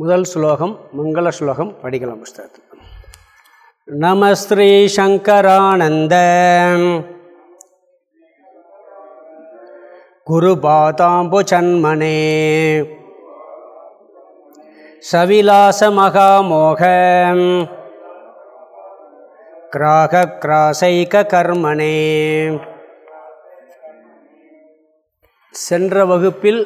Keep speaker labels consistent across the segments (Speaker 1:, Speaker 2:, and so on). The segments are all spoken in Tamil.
Speaker 1: முதல் ஸ்லோகம் மங்கள ஸ்லோகம் படிக்கலாம் புஸ்தகத்தில். நமஸ்ரீ சங்கரானந்த. குருபாதாம்புஜன்மனே சவிலாசமகாமோக கிராக கர்மனே. சென்ற வகுப்பில்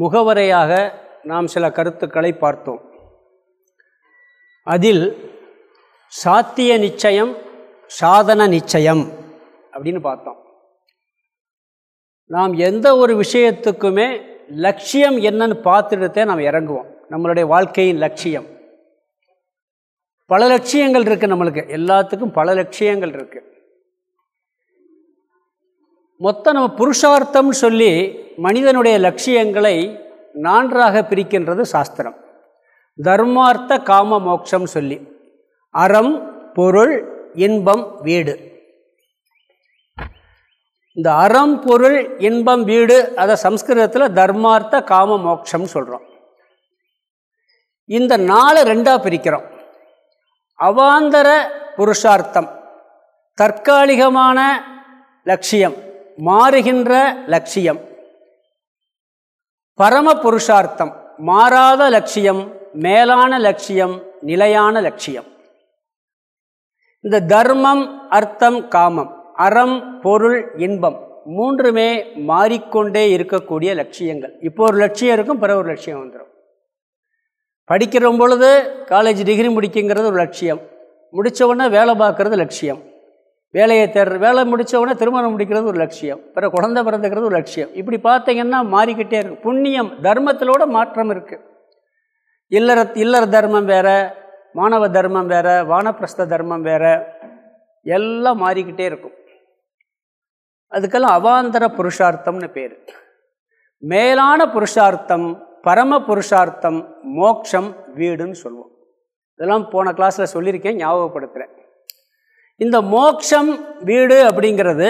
Speaker 1: முகவரையாக நாம் சில கருத்துக்களை பார்த்தோம். அதில் சாத்திய நிச்சயம் சாதன நிச்சயம் அப்படின்னு பார்த்தோம். நாம் எந்த ஒரு விஷயத்துக்குமே லட்சியம் என்னன்னு பார்த்துட்டு நாம் இறங்குவோம். நம்மளுடைய வாழ்க்கையின் லட்சியம். பல லட்சியங்கள் இருக்குது நம்மளுக்கு. எல்லாத்துக்கும் பல லட்சியங்கள் இருக்குது மொத்தம் நம்ம புருஷார்த்தம்னு சொல்லி மனிதனுடைய லட்சியங்களை நான்காக பிரிக்கின்றது சாஸ்திரம். தர்மார்த்த காம மோட்சம் சொல்லி அறம் பொருள் இன்பம் வீடு. இந்த அறம் பொருள் இன்பம் வீடு அதை சம்ஸ்கிருதத்தில் தர்மார்த்த காம மோட்சம் சொல்கிறோம் இந்த நாளை ரெண்டாக பிரிக்கிறோம். அவாந்தர புருஷார்த்தம் தற்காலிகமான லட்சியம் மாறுகின்ற லட்சியம். பரம புருஷார்த்தம் மாறாத லட்சியம் மேலான லட்சியம் நிலையான லட்சியம். இந்த தர்மம் அர்த்தம் காமம் அறம் பொருள் இன்பம் மூன்றுமே மாறிக்கொண்டே இருக்கக்கூடிய லட்சியங்கள். இப்போ ஒரு லட்சியம் இருக்கும் பிற ஒரு லட்சியம் வந்துடும் படிக்கிற பொழுது காலேஜ் டிகிரி முடிக்குங்கிறது ஒரு லட்சியம். முடித்த உடனே வேலை பார்க்குறது லட்சியம். வேலையை தேடுற வேலை முடித்தவொடனே திருமணம் முடிக்கிறது ஒரு லட்சியம். பிறகு குழந்தை பிறந்துக்கிறது ஒரு லட்சியம். இப்படி பார்த்தீங்கன்னா மாறிக்கிட்டே இருக்கு. புண்ணியம் தர்மத்திலோட மாற்றம் இருக்குது இல்லற இல்லற தர்மம் வேறு மாணவ தர்மம் வேறு வானப்பிரஸ்த தர்மம் வேறு எல்லாம் மாறிக்கிட்டே இருக்கும். அதுக்கெல்லாம் அவாந்தர புருஷார்த்தம்னு பேர். மேலான புருஷார்த்தம் பரம புருஷார்த்தம் மோக்ஷம் வீடுன்னு சொல்லுவோம். இதெல்லாம் போன கிளாஸில் சொல்லியிருக்கேன் ஞாபகப்படுத்துகிறேன் இந்த மோக்ஷம் வீடு அப்படிங்கிறது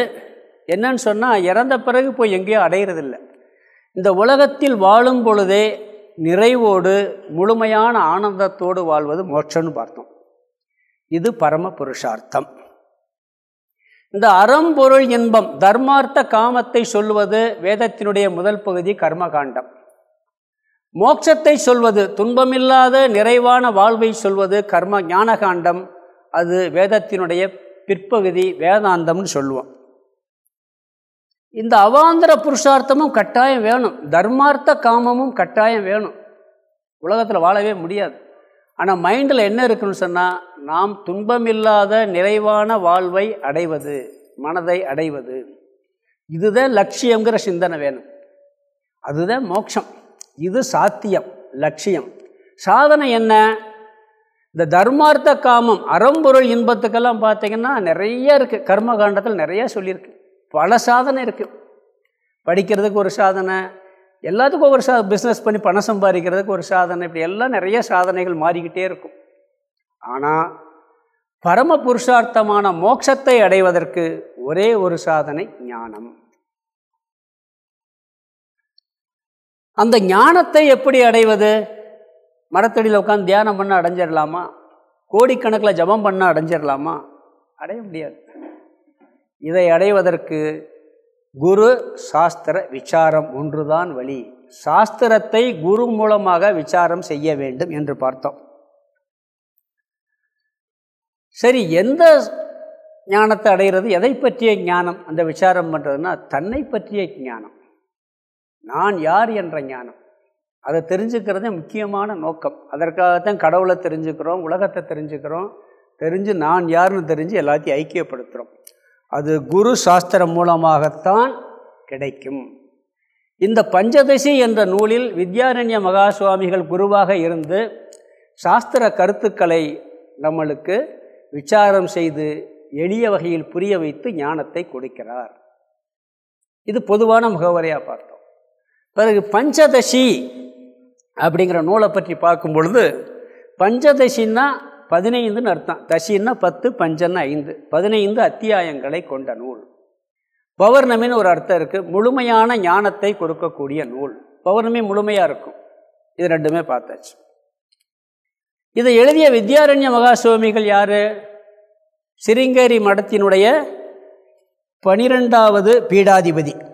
Speaker 1: என்னன்னு சொன்னால் இறந்த பிறகு போய் எங்கேயோ அடையிறதில்ல. இந்த உலகத்தில் வாழும் பொழுதே நிறைவோடு முழுமையான ஆனந்தத்தோடு வாழ்வது மோட்சம்னு பார்த்தோம். இது பரம புருஷார்த்தம். இந்த அறம்பொருள் இன்பம் தர்மார்த்த காமத்தை சொல்வது வேதத்தினுடைய முதல் பகுதி கர்மகாண்டம். மோட்சத்தை சொல்வது துன்பமில்லாத நிறைவான வாழ்வை சொல்வது கர்ம ஞானகாண்டம். அது வேதத்தினுடைய பிற்பகுதி வேதாந்தம்னு சொல்லுவோம். இந்த அவாந்திர புருஷார்த்தமும் கட்டாயம் வேணும். தர்மார்த்த காமமும் கட்டாயம் வேணும். உலகத்தில் வாழவே முடியாது. ஆனால் மைண்டில் என்ன இருக்குன்னு சொன்னால் நாம் துன்பமில்லாத நிறைவான வாழ்வை அடைவது மனதை அடைவது. இதுதான் லட்சியங்கிற சிந்தனை வேணும். அதுதான் மோட்சம். இது சாத்தியம் லட்சியம். சாதனை என்ன? இந்த தர்மார்த்த காமம் அறம்பொருள் இன்பத்துக்கெல்லாம் பார்த்தீங்கன்னா நிறைய இருக்குது கர்மகாண்டத்தில் நிறைய சொல்லியிருக்கு. பல சாதனை இருக்குது படிக்கிறதுக்கு ஒரு சாதனை எல்லாத்துக்கும் ஒரு சா பிஸ்னஸ் பண்ணி பணம் சம்பாதிக்கிறதுக்கு ஒரு சாதனை இப்படி எல்லாம் நிறைய சாதனைகள் மாறிக்கிட்டே இருக்கும். ஆனால் பரம புருஷார்த்தமான மோட்சத்தை அடைவதற்கு ஒரே ஒரு சாதனை ஞானம். அந்த ஞானத்தை எப்படி அடைவது? மரத்தடியில் உட்காந்து தியானம் பண்ண அடைஞ்சிடலாமா கோடிக்கணக்கில் ஜபம் பண்ண அடைஞ்சிடலாமா அடைய முடியாது. இதை அடைவதற்கு குரு சாஸ்திர விசாரம் ஒன்றுதான் வழி. சாஸ்திரத்தை குரு மூலமாக விசாரம் செய்ய வேண்டும் என்று பார்த்தோம். சரி எந்த ஞானத்தை அடைகிறது? எதை பற்றிய ஞானம்? அந்த விசாரம் பண்ணுறதுன்னா தன்னை பற்றிய ஞானம். நான் யார் என்ற ஞானம்? அதை தெரிஞ்சுக்கிறது முக்கியமான நோக்கம். அதற்காகத்தான் கடவுளை தெரிஞ்சுக்கிறோம் உலகத்தை தெரிஞ்சுக்கிறோம். தெரிஞ்சு நான் யாருன்னு தெரிஞ்சு எல்லாத்தையும் ஐக்கியப்படுத்துகிறோம் அது குரு சாஸ்திரம் மூலமாகத்தான் கிடைக்கும். இந்த பஞ்சதசி என்ற நூலில் வித்யாரண்ய மகா சுவாமிகள் குருவாக இருந்து சாஸ்திர கருத்துக்களை நம்மளுக்கு விசாரம் செய்து எளிய வகையில் புரிய வைத்து ஞானத்தை கொடுக்கிறார். இது பொதுவான முகவரையாக பார்த்தோம். பிறகு பஞ்சதசி அப்படிங்கிற நூலை பற்றி பார்க்கும் பொழுது பஞ்சதசின்னா பதினைந்துன்னு அர்த்தம். தசின்னா பத்து பஞ்சன்னா ஐந்து. பதினைந்து அத்தியாயங்களை கொண்ட நூல். பௌர்ணமின்னு ஒரு அர்த்தம் இருக்குது முழுமையான ஞானத்தை கொடுக்கக்கூடிய நூல். பௌர்ணமி முழுமையாக இருக்கும். இது ரெண்டுமே பார்த்தாச்சு. இதை எழுதிய வித்யாரண்ய மகாசுவாமிகள் யார்? சிருங்கேரி மடத்தினுடைய பனிரெண்டாவது பீடாதிபதி.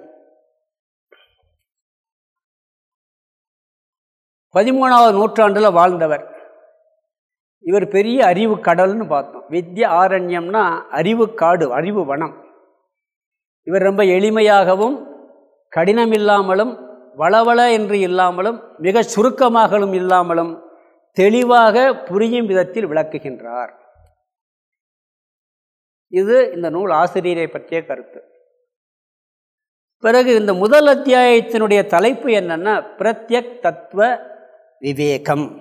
Speaker 1: பதிமூணாவது நூற்றாண்டில் வாழ்ந்தவர். இவர் பெரிய அறிவு கடல்னு பார்த்தோம். வித்யா ஆரண்யம்னா அறிவு காடு அறிவு வனம். இவர் ரொம்ப எளிமையாகவும் கடினம் இல்லாமலும் வளவள என்று இல்லாமலும் மிக சுருக்கமாகவும் இல்லாமலும் தெளிவாக புரியும் விதத்தில் விளக்குகின்றார். இது இந்த நூல் ஆசிரியரை பற்றிய கருத்து. பிறகு இந்த முதல் அத்தியாயத்தினுடைய தலைப்பு என்னென்னா பிரத்யக் தத்துவ விவேகம்.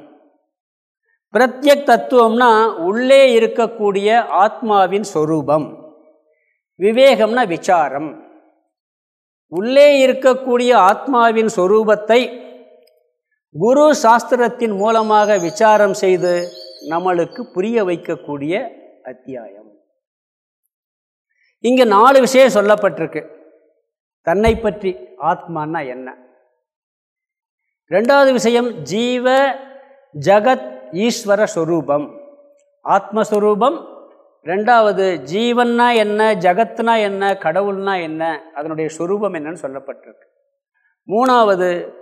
Speaker 1: பிரத்யக் தத்துவம்னா உள்ளே இருக்கக்கூடிய ஆத்மாவின் சொரூபம். விவேகம்னா விசாரம். உள்ளே இருக்கக்கூடிய ஆத்மாவின் சொரூபத்தை குரு சாஸ்திரத்தின் மூலமாக விசாரம் செய்து நம்மளுக்கு புரிய வைக்கக்கூடிய அத்தியாயம். இங்கே நாலு விஷயம் சொல்லப்பட்டிருக்கு. தன்னை பற்றி ஆத்மானா என்ன? ரெண்டாவது விஷயம் ஜீவ ஜகத் ஈஸ்வர ஸ்வரூபம் ஆத்மஸ்வரூபம். ரெண்டாவது ஜீவன்னா என்ன ஜகத்னா என்ன கடவுள்னா என்ன அதனுடைய ஸ்வரூபம் என்னன்னு சொல்லப்பட்டிருக்கு. மூணாவது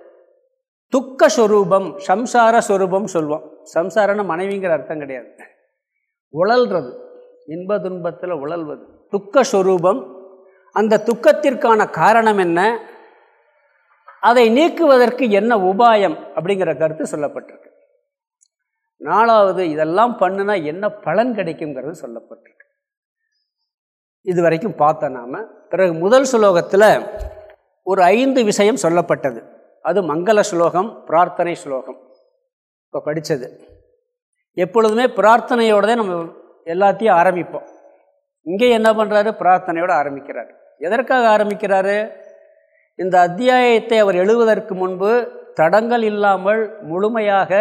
Speaker 1: துக்க ஸ்வரூபம் சம்சார ஸ்வரூபம் சொல்வோம். சம்சாரம்னு மனைவிங்கிற அர்த்தம் கிடையாது. உழல்றது இன்ப துன்பத்தில் உழல்வது. துக்க ஸ்வரூபம் அந்த துக்கத்திற்கான காரணம் என்ன? அதை நீக்குவதற்கு என்ன உபாயம் அப்படிங்கிற கருத்து சொல்லப்பட்டிருக்கு. நாலாவது இதெல்லாம் பண்ணுனா என்ன பலன் கிடைக்குங்கிறது சொல்லப்பட்டிருக்கு. இது வரைக்கும் பார்த்தோம் நாம். பிறகு முதல் ஸ்லோகத்தில் ஒரு ஐந்து விஷயம் சொல்லப்பட்டது. அது மங்கள ஸ்லோகம் பிரார்த்தனை ஸ்லோகம். இப்போ படித்தது எப்பொழுதுமே பிரார்த்தனையோடு தான் நம்ம எல்லாத்தையும் ஆரம்பிப்போம். இங்கே என்ன பண்ணுறாரு பிரார்த்தனையோடு ஆரம்பிக்கிறார். எதற்காக ஆரம்பிக்கிறாரு? இந்த அத்தியாயத்தை அவர் எழுதுவதற்கு முன்பு தடங்கள் இல்லாமல் முழுமையாக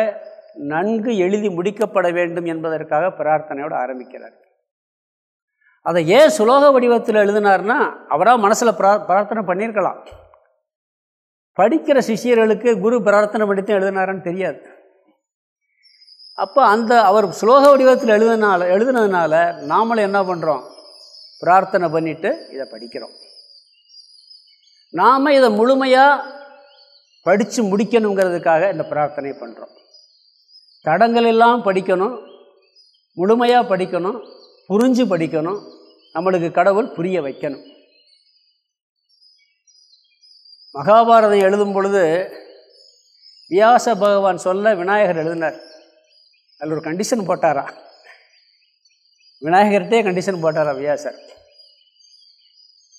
Speaker 1: நன்கு எழுதி முடிக்கப்பட வேண்டும் என்பதற்காக பிரார்த்தனையோடு ஆரம்பிக்கிறார். அதை ஏன் சுலோக வடிவத்தில் எழுதினார்னா அவராக மனசில் பிரா பிரார்த்தனை பண்ணியிருக்கலாம். படிக்கிற சிஷியர்களுக்கு குரு பிரார்த்தனை படித்து எழுதினாரான்னு தெரியாது. அப்போ அந்த அவர் ஸ்லோக வடிவத்தில் எழுதினால எழுதுனதுனால நாமளும் என்ன பண்ணுறோம் பிரார்த்தனை பண்ணிவிட்டு இதை படிக்கிறோம். நாம் இதை முழுமையாக படித்து முடிக்கணுங்கிறதுக்காக இந்த பிரார்த்தனை பண்ணுறோம் தடங்கள் எல்லாம் படிக்கணும் முழுமையாக படிக்கணும் புரிஞ்சு படிக்கணும் நம்மளுக்கு கடவுள் புரிய வைக்கணும். மகாபாரதம் எழுதும் பொழுது வியாச பகவான் சொல்ல விநாயகர் எழுதினார். அதில் ஒரு கண்டிஷன் போட்டாரா விநாயகர்கிட்டே கண்டிஷன் போட்டாரா வியாசர்.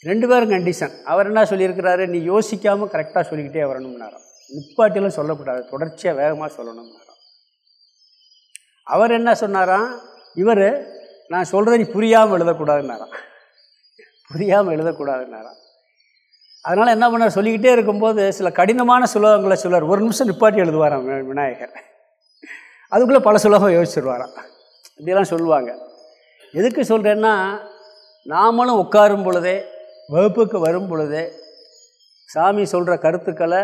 Speaker 1: ரெண்டு பேரும் கண்டிஷன் அவர் என்ன சொல்லியிருக்கிறாரு? நீ யோசிக்காமல் கரெக்டாக சொல்லிக்கிட்டே வரணும்னாராம். நிப்பாட்டிலாம் சொல்லக்கூடாது. தொடர்ச்சியாக வேகமாக சொல்லணும்னாராம். அவர் என்ன சொன்னாராம்? இவர் நான் சொல்கிறத நீ புரியாமல் எழுதக்கூடாதுன்னாராம். புரியாமல் எழுதக்கூடாதுன்னாராம். அதனால் என்ன பண்ணார்? சொல்லிக்கிட்டே இருக்கும்போது சில கடினமான சுலோகங்களை சொல்லுவார் ஒரு நிமிஷம் நிப்பாட்டி எழுதுவாராம் விநாயகர். அதுக்குள்ளே பல சுலோகம் யோசிச்சிருவாராம். இப்படிலாம் சொல்லுவாங்க. எதுக்கு சொல்கிறேன்னா நாமளும் உட்காரும் பொழுதே வகுப்புக்கு வரும் பொழுது சாமி சொல்கிற கருத்துக்களை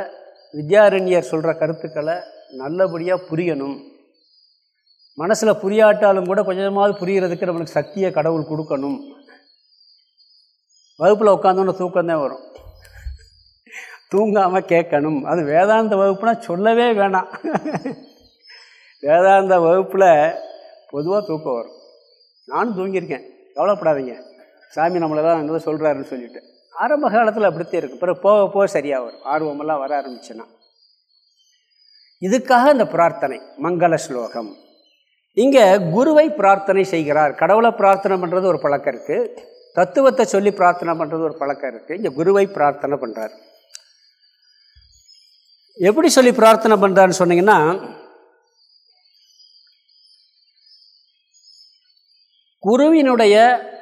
Speaker 1: வித்யாரண்யர் சொல்கிற கருத்துக்களை நல்லபடியாக புரியணும். மனசில் புரியாட்டாலும் கூட கொஞ்சமாவது புரிகிறதுக்கு நம்மளுக்கு சக்தியை கடவுள் கொடுக்கணும். வகுப்பில் உட்காந்தோன்னு தூக்கம் தான் வரும். தூங்காமல் கேட்கணும். அது வேதாந்த வகுப்புனா சொல்லவே வேணாம். வேதாந்த வகுப்பில் பொதுவாக தூக்கம் வரும். நானும் தூங்கியிருக்கேன். கவலைப்படாதீங்க. சாமி நம்மளை தான் அங்கே சொல்கிறாருன்னு சொல்லிட்டு. ஆரம்ப காலத்தில் அப்படித்தான் இருக்குது பிறகு போக போக சரியாக வரும். ஆர்வமெல்லாம் வர ஆரம்பிச்சுன்னா. இதுக்காக இந்த பிரார்த்தனை மங்கள ஸ்லோகம். இங்கே குருவை பிரார்த்தனை செய்கிறார். கடவுளை பிரார்த்தனை பண்ணுறது ஒரு பழக்கம் இருக்குது தத்துவத்தை சொல்லி பிரார்த்தனை பண்ணுறது ஒரு பழக்கம் இருக்குது இங்கே குருவை பிரார்த்தனை பண்ணுறார் எப்படி சொல்லி பிரார்த்தனை பண்ணுறான்னு சொன்னீங்கன்னா குருவினுடைய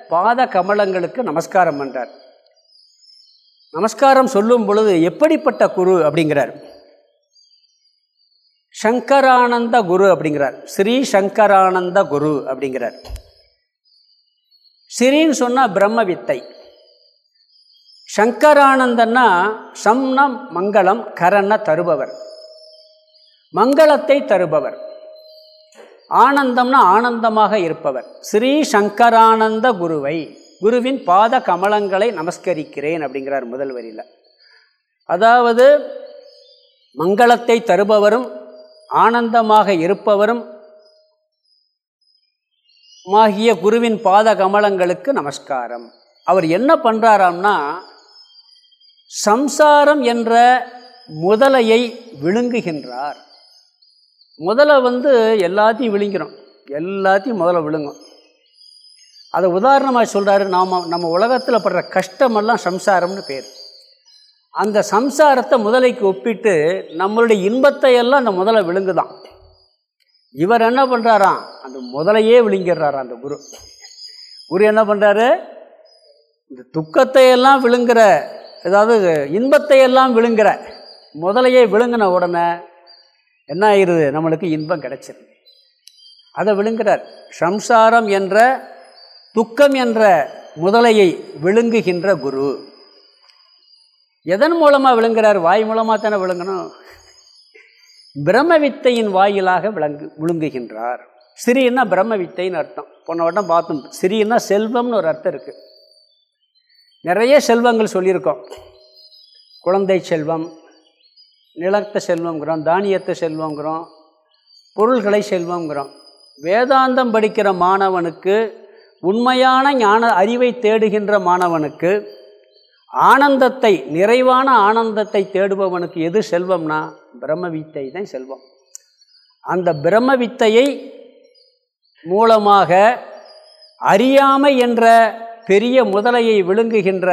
Speaker 1: பாத கமலங்களுக்கு நமஸ்காரம் பண்ணுறார் நமஸ்காரம் சொல்லும் பொழுது எப்படிப்பட்ட குரு அப்படிங்கிறார். சங்கரானந்த குரு அப்படிங்கிறார். ஸ்ரீ சங்கரானந்த குரு அப்படிங்கிறார். ஸ்ரீன்னு சொன்னால் பிரம்ம வித்தை. சங்கரானந்தன்னா சம்னம் மங்களம் கரண தருபவர். மங்களத்தை தருபவர். ஆனந்தம்னா ஆனந்தமாக இருப்பவர். ஸ்ரீ சங்கரானந்த குருவை குருவின் பாத கமலங்களை நமஸ்கரிக்கிறேன் அப்படிங்கிறார் முதல் வரியில். அதாவது மங்களத்தை தருபவரும் ஆனந்தமாக இருப்பவரும் மாகிய குருவின் பாத கமலங்களுக்கு நமஸ்காரம். அவர் என்ன பண்ணுறாராம்னா சம்சாரம் என்ற முதலையை விழுங்குகின்றார். முதல்ல வந்து எல்லாத்தையும் விழுங்கிறோம். எல்லாத்தையும் முதல்ல விழுங்கும். அதை உதாரணமாக சொல்கிறாரு நாம் நம்ம உலகத்தில் படுற கஷ்டமெல்லாம் சம்சாரம்னு பேர். அந்த சம்சாரத்தை முதலைக்கு ஒப்பிட்டு நம்மளுடைய இன்பத்தை எல்லாம் அந்த முதலை விழுங்குதான். இவர் என்ன பண்ணுறாராம் அந்த முதலையே விழுங்கிடுறாராம் அந்த குரு. குரு என்ன பண்ணுறாரு இந்த துக்கத்தை எல்லாம் விழுங்குற ஏதாவது இன்பத்தை எல்லாம் விழுங்குற முதலையே விழுங்கின உடனே என்ன ஆயிடுது நம்மளுக்கு இன்பம் கிடைச்சிது அதை விழுங்குறார். சம்சாரம் என்ற துக்கம் என்ற முதலையை விழுங்குகின்ற குரு. எதன் மூலமாக விழுங்குறார்? வாய் மூலமாக தானே விழுங்கணும். பிரம்ம வித்தையின் வாயிலாக விளங்கு விழுங்குகின்றார். சிறின்னா பிரம்ம வித்தைன்னு அர்த்தம். போன வட்டம் பார்த்தோம் சிறின்னா செல்வம்னு ஒரு அர்த்தம் இருக்குது நிறைய செல்வங்கள் சொல்லியிருக்கோம். குழந்தை செல்வம் நிலத்த செல்வங்கிறோம் தானியத்தை செல்வங்கிறோம் பொருள்களை செல்வங்கிறோம். வேதாந்தம் படிக்கிற மாணவனுக்கு உண்மையான ஞான அறிவை தேடுகின்ற மாணவனுக்கு ஆனந்தத்தை நிறைவான ஆனந்தத்தை தேடுபவனுக்கு எது செல்வம்னா பிரம்மவித்தை தான் செல்வம். அந்த பிரம்மவித்தையை மூலமாக அறியாமை என்ற பெரிய முதலையை விழுங்குகின்ற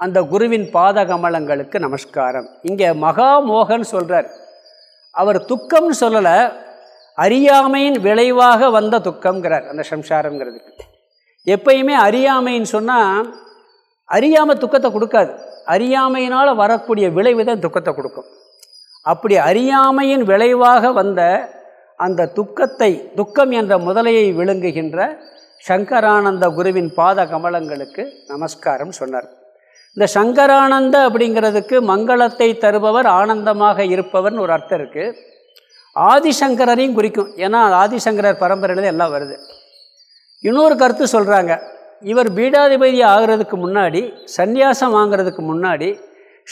Speaker 1: அந்த குருவின் பாத கமலங்களுக்கு நமஸ்காரம். இங்கே மகாமோகன் சொல்கிறார் அவர் துக்கம்னு சொல்லலை அறியாமையின் விளைவாக வந்த துக்கம்ங்கிறார் அந்த சம்சாரங்கிறதுக்கு எப்பயுமே அறியாமைன்னு சொன்னால் அறியாமல் துக்கத்தை கொடுக்காது. அறியாமையினால் வரக்கூடிய விளைவு தான் துக்கத்தை கொடுக்கும். அப்படி அறியாமையின் விளைவாக வந்த அந்த துக்கத்தை துக்கம் என்ற முதலையை விழுங்குகின்ற சங்கரானந்த குருவின் பாத கமலங்களுக்கு நமஸ்காரம் சொன்னார். இந்த சங்கரானந்த அப்படிங்கிறதுக்கு மங்களத்தை தருபவர் ஆனந்தமாக இருப்பவர்னு ஒரு அர்த்தம் இருக்குது ஆதிசங்கரையும் குறிக்கும். ஏன்னா ஆதிசங்கரர் பரம்பரையில் எல்லாம் வருது. இன்னொரு கருத்து சொல்கிறாங்க இவர் பீடாதிபதி ஆகிறதுக்கு முன்னாடி சந்நியாசம் வாங்கிறதுக்கு முன்னாடி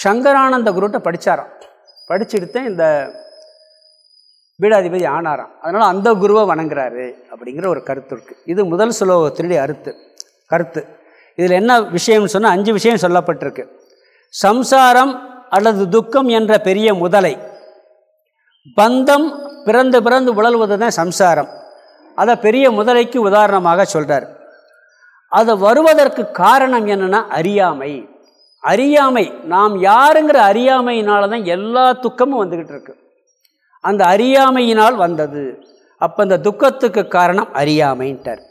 Speaker 1: சங்கரானந்த குருட்டை படித்தாராம் படிச்சுட்டு இந்த பீடாதிபதி ஆனாராம். அதனால் அந்த குருவை வணங்குறாரு அப்படிங்கிற ஒரு கருத்து இருக்குது இது முதல் சுலோகத்தினுடைய அறுத்து கருத்து. இதில் என்ன விஷயம்னு சொன்னால் அஞ்சு விஷயம் சொல்லப்பட்டிருக்கு. சம்சாரம் அல்லது துக்கம் என்ற பெரிய முதலை. பந்தம் பிறந்து பிறந்து உழல்வது தான் சம்சாரம். அதை பெரிய முதலைக்கு உதாரணமாக சொல்கிறார் அது வருவதற்கு காரணம் என்னென்னா அறியாமை. அறியாமை. நாம் யாருங்கிற அறியாமையினால தான் எல்லா துக்கமும் வந்துக்கிட்டு இருக்கு. அந்த அறியாமையினால் வந்தது. அப்போ இந்த துக்கத்துக்கு காரணம் அறியாமைன்ட்டார்.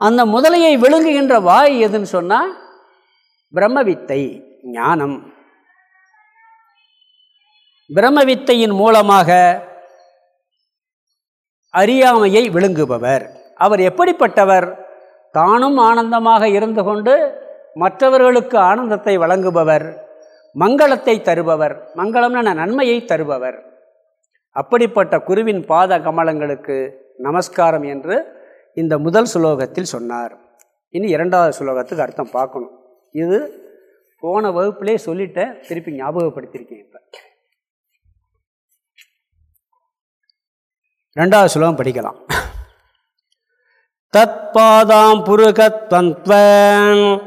Speaker 1: அந்த முதலையை விழுங்குகின்ற வாய் எதுன்னு சொன்னால் பிரம்மவித்தை ஞானம். பிரம்மவித்தையின் மூலமாக அறியாமையை விழுங்குபவர். அவர் எப்படிப்பட்டவர்? தானும் ஆனந்தமாக இருந்து கொண்டு மற்றவர்களுக்கு ஆனந்தத்தை வழங்குபவர் மங்களத்தை தருபவர் மங்களம்ன நன்மையை தருபவர். அப்படிப்பட்ட குருவின் பாத கமலங்களுக்கு நமஸ்காரம் என்று இந்த முதல் சுலோகத்தில் சொன்னார். இனி இரண்டாவது சுலோகத்துக்கு அர்த்தம் பார்க்கணும். இது போன வகுப்பிலே சொல்லிட்டேன் திருப்பி ஞாபகப்படுத்தியிருக்கேன் இப்போ. ரெண்டாவது சுலோகம் படிக்கலாம். தத்பாதாம் புருகத்வந்த்வன்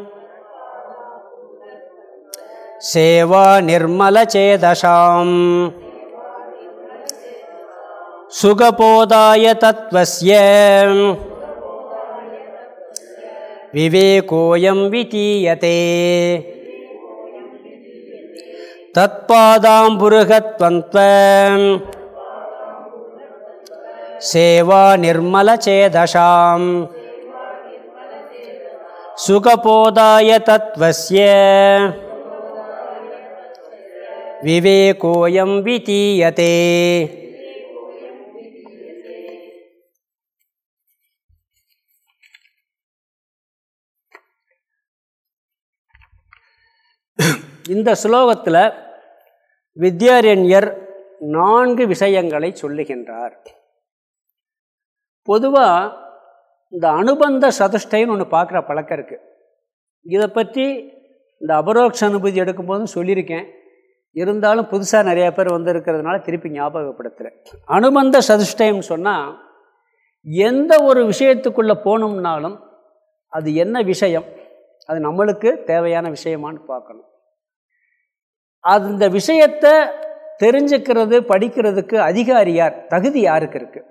Speaker 1: சேவா நிர்மலச்சேதசாம் சுகபோதாய தத்வஸ்ய விவேகோயம் விதீயதே தத்பாதாம்புருகத்வந்த சேவா நிர்மலச்சேதசாம் சுகபோதாய தத்வசிய விவேகோயம் விதீயதே இந்த ஸ்லோகத்தில் வித்யாரண்யர் நான்கு விஷயங்களை சொல்லுகின்றார். பொதுவாக இந்த அனுபந்த சதுஷ்டைன்னு ஒன்று பார்க்குற பழக்கம் இருக்குது இதை பற்றி இந்த அபரோக்ஷ அனுபூதி எடுக்கும்போதும் சொல்லியிருக்கேன். இருந்தாலும் புதுசாக நிறையா பேர் வந்திருக்கிறதுனால திருப்பி ஞாபகப்படுத்துகிறேன் அனுபந்த சதுஷ்டயம்னு சொன்னால் எந்த ஒரு விஷயத்துக்குள்ளே போகணும்னாலும் அது என்ன விஷயம் அது நம்மளுக்கு தேவையான விஷயமானு பார்க்கணும். அது இந்த விஷயத்தை தெரிஞ்சுக்கிறது படிக்கிறதுக்கு அதிகாரி யார் தகுதி யாருக்கு இருக்குது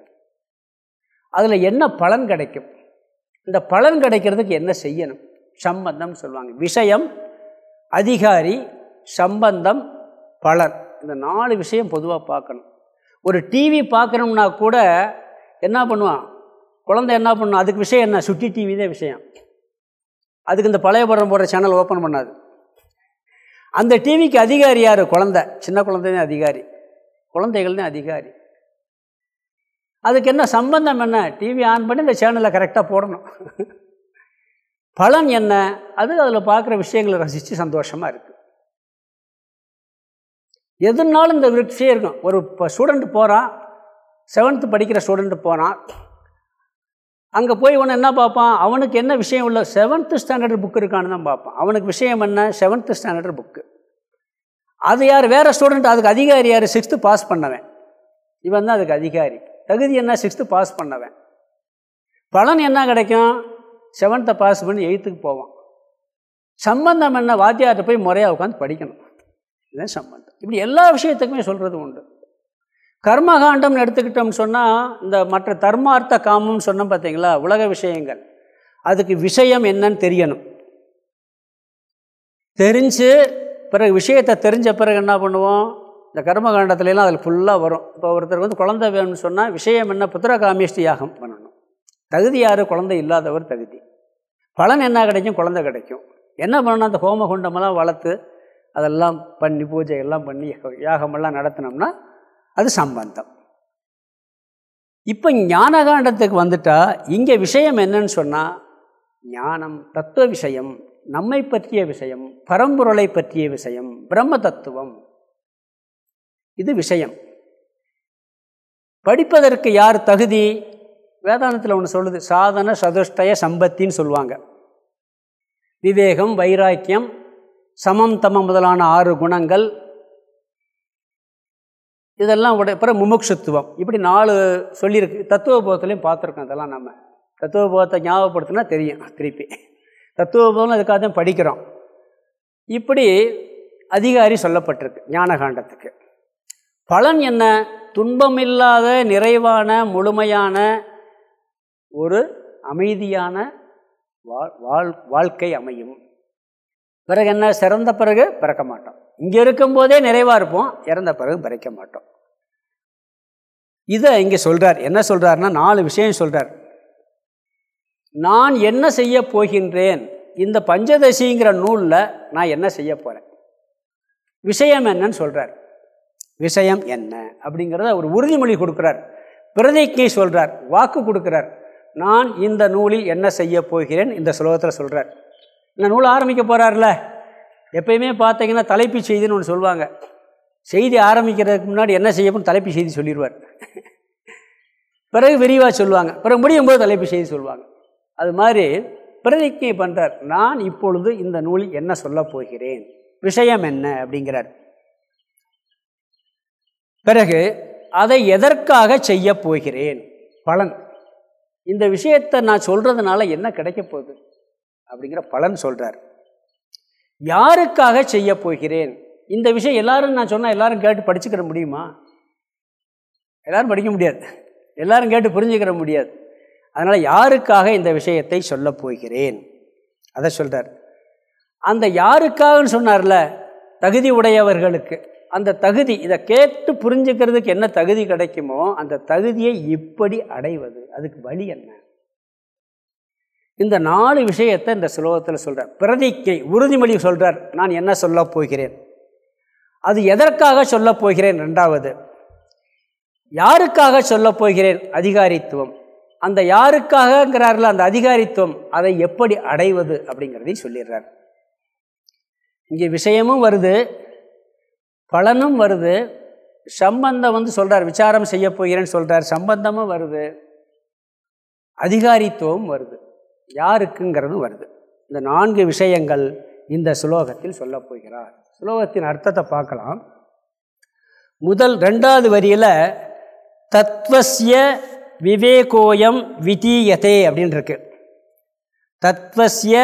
Speaker 1: அதில் என்ன பலன் கிடைக்கும்? இந்த பலன் கிடைக்கிறதுக்கு என்ன செய்யணும்? சம்பந்தம் சொல்லுவாங்க. விஷயம் அதிகாரி சம்பந்தம் பலன். இந்த நாலு விஷயம் பொதுவாக பார்க்கணும். ஒரு டிவி பார்க்கணும்னா கூட என்ன பண்ணுவான்? குழந்தை என்ன பண்ணும்? அதுக்கு விஷயம் என்ன? சுட்டி டிவி தான் விஷயம். அதுக்கு இந்த பழைய படம் போடுற சேனல் ஓப்பன் பண்ணாது. அந்த டிவிக்கு அதிகாரி யார்? குழந்தை. சின்ன குழந்தை அதிகாரி. குழந்தைகள்னு அதிகாரி. அதுக்கு என்ன சம்பந்தம் என்ன? டிவி ஆன் பண்ணி இந்த சேனலை கரெக்டாக போடணும். பலன் என்ன? அது அதில் பார்க்குற விஷயங்களை ரசித்து சந்தோஷமாக இருக்குது எதுனாலும் இந்த விஷயம் இருக்கும். ஒரு இப்போ ஸ்டூடெண்ட் போகிறான் செவன்த்து படிக்கிற ஸ்டூடெண்ட்டு போனால் அங்கே போய் ஒன்று என்ன பார்ப்பான்? அவனுக்கு என்ன விஷயம் உள்ள செவன்த்து ஸ்டாண்டர்ட் புக் இருக்கான்னு தான் பார்ப்பான். அவனுக்கு விஷயம் என்ன? செவன்த்து ஸ்டாண்டர்ட் புக்கு அது யார்? வேறு ஸ்டூடெண்ட் அதுக்கு அதிகாரி யார்? சிக்ஸ்த்து பாஸ் பண்ணவன். இவன் தான் அதுக்கு அதிகாரி. தகுதி என்ன? சிக்ஸ்த்து பாஸ் பண்ணவன். பலன் என்ன கிடைக்கும்? செவன்த்தை பாஸ் பண்ணி எயித்துக்கு போவான். சம்பந்தம் என்ன? வாத்தியார்கிட்ட போய் முறையாக உட்காந்து படிக்கணும். இதுதான் சம்பந்தம். இப்படி எல்லா விஷயத்துக்குமே சொல்கிறது உண்டு. கர்மகாண்டம்னு எடுத்துக்கிட்டோம்னு சொன்னால் இந்த மற்ற தர்மார்த்த காமம்னு சொன்னோம் பார்த்தீங்களா உலக விஷயங்கள். அதுக்கு விஷயம் என்னன்னு தெரியணும். தெரிஞ்சு பிறகு விஷயத்தை தெரிஞ்ச பிறகு என்ன பண்ணுவோம்? இந்த கர்மகாண்டத்துலலாம் அதில் ஃபுல்லாக வரும். இப்போ ஒருத்தர் வந்து குழந்தை வேணும்னு சொன்னால் விஷயம் என்ன? புத்திரகாமிஷ்டி யாகம் பண்ணணும். தகுதி யார்? குழந்தை இல்லாதவர் தகுதி. பலன் என்ன கிடைக்கும்? குழந்தை கிடைக்கும். என்ன பண்ணணும்? அந்த ஹோமகுண்டமெல்லாம் வளர்த்து அதெல்லாம் பண்ணி பூஜை எல்லாம் பண்ணி யாகமெல்லாம் நடத்தினோம்னா அது சம்பந்தம். இப்போ ஞானகாண்டத்துக்கு வந்துட்டால் இங்கே விஷயம் என்னன்னு சொன்னால் ஞானம் தத்துவ விஷயம் நம்மை பற்றிய விஷயம் பரம்பொருளை பற்றிய விஷயம் பிரம்ம தத்துவம். இது விஷயம். படிப்பதற்கு யார் தகுதி? வேதாந்தத்தில் ஒன்று சொல்லுது சாதன சதுஷ்டய சம்பத்தின்னு சொல்லுவாங்க. விவேகம் வைராக்கியம் சமம் தமம் முதலான ஆறு குணங்கள் இதெல்லாம் உடைய அப்புறம் முமுட்சுத்துவம் இப்படி நாலு சொல்லியிருக்கு. தத்துவபோதத்துலேயும் பார்த்துருக்கோம் இதெல்லாம் நம்ம. தத்துவபோதத்தை ஞாபகப்படுத்தினா தெரியும் திருப்பி. தத்துவபோதம் அதுக்காக தான் படிக்கிறோம். இப்படி அதிகாரி சொல்லப்பட்டிருக்கு ஞானகாண்டத்துக்கு. பலன் என்ன? துன்பமில்லாத நிறைவான முழுமையான ஒரு அமைதியான வாழ் வாழ்க்கை அமையும். பிறகு என்ன? சிறந்த பிறகு பிறக்க மாட்டோம். இங்கே இருக்கும்போதே நிறைவாக இருப்போம். இறந்த பிறகு பிறக்க மாட்டோம். இதை இங்கே சொல்கிறார் என்ன சொல்கிறாருன்னா நாலு விஷயம் சொல்கிறார் நான் என்ன செய்ய போகின்றேன்? இந்த பஞ்சதசிங்கிற நூலில் நான் என்ன செய்ய போகிறேன் விஷயம் என்னன்னு சொல்கிறார் விஷயம் என்ன? அப்படிங்கிறத ஒரு உறுதிமொழி கொடுக்குறார். பிரதிஜை சொல்கிறார் வாக்கு கொடுக்குறார். நான் இந்த நூலில் என்ன செய்ய போகிறேன்? இந்த சுலோகத்தில் சொல்கிறார் இந்த நூல் ஆரம்பிக்க போகிறார்ல எப்பயுமே பார்த்தீங்கன்னா தலைப்பு செய்தின்னு ஒன்று சொல்லுவாங்க. செய்தி ஆரம்பிக்கிறதுக்கு முன்னாடி என்ன செய்யணும் தலைப்பு செய்தி சொல்லிடுவார் பிறகு விரிவாக சொல்லுவாங்க. பிறகு முடியும் போது தலைப்பு செய்தி சொல்லுவாங்க. அது மாதிரி பிரதிஜை பண்ணுறார் நான் இப்பொழுது இந்த நூலில் என்ன சொல்ல போகிறேன்? விஷயம் என்ன? அப்படிங்கிறார். பிறகு அதை எதற்காக செய்ய போகிறேன்? பலன். இந்த விஷயத்தை நான் சொல்கிறதுனால என்ன கிடைக்க போகுது? அப்படிங்கிற பலன் சொல்கிறார் யாருக்காக செய்ய போகிறேன்? இந்த விஷயம் எல்லாரும் நான் சொன்னால் எல்லாரும் கேட்டு படிச்சுக்கிற முடியுமா? எல்லாரும் படிக்க முடியாது. எல்லாரும் கேட்டு புரிஞ்சுக்கிற முடியாது. அதனால் யாருக்காக இந்த விஷயத்தை சொல்ல போகிறேன்? அதை சொல்கிறார் அந்த யாருக்காகன்னு சொன்னார்ல தகுதி உடையவர்களுக்கு. அந்த தகுதி இதை கேட்டு புரிஞ்சுக்கிறதுக்கு என்ன தகுதி கிடைக்குமோ அந்த தகுதியை இப்படி அடைவது. அதுக்கு வழி என்ன? இந்த நாலு விஷயத்தை இந்த சுலோகத்தில் சொல்கிறார் பிரதிக்கை உறுதிமொழி சொல்கிறார் நான் என்ன சொல்ல போகிறேன்? அது எதற்காக சொல்ல போகிறேன்? ரெண்டாவது யாருக்காக சொல்ல போகிறேன்? அதிகாரித்துவம். அந்த யாருக்காகங்கிறார்கள் அந்த அதிகாரித்துவம் அதை எப்படி அடைவது அப்படிங்கிறதையும் சொல்லிடுறார். இங்கே விஷயமும் வருது பலனும் வருது. சம்பந்தம் வந்து சொல்கிறார் விசாரம் செய்ய போகிறேன்னு சொல்கிறார் சம்பந்தமும் வருது. அதிகாரித்துவம் வருது. யாருக்குங்கிறது வருது. இந்த நான்கு விஷயங்கள் இந்த சுலோகத்தில் சொல்லப் போகிறார். சுலோகத்தின் அர்த்தத்தை பார்க்கலாம். முதல் ரெண்டாவது வரியில் தத்வசிய விவேகோயம் விதீயதே அப்படின்னு இருக்கு தத்வசிய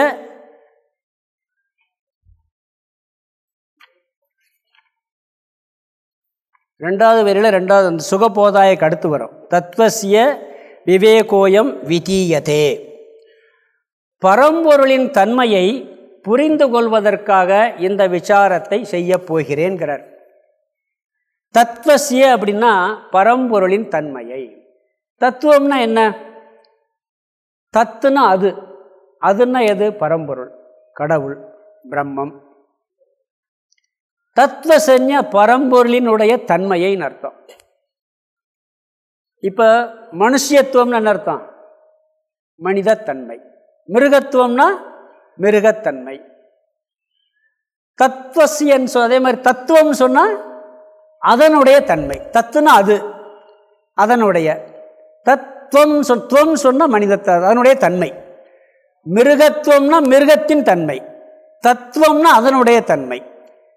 Speaker 1: ரெண்டாவது வரியில் ரெண்டாவது அந்த சுகபோதாயக்கு அடுத்து வரும். தத்வசிய விவேகோயம் விதீயதே. பரம்பொருளின் தன்மையை புரிந்து கொள்வதற்காக இந்த விசாரத்தை செய்ய போகிறேன்கிறார். தத்வசிய அப்படின்னா பரம்பொருளின் தன்மையை. தத்துவம்னா என்ன? தத்துனா அது. அதுன்னா எது? பரம்பொருள். கடவுள் பிரம்மம். தத்துவசன்ய பரம்பொருளினுடைய தன்மையை அர்த்தம். இப்போ மனுஷத்துவம்னு என்ன அர்த்தம்? மனிதத்தன்மை. மிருகத்துவம்னா மிருகத்தன்மை. தத்துவசியன் சொ அதே மாதிரி தத்துவம் சொன்னால் அதனுடைய தன்மை. தத்துனா அது அதனுடைய. தத்துவம் சொல் துவம் சொன்னால் மனிதத்த அதனுடைய தன்மை. மிருகத்துவம்னா மிருகத்தின் தன்மை. தத்துவம்னா அதனுடைய தன்மை.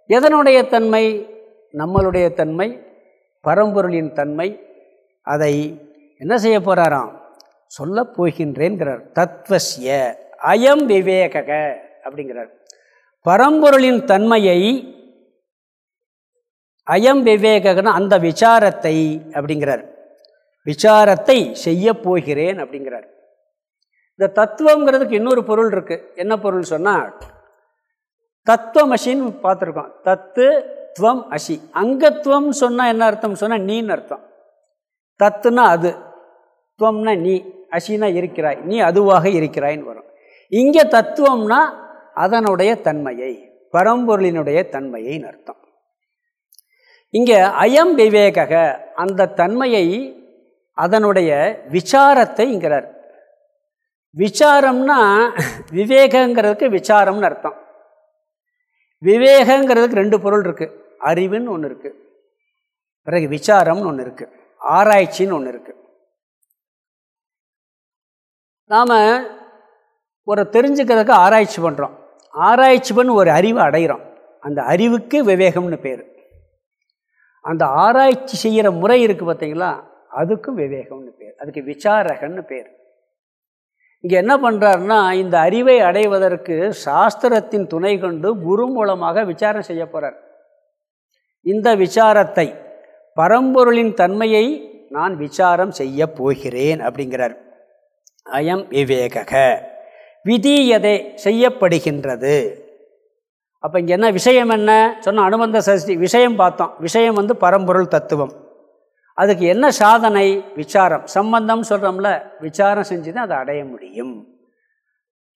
Speaker 1: எதனுடைய தன்மை? நம்மளுடைய தன்மை பரம்பொருளின் தன்மை. அதை என்ன செய்ய போகிறாராம் சொல்ல போகின்றேன்கிறார் தத்வசிய அயம் விவேக அப்படிங்கிறார். பரம்பொருளின் தன்மையை அயம் விவேகன அந்த விசாரத்தை அப்படிங்கிறார். விசாரத்தை செய்ய போகிறேன் அப்படிங்கிறார். இந்த தத்துவங்கிறதுக்கு இன்னொரு பொருள் இருக்கு. என்ன பொருள் சொன்னால் தத்துவமசின்னு பார்த்துருக்கோம். தத்து துவம் அசி. அங்கத்துவம் சொன்னால் என்ன அர்த்தம் சொன்னால் நீன்னு அர்த்தம். தத்துனா அது. துவம்னா நீ. அசினா இருக்கிறாய் நீ அதுவாக இருக்கிறாயின்னு வரும். இங்கே தத்துவம்னா அதனுடைய தன்மையை பரம்பொருளினுடைய தன்மையை அர்த்தம். இங்கே அயம் விவேக அந்த தன்மையை அதனுடைய விசாரத்தைங்கிறார் விசாரம்னா விவேகங்கிறதுக்கு விசாரம்னு அர்த்தம். விவேகங்கிறதுக்கு ரெண்டு பொருள் இருக்குது அறிவுன்னு ஒன்று இருக்குது பிறகு விசாரம்னு ஒன்று இருக்குது ஆராய்ச்சின்னு ஒன்று இருக்குது நாம் ஒரு தெரிஞ்சுக்கிறதுக்கு ஆராய்ச்சி பண்ணுறோம் ஆராய்ச்சி பண்ணி ஒரு அறிவை அடைகிறோம் அந்த அறிவுக்கு விவேகம்னு பேர். அந்த ஆராய்ச்சி செய்கிற முறை இருக்குது பார்த்தீங்களா அதுக்கும் விவேகம்னு பேர். அதுக்கு விசாரகன்னு பேர். இங்கே என்ன பண்ணுறாருன்னா இந்த அறிவை அடைவதற்கு சாஸ்திரத்தின் துணை கொண்டு குரு மூலமாக விசாரம் செய்ய போகிறார் இந்த விசாரத்தை பரம்பொருளின் தன்மையை நான் விசாரம் செய்ய போகிறேன் அப்படிங்கிறார். அயம் விவேக விதீயதை செய்யப்படுகின்றது. அப்போ இங்கே என்ன விஷயம் என்ன? சொன்ன அனுபந்த சஷ்டி விஷயம் பார்த்தோம். விஷயம் வந்து பரம்பொருள் தத்துவம். அதுக்கு என்ன சாதனை? விசாரம். சம்பந்தம் சொல்கிறோம்ல விசாரம் செஞ்சு தான் அதை அடைய முடியும்.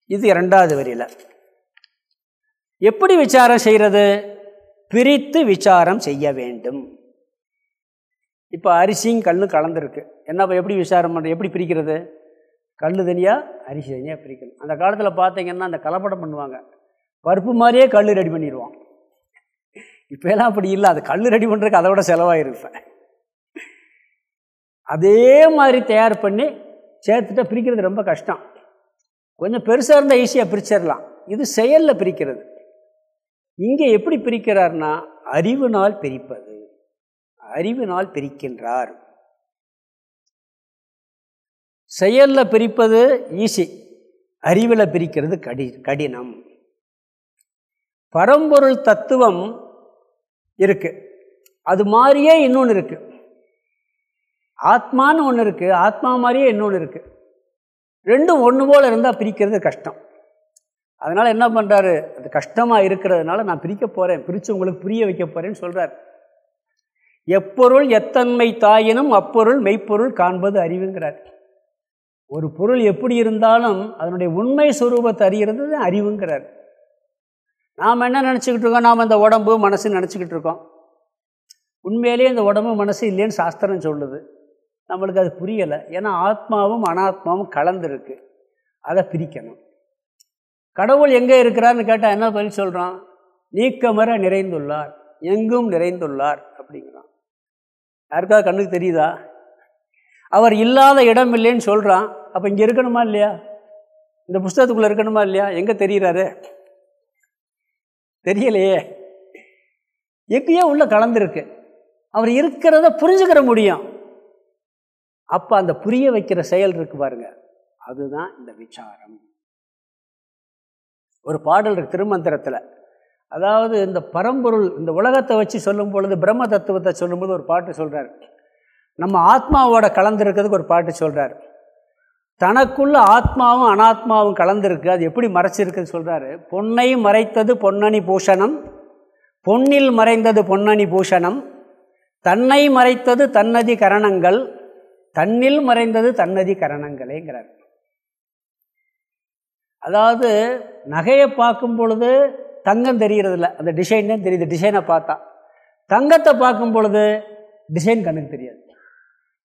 Speaker 1: இது இரண்டாவது வரியில். எப்படி விசாரம் செய்கிறது பிரித்து விசாரம் செய்ய வேண்டும். இப்போ அரிசியும் கல்லும் கலந்துருக்கு. என்ன எப்படி விசாரம் பண்ணுறது எப்படி பிரிக்கிறது? கல் தனியாக அரிசி தனியாக பிரிக்கணும். அந்த காலத்தில் பார்த்தீங்கன்னா அந்த கலப்படம் பண்ணுவாங்க. பருப்பு மாதிரியே கல் ரெடி பண்ணிடுவான் இப்போலாம் அப்படி இல்லை. அது கல் ரெடி பண்ணுறதுக்கு அதை விட செலவாயிருப்பேன் அதே மாதிரி தயார் பண்ணி சேர்த்துட்டா பிரிக்கிறது ரொம்ப கஷ்டம். கொஞ்சம் பெருசாக இருந்தால் ஈஸியாக பிரிச்சிடலாம். இது செயலில் பிரிக்கிறது. இங்கே எப்படி பிரிக்கிறார்னா அறிவினால் பிரிப்பது. அறிவினால் பிரிக்கின்றார். செயலில் பிரிப்பது ஈஸி அறிவில் பிரிக்கிறது கடி கடினம். பரம்பொருள் தத்துவம் இருக்குது அது மாதிரியே இன்னொன்று இருக்குது ஆத்மான்னு ஒன்று இருக்குது ஆத்மா மாதிரியே இன்னொன்று இருக்குது ரெண்டும் ஒன்று போல் இருந்தால் பிரிக்கிறது கஷ்டம். அதனால் என்ன பண்ணுறாரு அது கஷ்டமாக இருக்கிறதுனால நான் பிரிக்க போகிறேன் பிரித்து உங்களுக்கு புரிய வைக்க போகிறேன்னு சொல்கிறார் எப்பொருள் எத்தன்மை தாயினும் அப்பொருள் மெய்ப்பொருள் காண்பது அறிவுங்கிறார். ஒரு பொருள் எப்படி இருந்தாலும் அதனுடைய உண்மை சுரூபத்தை அறிகிறது அறிவுங்கிறார். நாம் என்ன நினச்சிக்கிட்டு இருக்கோம்? நாம் இந்த உடம்பு மனசு நினச்சிக்கிட்டு இருக்கோம். உண்மையிலேயே இந்த உடம்பு மனசு இல்லைன்னு சாஸ்திரம் சொல்லுது. நம்மளுக்கு அது புரியலை. ஏன்னா ஆத்மாவும் அனாத்மாவும் கலந்துருக்கு. அதை பிரிக்கணும். கடவுள் எங்கே இருக்கிறான்னு கேட்டால் என்ன பதில் சொல்கிறான் நீக்கமர நிறைந்துள்ளார். எங்கும் நிறைந்துள்ளார் அப்படிங்கிறான். யாருக்காவது கண்ணுக்கு தெரியுதா? அவர் இல்லாத இடம் இல்லைன்னு சொல்கிறான் அப்போ இங்கே இருக்கணுமா இல்லையா? இந்த புஸ்தகத்துக்குள்ளே இருக்கணுமா இல்லையா? எங்கே தெரிகிறாரு தெரியலையே. எங்கேயோ உள்ள கலந்துருக்கு. அவர் இருக்கிறத புரிஞ்சுக்கிற முடியும். அப்போ அந்த புரிய வைக்கிற செயல் இருக்கு பாருங்க. அதுதான் இந்த விசாரம். ஒரு பாடல் இருக்கு திருமந்திரத்தில். அதாவது இந்த பரம்பொருள் இந்த உலகத்தை வச்சு சொல்லும் பொழுது பிரம்ம தத்துவத்தை சொல்லும்போது ஒரு பாட்டு சொல்கிறார் நம்ம ஆத்மாவோட கலந்துருக்கிறதுக்கு ஒரு பாட்டு சொல்கிறார் தனக்குள்ள ஆத்மாவும் அனாத்மாவும் கலந்துருக்கு அது எப்படி மறைச்சிருக்குன்னு சொல்கிறாரு பொன்னை மறைத்தது பொன்னணி பூஷணம் பொன்னில் மறைந்தது பொன்னணி பூஷணம் தன்னை மறைத்தது தன்னதி கரணங்கள் தன்னில் மறைந்தது தன்னதி கரணங்களேங்கிறார். அதாவது நகையை பார்க்கும் பொழுது தங்கம் தெரிகிறதில்ல அந்த டிசைன் தான் தெரியுது டிசைனை பார்த்தா. தங்கத்தை பார்க்கும் பொழுது டிசைன் கண்ணுக்கு தெரியாது.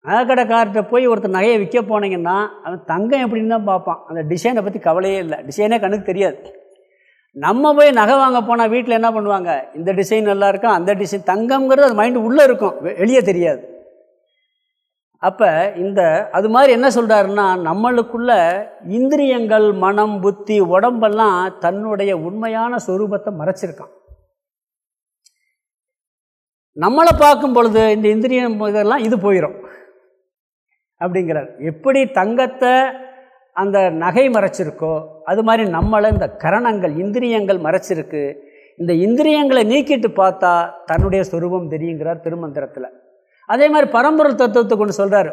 Speaker 1: நகைக்கடைக்கார்ட்ட போய் ஒருத்தர் நகையை விற்க போனீங்கன்னா அவன் தங்கம் எப்படின்னு தான் பார்ப்பான். அந்த டிசைனை பற்றி கவலையே இல்லை. டிசைனே கண்ணுக்கு தெரியாது. நம்ம போய் நகை வாங்க போனால் வீட்டில் என்ன பண்ணுவாங்க? இந்த டிசைன் நல்லா இருக்கும் அந்த டிசைன் தங்கம்ங்கிறது அது மைண்டு உள்ளே இருக்கும். வெளியே தெரியாது. அப்போ இந்த அது மாதிரி என்ன சொல்கிறாருன்னா நம்மளுக்குள்ள இந்திரியங்கள் மனம் புத்தி உடம்பெல்லாம் தன்னுடைய உண்மையான சொரூபத்தை மறைச்சிருக்கான். நம்மளை பார்க்கும் பொழுது இந்த இந்திரியம் இதெல்லாம் இது போயிடும் அப்படிங்கிறார். எப்படி தங்கத்தை அந்த நகை மறைச்சிருக்கோ அது மாதிரி நம்மளை இந்த கரணங்கள் இந்திரியங்கள் மறைச்சிருக்கு. இந்த இந்திரியங்களை நீக்கிட்டு பார்த்தா தன்னுடைய சொரூபம் தெரியுங்கிறார் திருமந்திரத்தில். அதே மாதிரி பரம்பொருள் தத்துவத்தை கொண்டு சொல்கிறார்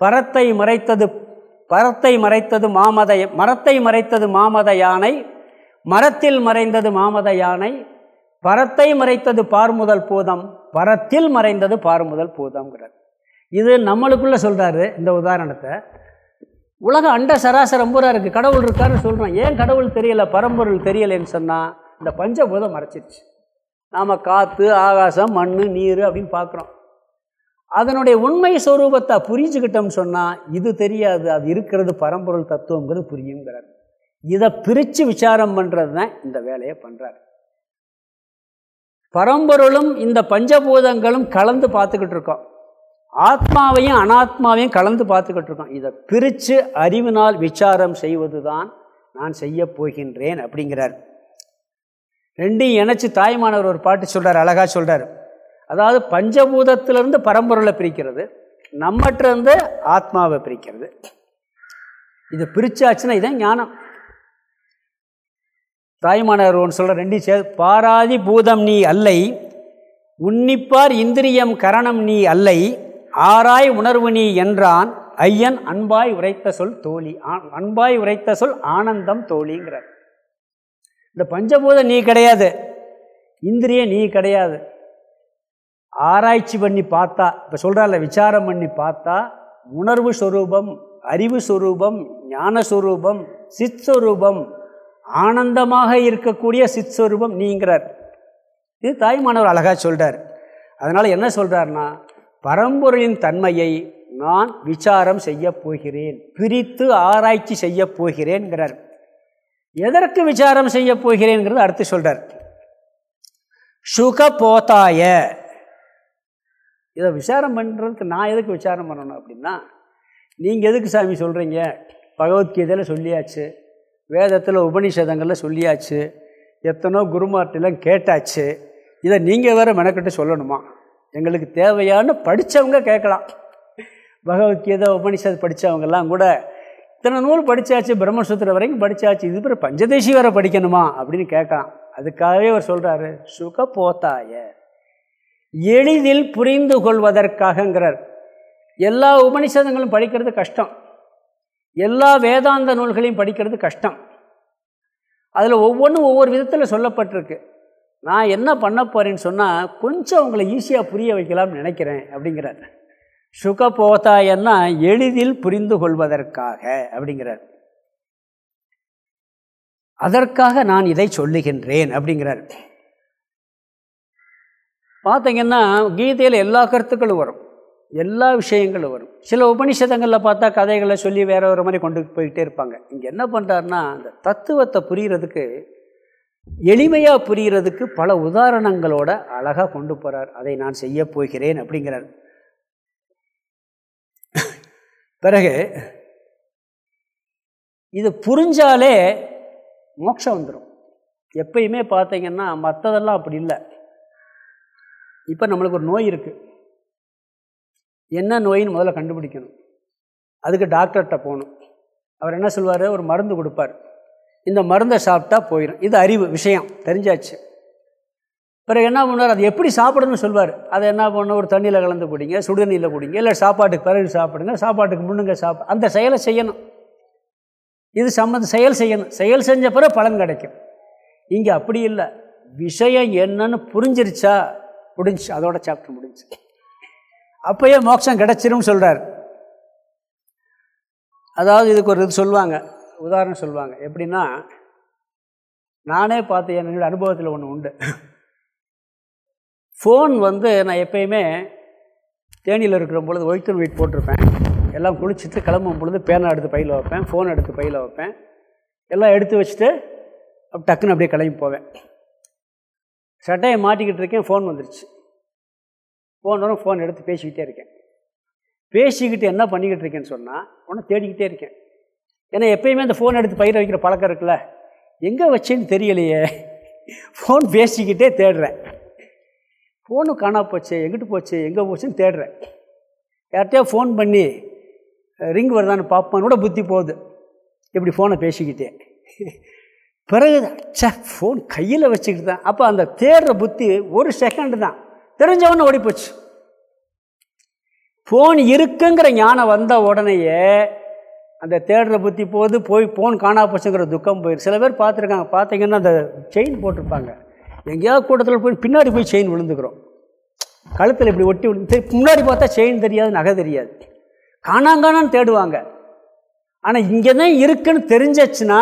Speaker 1: பரத்தை மறைத்தது பரத்தை மறைத்தது மாமத மரத்தை மறைத்தது மாமத யானை மரத்தில் மறைந்தது மாமத யானை பரத்தை மறைத்தது பார்முதல் பூதம் பரத்தில் மறைந்தது பார்முதல் பூதம்ங்கிறார். இது நம்மளுக்குள்ளே சொல்கிறாரு இந்த உதாரணத்தை. உலகம் அண்ட சராசரம் பூரா இருக்குது கடவுள் இருக்காருன்னு சொல்கிறோம் ஏன் கடவுள் தெரியலை பரம்பொருள் தெரியலைன்னு சொன்னால் இந்த பஞ்சபூதம் மறைச்சிருச்சு. நாம் காற்று ஆகாசம் மண் நீர் அப்படின்னு பார்க்குறோம் அதனுடைய உண்மை ஸ்வரூபத்தை புரிஞ்சுக்கிட்டோம்னு சொன்னால் இது தெரியாது. அது இருக்கிறது பரம்பொருள் தத்துவங்கிறது புரியுங்கிறார் இதை பிரித்து விசாரம் பண்ணுறது தான் இந்த வேலையை பண்ணுறார் பரம்பொருளும் இந்த பஞ்சபூதங்களும் கலந்து பார்த்துக்கிட்டு இருக்கோம். ஆத்மாவையும் அனாத்மாவையும் கலந்து பார்த்துக்கிட்டு இருக்கோம். இதை பிரித்து அறிவினால் விசாரம் செய்வது தான் நான் செய்ய போகின்றேன் அப்படிங்கிறார். ரெண்டையும் இணைச்சி தாய்மானவர் ஒரு பாட்டு சொல்கிறார் அழகாக சொல்கிறார் அதாவது பஞ்சபூதத்திலிருந்து பரம்பொருளை பிரிக்கிறது நம்மகிட்ட ஆத்மாவை பிரிக்கிறது. இதை பிரிச்சாச்சுன்னா இதான் ஞானம். தாய்மானவர் ஒன்று சொல்கிற ரெண்டையும் சே பாராதி பூதம் நீ அல்லை உன்னிப்பார் இந்திரியம் கரணம் நீ அல்லை ஆராய் உணர்வு நீ என்றான் ஐயன் அன்பாய் உரைத்த சொல் தோழி அன்பாய் உரைத்த சொல் ஆனந்தம் தோழிங்கிறார். இந்த பஞ்சபூதம் நீ கிடையாது இந்திரிய நீ கிடையாது. ஆராய்ச்சி பண்ணி பார்த்தா இப்போ சொல்கிறால விசாரம் பண்ணி பார்த்தா உணர்வு ஸ்வரூபம் அறிவு ஸ்வரூபம் ஞான ஸ்வரூபம் சித் ஆனந்தமாக இருக்கக்கூடிய சித்ஸ்வரூபம் நீங்கிறார். இது தாய்மானவர் அழகாக சொல்கிறார் அதனால் என்ன சொல்கிறார்னா பரம்பொருளின் தன்மையை நான் விசாரம் செய்ய போகிறேன் பிரித்து ஆராய்ச்சி செய்ய போகிறேன்கிறார். எதற்கு விசாரம் செய்ய போகிறேங்கிறது அடுத்து சொல்கிறார் சுக போதாய இதை விசாரம் பண்ணுறதுக்கு நான் எதுக்கு விசாரம் பண்ணணும் அப்படின்னா நீங்கள் எதுக்கு சாமி சொல்கிறீங்க பகவத்கீதையில் சொல்லியாச்சு வேதத்தில் உபனிஷதங்களில் சொல்லியாச்சு எத்தனோ குருமார்ட்டெல்லாம் கேட்டாச்சு இதை நீங்கள் வேறு மெனக்கிட்டு சொல்லணுமா? எங்களுக்கு தேவையான படித்தவங்க கேட்கலாம். பகவத்கீதை உபனிஷத் படித்தவங்கெல்லாம் கூட இத்தனை நூல் படித்தாச்சு பிரம்மசூத்திரம் வரைக்கும் படித்தாச்சு இது பிற பஞ்சதேசி வரை படிக்கணுமா அப்படின்னு கேட்கலாம். அதுக்காகவே அவர் சொல்கிறாரு சுக போத்தாய எளிதில் புரிந்து கொள்வதற்காகங்கிறார். எல்லா உபனிஷதங்களும் படிக்கிறது கஷ்டம். எல்லா வேதாந்த நூல்களையும் படிக்கிறது கஷ்டம். அதில் ஒவ்வொன்றும் ஒவ்வொரு விதத்தில் சொல்லப்பட்டிருக்கு. நான் என்ன பண்ண போகிறேன்னு சொன்னால் கொஞ்சம் உங்களை ஈஸியாக புரிய வைக்கலாம்னு நினைக்கிறேன் அப்படிங்கிறார். சுக போதாயன்னா எளிதில் புரிந்து கொள்வதற்காக அப்படிங்கிறார். அதற்காக நான் இதை சொல்லுகின்றேன் அப்படிங்கிறார். பார்த்தீங்கன்னா கீதையில் எல்லா கருத்துக்களும் வரும். எல்லா விஷயங்களும் வரும். சில உபனிஷதங்களில் பார்த்தா கதைகளை சொல்லி வேற ஒரு மாதிரி கொண்டு போயிட்டே இருப்பாங்க. இங்கே என்ன பண்ணுறாருன்னா அந்த தத்துவத்தை புரிகிறதுக்கு எளிமையாக புரிகிறதுக்கு பல உதாரணங்களோட அழகாக கொண்டு போகிறார் அதை நான் செய்ய போகிறேன் அப்படிங்கிறார். பிறகு இது புரிஞ்சாலே மோட்சம் வந்துடும் எப்பயுமே பார்த்தீங்கன்னா மற்றதெல்லாம் அப்படி இல்லை. இப்போ நம்மளுக்கு ஒரு நோய் இருக்குது என்ன நோயின்னு முதல்ல கண்டுபிடிக்கணும். அதுக்கு டாக்டர்கிட்ட போகணும். அவர் என்ன சொல்வார்? ஒரு மருந்து கொடுப்பார். இந்த மருந்தை சாப்பிட்டா போயிடும் இது அறிவு விஷயம். தெரிஞ்சாச்சு. பிறகு என்ன பண்ணுவார்? அது எப்படி சாப்பிடணும்னு சொல்வார். அதை என்ன பண்ண ஒரு தண்ணியில் கலந்து குடிங்க சுடுதண்ணியில் குடிங்க இல்லை சாப்பாட்டுக்கு பிறகு சாப்பிடுங்க சாப்பாட்டுக்கு முன்னுங்க சாப்பிட அந்த செயலை செய்யணும். இது சம்மந்த செயல் செய்யணும். செயல் செஞ்ச பிறகு பலன் கிடைக்கும். இங்கே அப்படி இல்லை. விஷயம் என்னன்னு புரிஞ்சிருச்சா? முடிஞ்சு அதோட சாப்டர் முடிஞ்சு அப்போயே மோட்சம் கிடச்சிரும்னு சொல்கிறார் அதாவது இதுக்கு ஒரு இது சொல்லுவாங்க. உதாரணம் சொல்லுவாங்க. எப்படின்னா நானே பார்த்து என்னோட அனுபவத்தில் ஒன்று உண்டு. ஃபோன் வந்து நான் எப்பயுமே தேனியில் இருக்கிற பொழுது ஒயிட் அண்ட் ஒயிட் போட்டிருப்பேன். எல்லாம் குளிச்சுட்டு கிளம்பும் பொழுது பேனா எடுத்து பையில் வைப்பேன் ஃபோன் எடுத்து பையில் வைப்பேன். எல்லாம் எடுத்து வச்சுட்டு டக்குன்னு அப்படியே கிளம்பி போவேன். சட்டையை மாட்டிக்கிட்டு இருக்கேன் ஃபோன் வந்துருச்சு. ஃபோன் வரும் ஃபோன் எடுத்து பேசிக்கிட்டே இருக்கேன். பேசிக்கிட்டு என்ன பண்ணிக்கிட்டு இருக்கேன்னு சொன்னால் ஒன்று தேடிக்கிட்டே இருக்கேன். ஏன்னா எப்பயுமே அந்த ஃபோன் எடுத்து பயிர வைக்கிற பழக்கம் இருக்குல்ல. எங்கே வச்சேன்னு தெரியலையே. ஃபோன் பேசிக்கிட்டே தேடுறேன். ஃபோனு காணா போச்சு எங்கிட்டு போச்சு எங்கே போச்சுன்னு தேடுறேன். யார்கிட்டயோ ஃபோன் பண்ணி ரிங் வருதான்னு பார்ப்பான்னு கூட புத்தி போகுது. இப்படி ஃபோனை பேசிக்கிட்டே. பிறகு சே ஃபோன் கையில் வச்சுக்கிட்டு தான். அப்போ அந்த தேடுற புத்தி ஒரு செகண்டு தான். தெரிஞ்சவொன்னே ஓடிப்போச்சு. ஃபோன் இருக்குங்கிற ஞானம் வந்த உடனேயே அந்த தேடுற புத்தி போது போய் ஃபோன் காணா போச்சுங்கிற துக்கம் போயிடும் சில பேர் பார்த்துருக்காங்க. பார்த்தீங்கன்னா அந்த செயின் போட்டிருப்பாங்க. எங்கேயாவது கூட்டத்தில் போய் பின்னாடி போய் செயின் விழுந்துக்கிறோம். கழுத்தில் இப்படி ஒட்டி விழுந்து முன்னாடி பார்த்தா செயின் தெரியாது நகை தெரியாது. காணாங்கானான்னு தேடுவாங்க. ஆனால் இங்கே தான் இருக்குன்னு தெரிஞ்சிச்சுன்னா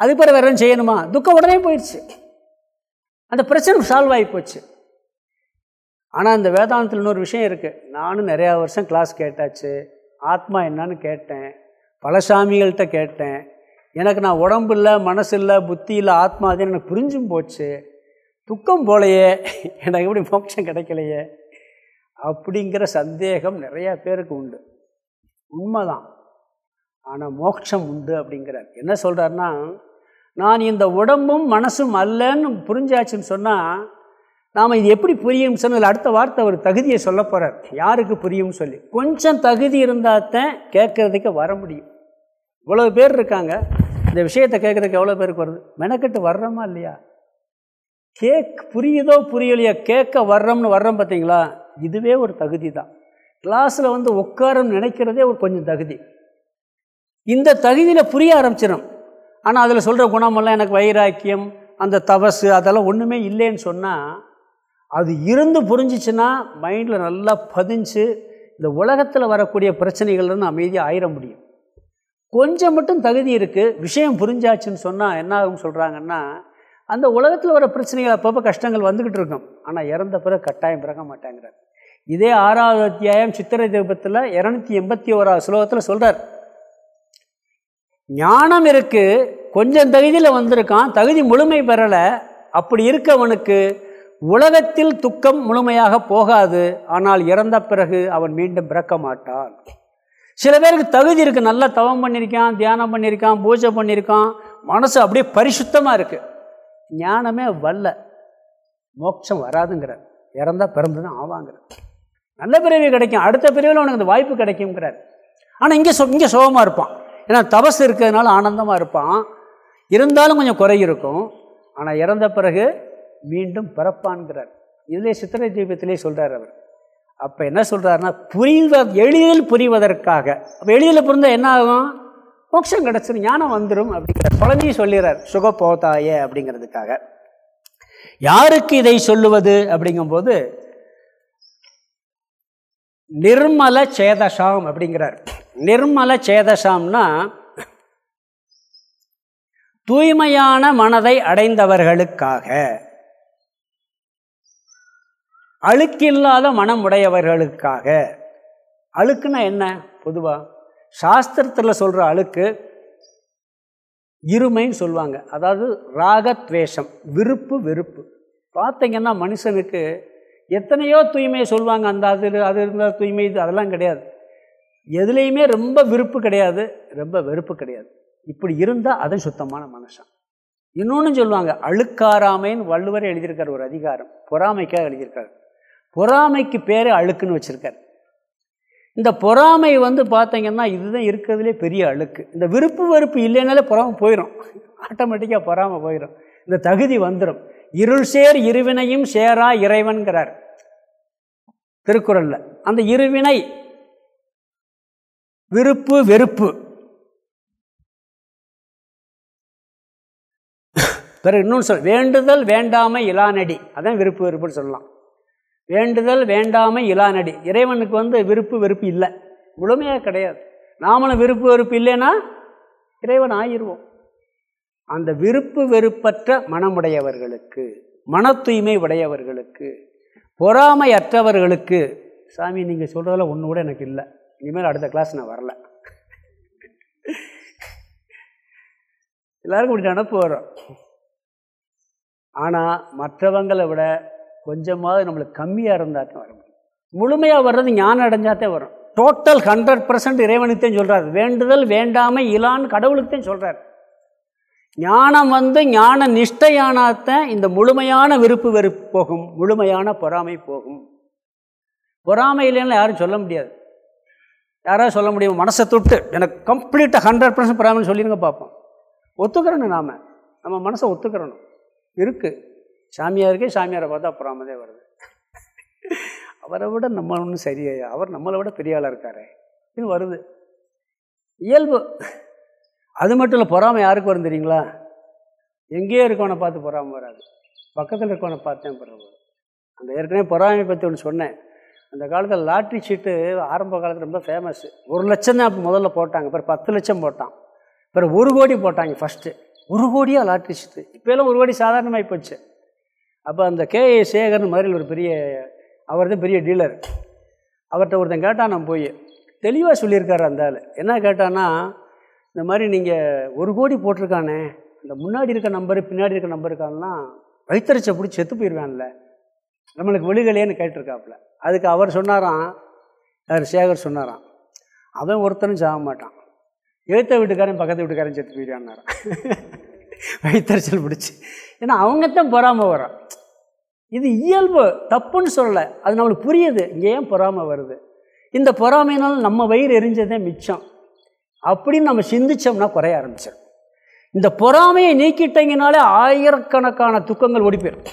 Speaker 1: அது பிறகு வேற செய்யணுமா? துக்கம் உடனே போயிடுச்சு. அந்த பிரச்சனை சால்வ் ஆகி போச்சு. ஆனால் இந்த வேதாந்தத்தில் இன்னொரு விஷயம் இருக்குது நானும் நிறையா வருஷம் கிளாஸ் கேட்டாச்சு. ஆத்மா என்னன்னு கேட்டேன். பல சாமிகள்கிட்ட கேட்டேன். எனக்கு நான் உடம்பு இல்லை மனசு இல்லை புத்தி இல்லை ஆத்மா அது எனக்கு புரிஞ்சும் போச்சு. துக்கம் போலையே எனக்கு எப்படி மோட்சம் கிடைக்கலையே? அப்படிங்கிற சந்தேகம் நிறையா பேருக்கு உண்டு. உண்மைதான். ஆனால் மோட்சம் உண்டு அப்படிங்கிறார். என்ன சொல்கிறாருன்னா நான் இந்த உடம்பும் மனசும் அல்லன்னு புரிஞ்சாச்சுன்னு சொன்னால் நாம் இது எப்படி புரியும் சொன்னதில் அடுத்த வார்த்தை ஒரு தகுதியை சொல்ல போகிறார் யாருக்கு புரியும்னு சொல்லி. கொஞ்சம் தகுதி இருந்தால் தான் கேட்குறதுக்கு வர முடியும். இவ்வளோ பேர் இருக்காங்க. இந்த விஷயத்தை கேட்குறதுக்கு எவ்வளோ பேருக்கு வருது? மெனக்கெட்டு வர்றோமா இல்லையா? கேக் புரியுதோ புரியலையோ கேட்க வர்றோம்னு வர்றோம் பார்த்தீங்களா? இதுவே ஒரு தகுதி தான் கிளாஸில் வந்து உட்காரம் நினைக்கிறதே ஒரு கொஞ்சம் தகுதி. இந்த தகுதியில் புரிய ஆரம்பிச்சிடும் ஆனால் அதில் சொல்கிற குணமெல்லாம் எனக்கு வைராக்கியம் அந்த தவசு அதெல்லாம் ஒன்றுமே இல்லைன்னு சொன்னால் அது இருந்து புரிஞ்சிச்சுன்னா மைண்டில் நல்லா பதிஞ்சு இந்த உலகத்தில் வரக்கூடிய பிரச்சனைகள்லேருந்து அமைதியாக ஆயிட முடியும். கொஞ்சம் மட்டும் தகுதி இருக்குது விஷயம் புரிஞ்சாச்சுன்னு சொன்னால் என்ன ஆகும் சொல்கிறாங்கன்னா அந்த உலகத்தில் வர பிரச்சனைகள் அப்பப்போ கஷ்டங்கள் வந்துக்கிட்டு இருக்கும். ஆனால் இறந்த பிறகு கட்டாயம் பிறக்க மாட்டேங்கிறார். இதே ஆறாவது அத்தியாயம் சித்திரை தீபத்தில் இரநூத்தி எண்பத்தி ஓராவது ஸ்லோகத்தில் சொல்கிறார் ஞானம் இருக்குது கொஞ்சம் தகுதியில் வந்திருக்கான் தகுதி முழுமை பெறலை அப்படி இருக்கவனுக்கு உலகத்தில் துக்கம் முழுமையாக போகாது ஆனால் இறந்த பிறகு அவன் மீண்டும் பிறக்க மாட்டான். சில பேருக்கு தகுதி இருக்குது நல்லா தவம் பண்ணியிருக்கான் தியானம் பண்ணியிருக்கான் பூஜை பண்ணியிருக்கான். மனசு அப்படியே பரிசுத்தமாக இருக்குது ஞானமே வல்ல மோட்சம் வராதுங்கிறார். இறந்தால் பிறந்து தான் ஆவாங்கிறார். நல்ல பிறவி கிடைக்கும். அடுத்த பிரிவில் அவனுக்கு அந்த வாய்ப்பு கிடைக்குங்கிறார் ஆனால் இங்கே சொ இங்கே சுகமாக இருப்பான். ஏன்னா தபஸ் இருக்கிறதுனால ஆனந்தமாக இருப்பான். இருந்தாலும் கொஞ்சம் குறை இருக்கும் ஆனால் இறந்த பிறகு மீண்டும் பிறப்பான்கிறார் இதிலே சித்திரை தீபத்திலே சொல்கிறார் அவர். அப்போ என்ன சொல்கிறாருன்னா புரிவ எளிதில் புரிவதற்காக. அப்போ எளிதில் புரிந்தால் என்ன ஆகும்? மோட்சம் கிடச்சிரும் ஞானம் வந்துடும் அப்படிங்கிற குழந்தையும் சொல்லிடுறார் சுகபோதாய அப்படிங்கிறதுக்காக. யாருக்கு இதை சொல்லுவது அப்படிங்கும்போது நிர்மல சேதசாம் அப்படிங்கிறார். நிர்மல சேதசாம்னா தூய்மையான மனதை அடைந்தவர்களுக்காக. அழுக்கில்லாத மனம் உடையவர்களுக்காக அழுக்குன்னா என்ன? பொதுவாக சாஸ்திரத்தில் சொல்கிற அழுக்கு இருமைன்னு சொல்லுவாங்க. அதாவது ராகத்வேஷம் விருப்பு வெறுப்பு. பார்த்தீங்கன்னா மனுஷனுக்கு எத்தனையோ தூய்மையை சொல்லுவாங்க. அந்த அது அது இருந்தால் தூய்மை இது அதெல்லாம் கிடையாது. எதுலேயுமே ரொம்ப விருப்பு கிடையாது ரொம்ப வெறுப்பு கிடையாது. இப்படி இருந்தால் அது சுத்தமான மனுஷன். இன்னொன்று சொல்லுவாங்க அழுக்காராமைன்னு வள்ளுவரை எழுதியிருக்கார் ஒரு அதிகாரம் பொறாமைக்காக எழுதியிருக்காரு. பொறாமைக்கு பேர் அழுக்குன்னு வச்சுருக்கார். இந்த பொறாமை வந்து பார்த்தீங்கன்னா இதுதான் இருக்கிறதுலே பெரிய அழுக்கு. இந்த விருப்பு வெறுப்பு இல்லைனாலே பொறாமை போயிடும் ஆட்டோமேட்டிக்காக பொறாமை போயிடும் இந்த தகுதி வந்துடும் இருள் சேர் இருவினையும் சேரா இறைவன்கிறார். திருக்குறளில். அந்த இருவினை விருப்பு வெறுப்பு. பிறகு இன்னொன்று சொல் வேண்டுதல் வேண்டாமை இலானடி. அதான் விருப்பு வெறுப்புன்னு சொல்லலாம். வேண்டுதல் வேண்டாமை இலாநடி இறைவனுக்கு வந்து விருப்பு வெறுப்பு இல்லை. முழுமையாக கிடையாது. நாமளும் விருப்பு வெறுப்பு இல்லைன்னா இறைவன் ஆயிடுவோம். அந்த விருப்பு வெறுப்பற்ற மனமுடையவர்களுக்கு மன தூய்மை உடையவர்களுக்கு பொறாமை அற்றவர்களுக்கு சாமி நீங்கள் சொல்கிறதெல்லாம் ஒன்று கூட எனக்கு இல்லை. இனிமேல் அடுத்த கிளாஸ் நான் வரல. எல்லாருக்கும் இப்படி நினப்பு வரும். ஆனால் மற்றவங்களை விட கொஞ்சமாவது நம்மளுக்கு கம்மியாக இருந்தால் தான் வர முடியும். முழுமையாக வர்றது ஞானம் அடைஞ்சாத்தே வரும். டோட்டல் ஹண்ட்ரட் பர்சன்ட் இறைவனுக்கு சொல்கிறார் வேண்டுதல் வேண்டாமை இலான்னு கடவுளுக்குத்தையும் சொல்கிறார் ஞானம் வந்து ஞான நிஷ்டையானாத்தான் இந்த முழுமையான விருப்பு வெறுப்பு போகும் முழுமையான பொறாமை போகும். பொறாமை இல்லைன்னு யாரும் சொல்ல முடியாது. யாராவது சொல்ல முடியும்? மனசை தொட்டு எனக்கு கம்ப்ளீட்டாக ஹண்ட்ரட் பர்சன்ட் பொறாமைன்னு சொல்லிடுங்க பார்ப்போம் ஒத்துக்கிறணும் நாம். நம்ம மனசை ஒத்துக்கிறணும். இருக்குது சாமியாருக்கே சாமியாரை பார்த்தா பொறாமதே வருது. அவரை விட நம்ம ஒன்றும் சரியா அவர் நம்மளை விட பெரிய ஆளாக இருக்காரு. இது வருது. இயல்பு. அது மட்டும் இல்லை பொறாமை யாருக்கு வரும் தெரியுங்களா? எங்கேயோ இருக்கவனை பார்த்து பொறாமல் வராது. பக்கத்தில் இருக்கவனை பார்த்தேன் பிறகு அந்த ஏற்கனவே பொறாமை பற்றி ஒன்று சொன்னேன். அந்த காலத்தில் லாட்ரி சீட்டு ஆரம்ப காலத்தில் ரொம்ப ஃபேமஸ்ஸு ஒரு லட்சம் தான் அப்போ முதல்ல போட்டாங்க. பிறகு பத்து லட்சம் போட்டான். அப்புறம் ஒரு கோடி போட்டாங்க ஃபஸ்ட்டு ஒரு கோடியாக லாட்ரி சீட்டு. இப்போலாம் ஒரு கோடி சாதாரணமாக போச்சு. அப்போ அந்த கேஏ சேகர்னு மாதிரி ஒரு பெரிய அவர் தான் பெரிய டீலர். அவர்கிட்ட ஒருத்தன் கேட்டான் நான் போய். தெளிவாக சொல்லியிருக்காரு அந்த ஆள். என்ன கேட்டான்னா இந்த மாதிரி நீங்கள் ஒரு கோடி போட்டிருக்கானே இந்த முன்னாடி இருக்க நம்பரு பின்னாடி இருக்க நம்பர் இருக்கான்னா வைத்தறிச்சை பிடிச்சி செத்து போயிடுவான்ல நம்மளுக்கு வெளிகளேன்னு கேட்டிருக்காப்புல அதுக்கு அவர் சொன்னாராம் அவர் சேகர் சொன்னாராம். அவன் ஒருத்தனும் சாக மாட்டான். எழுத்த வீட்டுக்காரன் பக்கத்து வீட்டுக்காரன் செத்து போயிடுவான்னாரான் வைத்தறிச்சல் பிடிச்சி ஏன்னா அவங்கத்தான் பொறாமல் வரான் இது இயல்பு தப்புன்னு சொல்லலை. அது நம்மளுக்கு புரியுது. இங்கே ஏன் பொறாமை வருது? இந்த பொறாமையினால் நம்ம வயிறு எரிஞ்சதே மிச்சம். அப்படின்னு நம்ம சிந்திச்சோம்னா குறைய ஆரம்பிச்சிடும் இந்த பொறாமையை நீக்கிட்டீங்கனாலே ஆயிரக்கணக்கான துக்கங்கள் ஓடி போயிடும்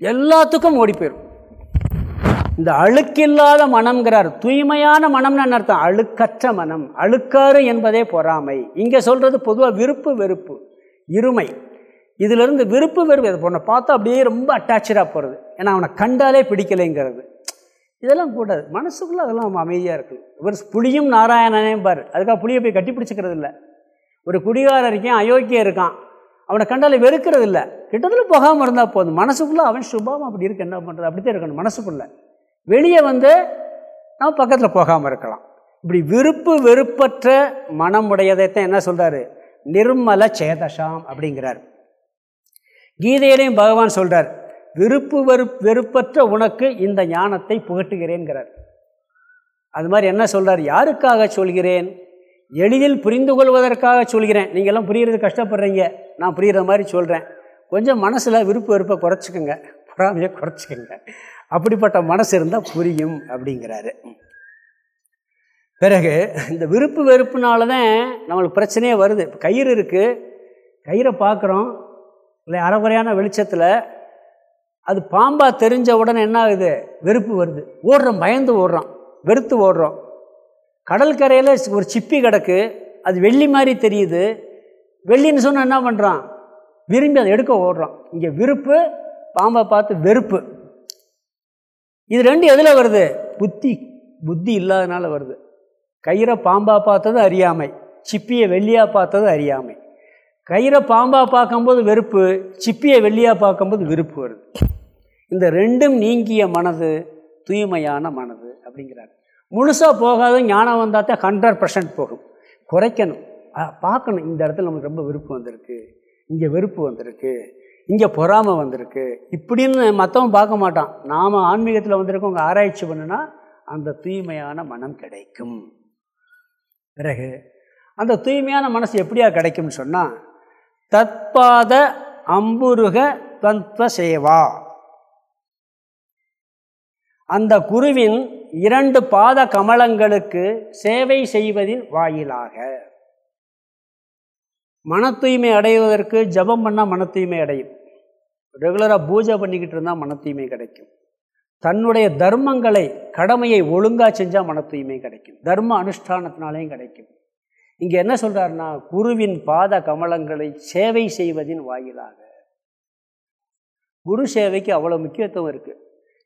Speaker 1: எல்லாத்துக்கும் ஓடி போயிடும் இந்த அழுக்கில்லாத மனம்ங்கிறார். தூய்மையான மனம்னு என்ன அர்த்தம்? அழுக்கற்ற மனம். அழுக்காறு என்பதே பொறாமை. இங்கே சொல்கிறது பொதுவாக விருப்பு வெறுப்பு. இருமை. இதிலிருந்து விருப்பு வெறுப்பு இதை பொண்ணை பார்த்தா அப்படியே ரொம்ப அட்டாச்சாக போகிறது ஏன்னா அவனை கண்டாலே பிடிக்கலைங்கிறது. இதெல்லாம் கூடாது. மனசுக்குள்ளே அதெல்லாம் அமைதியாக இருக்குது இவர் புளியும் நாராயணனே பாரு. அதுக்காக புளியை போய் கட்டி பிடிச்சிக்கிறது இல்லை. ஒரு குடிகாரன் இருக்கேன் அயோக்கியம் இருக்கான். அவனை கண்டாலே வெறுக்கிறது இல்லை. கிட்டத்தில் போகாமல் இருந்தால் போதும். மனசுக்குள்ளே அவன் சுபாவம் அப்படி இருக்கு. என்ன பண்ணுறது அப்படி தான் இருக்கணும் மனசுக்குள்ளே. வெளியே வந்து நம்ம பக்கத்தில் போகாமல் இருக்கலாம். இப்படி விருப்பு வெறுப்பற்ற மனம் உடையதைத்தான் என்ன சொல்கிறாரு நிர்மல சேதசாம் அப்படிங்கிறார். கீதையிலையும் பகவான் சொல்கிறார் விருப்பு வெறு வெறுப்பற்ற உனக்கு இந்த ஞானத்தை புகட்டுகிறேன்கிறார். அது மாதிரி என்ன சொல்கிறார் யாருக்காக சொல்கிறேன்? எளிதில் புரிந்து கொள்வதற்காக சொல்கிறேன். நீங்கள்லாம் புரிகிறது கஷ்டப்படுறீங்க. நான் புரிகிற மாதிரி சொல்கிறேன் கொஞ்சம் மனசில் விருப்பு வெறுப்பை குறைச்சிக்கோங்க. பொறாமையை குறைச்சிக்கோங்க. அப்படிப்பட்ட மனசு இருந்தால் புரியும் அப்படிங்கிறாரு. பிறகு இந்த விருப்பு வெறுப்புனால தான் நம்மளுக்கு பிரச்சனையே வருது. இப்போ கயிறு இருக்குது கயிறை பார்க்குறோம் இல்லை அறகுறையான வெளிச்சத்தில் அது பாம்பாக தெரிஞ்ச உடனே என்ன ஆகுது? வெறுப்பு வருது. ஓடுறோம் பயந்து ஓடுறோம் வெறுத்து ஓடுறோம். கடற்கரையில் ஒரு சிப்பி கிடக்கு. அது வெள்ளி மாதிரி தெரியுது. வெள்ளின்னு சொன்னால் என்ன பண்ணுறான் விரும்பி அதை எடுக்க ஓடுறோம். இங்கே விருப்பு பாம்பை பார்த்து வெறுப்பு. இது ரெண்டு எதில் வருது? புத்தி. புத்தி இல்லாதனால வருது. கயிறை பாம்பாக பார்த்தது அறியாமை சிப்பியை வெள்ளியாக பார்த்தது அறியாமை. கயிறை பாம்பாக பார்க்கும்போது வெறுப்பு சிப்பியை வெள்ளியாக பார்க்கும்போது விருப்பு வருது. இந்த ரெண்டும் நீங்கிய மனது தூய்மையான மனது அப்படிங்கிறார். முழுசாக போகாத ஞானம் வந்தால் தான் ஹண்ட்ரட் பர்சன்ட் போகும். குறைக்கணும். பார்க்கணும். இந்த இடத்துல நமக்கு ரொம்ப விருப்பம் வந்திருக்கு. இங்கே வெறுப்பு வந்திருக்கு. இங்கே பொறாமை வந்திருக்கு. இப்படின்னு மற்றவன் பார்க்க மாட்டான். நாம் ஆன்மீகத்தில் வந்திருக்கவங்க ஆராய்ச்சி பண்ணுனா அந்த தூய்மையான மனம் கிடைக்கும். பிறகு அந்த தூய்மையான மனசு எப்படியா கிடைக்கும்னு சொன்னால் தத்பாத அம்புருக தந்த்வ சேவா. அந்த குருவின் இரண்டு பாத கமலங்களுக்கு சேவை செய்வதின் வாயிலாக. மன தூய்மை அடைவதற்கு ஜபம் பண்ணால் மன தூய்மை அடையும் ரெகுலராக பூஜை பண்ணிக்கிட்டு இருந்தால் மன தூய்மை கிடைக்கும். தன்னுடைய தர்மங்களை கடமையை ஒழுங்காக செஞ்சால் மன தூய்மை கிடைக்கும். தர்ம அனுஷ்டானத்தினாலேயும் கிடைக்கும். இங்கே என்ன சொல்கிறாருன்னா குருவின் பாத கமலங்களை சேவை செய்வதின் வாயிலாக. குரு சேவைக்கு அவ்வளோ முக்கியத்துவம் இருக்குது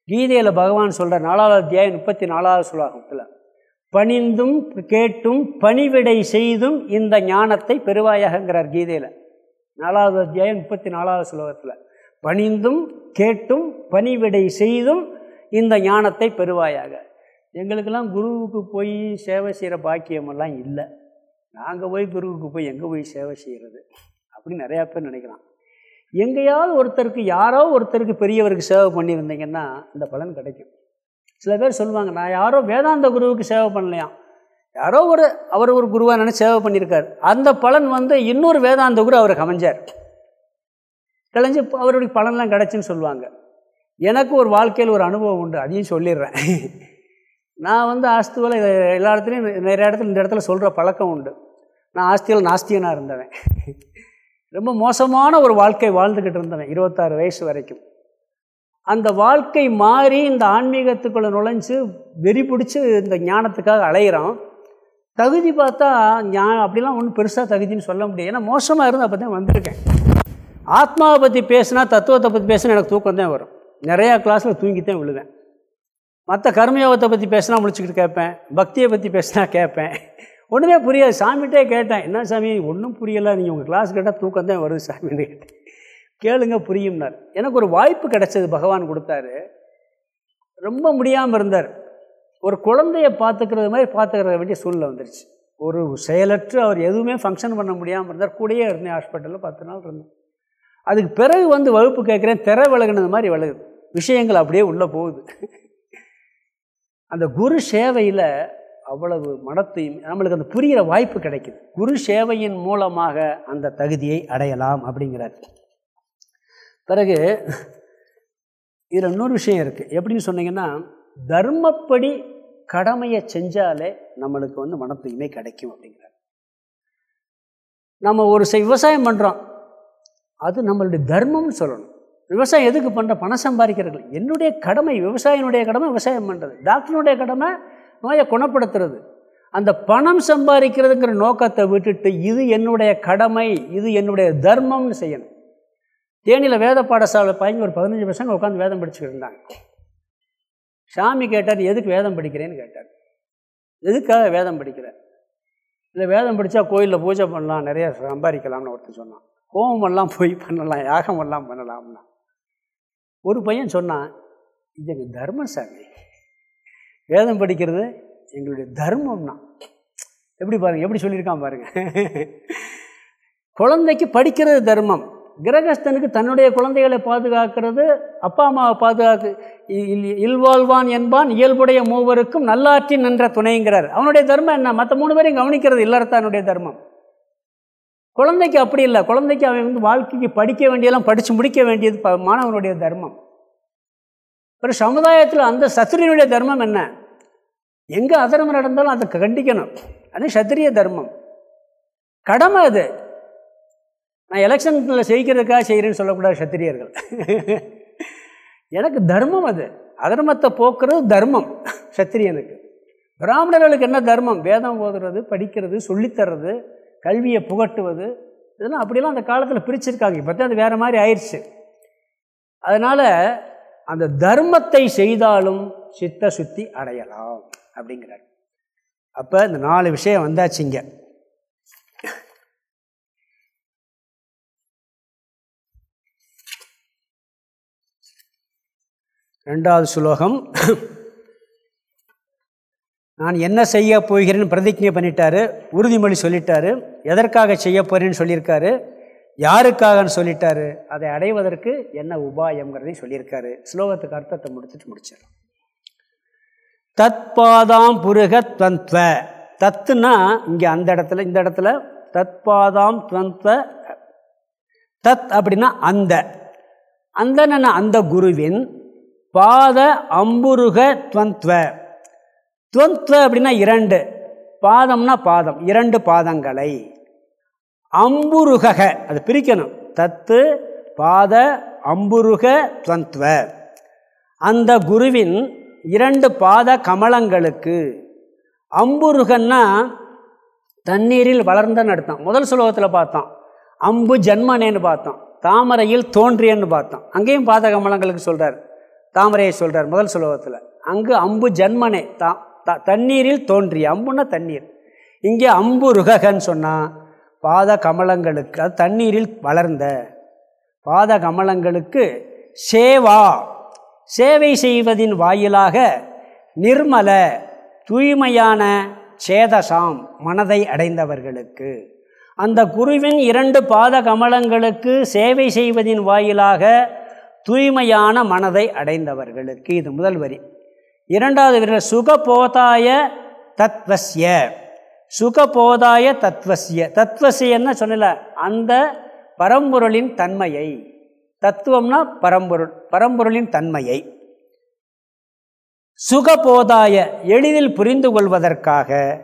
Speaker 1: கீதையில் பகவான் சொல்கிற நாலாவது அத்தியாயம் முப்பத்தி நாலாவது சுலாகத்தில் பணிந்தும் கேட்டும் பணிவிடை செய்தும் இந்த ஞானத்தை பெறுவாயாகங்கிறார் கீதையில். நாலாவது அத்தியாயம் முப்பத்தி நாலாவது சுலோகத்தில் பணிந்தும் கேட்டும் பணிவிடை செய்தும் இந்த ஞானத்தை பெறுவாயாக. எங்களுக்கெல்லாம் குருவுக்கு போய் சேவை செய்கிற பாக்கியமெல்லாம் இல்லை. நாங்கள் போய் குருவுக்கு போய் எங்கே போய் சேவை செய்கிறது அப்படின்னு நிறையா பேர் நினைக்கலாம். எங்கேயாவது ஒருத்தருக்கு யாரோ ஒருத்தருக்கு பெரியவருக்கு சேவை பண்ணியிருந்தீங்கன்னா இந்த பலன் கிடைக்கும். சில பேர் சொல்லுவாங்க நான் யாரோ வேதாந்த குருவுக்கு சேவை பண்ணலையாம் யாரோ ஒரு அவர் ஒரு குருவாக நினச்சி சேவை பண்ணியிருக்கார். அந்த பலன் வந்து இன்னொரு வேதாந்த குரு அவருக்கு அமைஞ்சார். கலைஞ்சு அவருடைய பலன்லாம் கிடச்சின்னு சொல்லுவாங்க. எனக்கு ஒரு வாழ்க்கையில் ஒரு அனுபவம் உண்டு. அதையும் சொல்லிடுறேன். நான் வந்து ஆஸ்துவில் எல்லா இடத்துலையும் நிறைய இடத்துல இந்த இடத்துல சொல்கிற பழக்கம் உண்டு. நான் ஆஸ்தியில் நாஸ்தியனாக இருந்தவன். ரொம்ப மோசமான ஒரு வாழ்க்கை வாழ்ந்துக்கிட்டு இருந்தவன் இருபத்தாறு வயசு வரைக்கும். அந்த வாழ்க்கை மாறி இந்த ஆன்மீகத்துக்குள்ளே நுழைஞ்சு வெறி பிடிச்சி இந்த ஞானத்துக்காக அலையிறோம் தகுதி பார்த்தா ஞா அப்படிலாம் ஒன்றும் பெருசாக தகுதின்னு சொல்ல முடியாது. ஏன்னா மோசமாக இருந்து அப்போ தான் வந்திருக்கேன். ஆத்மாவை பற்றி பேசினா தத்துவத்தை பற்றி பேசினா எனக்கு தூக்கம் தான் வரும். நிறையா கிளாஸில் தூங்கித்தான் விழுவேன். மற்ற கர்மயோகத்தை பற்றி பேசினா முடிச்சுக்கிட்டு கேட்பேன். பக்தியை பற்றி பேசினா கேட்பேன். ஒன்றுமே புரியாது. சாமிகிட்டே கேட்டேன். என்ன சாமி? ஒன்றும் புரியலை. நீங்கள் உங்கள் கிளாஸ் கேட்டால் தூக்கம் தான் வருது சாமின்னு கேட்டேன். கேளுங்க புரியும்னார். எனக்கு ஒரு வாய்ப்பு கிடைச்சது பகவான் கொடுத்தாரு. ரொம்ப முடியாமல் இருந்தார். ஒரு குழந்தைய பார்த்துக்கிறது மாதிரி பார்த்துக்கிற வேண்டிய சூழ்நிலை வந்துருச்சு. ஒரு செயலற்று அவர் எதுவுமே ஃபங்க்ஷன் பண்ண முடியாமல் இருந்தார். கூடயே இருந்தேன் ஹாஸ்பிட்டலில் பத்து நாள் இருந்தேன். அதுக்கு பிறகு வந்து வகுப்பு கேட்குறேன். திற விலகுனது மாதிரி விலகுது. விஷயங்கள் அப்படியே உள்ளே போகுது. அந்த குரு சேவையில் அவ்வளவு மனத்தையும் நம்மளுக்கு அந்த புரிகிற வாய்ப்பு கிடைக்குது. குரு சேவையின் மூலமாக அந்த தகுதியை அடையலாம் அப்படிங்கிறார். பிறகு இதில் இன்னொரு விஷயம் இருக்குது எப்படின்னு சொன்னீங்கன்னா தர்மப்படி கடமையை செஞ்சாலே நம்மளுக்கு வந்து மன தூய்மை கிடைக்கும் அப்படிங்கிறார். நம்ம ஒரு செ- விவசாயம் பண்ணுறோம் அது நம்மளுடைய தர்மம்னு சொல்லணும். விவசாயம் எதுக்கு பண்ணுற பணம் சம்பாதிக்கிறார்கள் என்னுடைய கடமை விவசாயினுடைய கடமை விவசாயம் பண்ணுறது டாக்டருடைய கடமை நோயை குணப்படுத்துறது. அந்த பணம் சம்பாதிக்கிறதுங்கிற நோக்கத்தை விட்டுட்டு இது என்னுடைய கடமை இது என்னுடைய தர்மம்னு செய்யணும். தேனியில் வேத பாடசாலை பையன் ஒரு பதினஞ்சு பசங்க உட்காந்து வேதம் படிச்சுக்கிட்டு இருந்தாங்க. சாமி கேட்டார் எதுக்கு வேதம் படிக்கிறேன்னு கேட்டார். எதுக்காக வேதம் படிக்கிறேன் இல்லை வேதம் படித்தா கோயிலில் பூஜை பண்ணலாம் நிறைய சம்பாதிக்கலாம்னு ஒருத்தன் சொன்னான். கோபமெல்லாம் போய் பண்ணலாம் யாகம் எல்லாம் பண்ணலாம்னா. ஒரு பையன் சொன்னான் இது எங்கள் தர்மம் சாமி. வேதம் படிக்கிறது எங்களுடைய தர்மம்னா. எப்படி பாருங்கள் எப்படி சொல்லியிருக்கான் பாருங்கள் குழந்தைக்கு படிக்கிறது தர்மம். கிரகஸ்தனுக்கு தன்னுடைய குழந்தைகளை பாதுகாக்கிறது அப்பா அம்மாவை பாதுகாக்கு இ- இல்- இல்வாழ்வான் என்பான் இயல்புடைய மூவருக்கும் நல்லாற்றின் நின்ற துணைங்கிறார். அவனுடைய தர்மம் என்ன? மற்ற மூணு பேரையும் கவனிக்கிறது இல்லறத்தானுடைய தர்மம். குழந்தைக்கு அப்படி இல்லை. குழந்தைக்கு அவன் வந்து வாழ்க்கைக்கு படிக்க வேண்டியெல்லாம் படித்து முடிக்க வேண்டியது ப- மாணவனுடைய தர்மம். ஒரு சமுதாயத்தில் அந்த சத்திரியனுடைய தர்மம் என்ன? எங்கே அதர்மம் நடந்தாலும் அதை கண்டிக்கணும். அது சத்திரிய தர்மம். கடமை அது. நான் எலெக்ஷனில் செய்கிறதுக்காக செய்கிறேன்னு சொல்லக்கூடாது சத்திரியர்கள். எனக்கு தர்மம் அது. அதர்மத்தை போக்குறது தர்மம் சத்திரியனுக்கு. பிராமணர்களுக்கு என்ன தர்மம்? வேதம் ஓதுறது படிக்கிறது சொல்லித்தர்றது கல்வியை புகட்டுவது இதெல்லாம் அப்படிலாம் அந்த காலத்தில் பிரிச்சிருக்காங்க. இப்போ தான் அது வேறு மாதிரி ஆயிடுச்சு அதனால் அந்த தர்மத்தை செய்தாலும் சித்த சுத்தி அடையலாம் அப்படிங்கிறார். அப்போ இந்த நாலு விஷயம் வந்தாச்சுங்க ரெண்டாவது சுலோகம் நான் என்ன செய்ய போகிறேன்னு பிரதிஜை பண்ணிட்டாரு உறுதிமொழி சொல்லிட்டாரு எதற்காக செய்ய போகிறேன்னு சொல்லியிருக்காரு யாருக்காகன்னு சொல்லிட்டாரு அதை அடைவதற்கு என்ன உபாயங்கிறதையும் சொல்லியிருக்காரு. ஸ்லோகத்துக்கு அர்த்தத்தை முடிச்சுட்டு முடிச்சார் தத்பாதாம் புருக துவந்த்வ. தத்துனா இங்கே அந்த இடத்துல இந்த இடத்துல தத்பாதாம் துவந்த்வ தத் அப்படின்னா அந்த. அந்த அந்த குருவின் பாத அம்புருக துவந்த்வ. துவந்த்வ அப்படின்னா இரண்டு. பாதம்னா பாதம். இரண்டு பாதங்களை. அம்புருகக. அது பிரிக்கணும். தத்து பாத அம்புருக துவந்த்வ. அந்த குருவின் இரண்டு பாத கமலங்களுக்கு அம்புருகன்னா தண்ணீரில் வளர்ந்தன்னு அர்த்தம். முதல் சுலோகத்தில் பார்த்தோம். அம்பு ஜன்மனேன்னு பார்த்தோம். தாமரையில் தோன்றியன்னு பார்த்தோம். அங்கேயும் பாத கமலங்களுக்கு சொல்கிறார் தாமரையை சொல்கிறார் முதல் சுலோகத்தில். அங்கு அம்பு ஜன்மனே. தான் தண்ணீரில் தோன்றிய அம்புன்னா தண்ணீர். இங்கே அம்பு ருககன்னு சொன்னால் பாத கமலங்களுக்கு அது தண்ணீரில் வளர்ந்த பாத கமலங்களுக்கு சேவா. சேவை செய்வதின் வாயிலாக நிர்மல தூய்மையான சேதசாம் மனதை அடைந்தவர்களுக்கு அந்த குருவின் இரண்டு பாத கமலங்களுக்கு சேவை செய்வதின் வாயிலாக தூய்மையான மனதை அடைந்தவர்களுக்கு இது முதல் வரி. இரண்டாவது வரியில் சுகபோதாய தத்வசிய சுகபோதாய தத்வசிய தத்வசியன்னு சொன்னல அந்த பரம்பொருளின் தன்மையை. தத்துவம்னா பரம்பொருள் பரம்பொருளின் தன்மையை. சுகபோதாய எளிதில் புரிந்து கொள்வதற்காக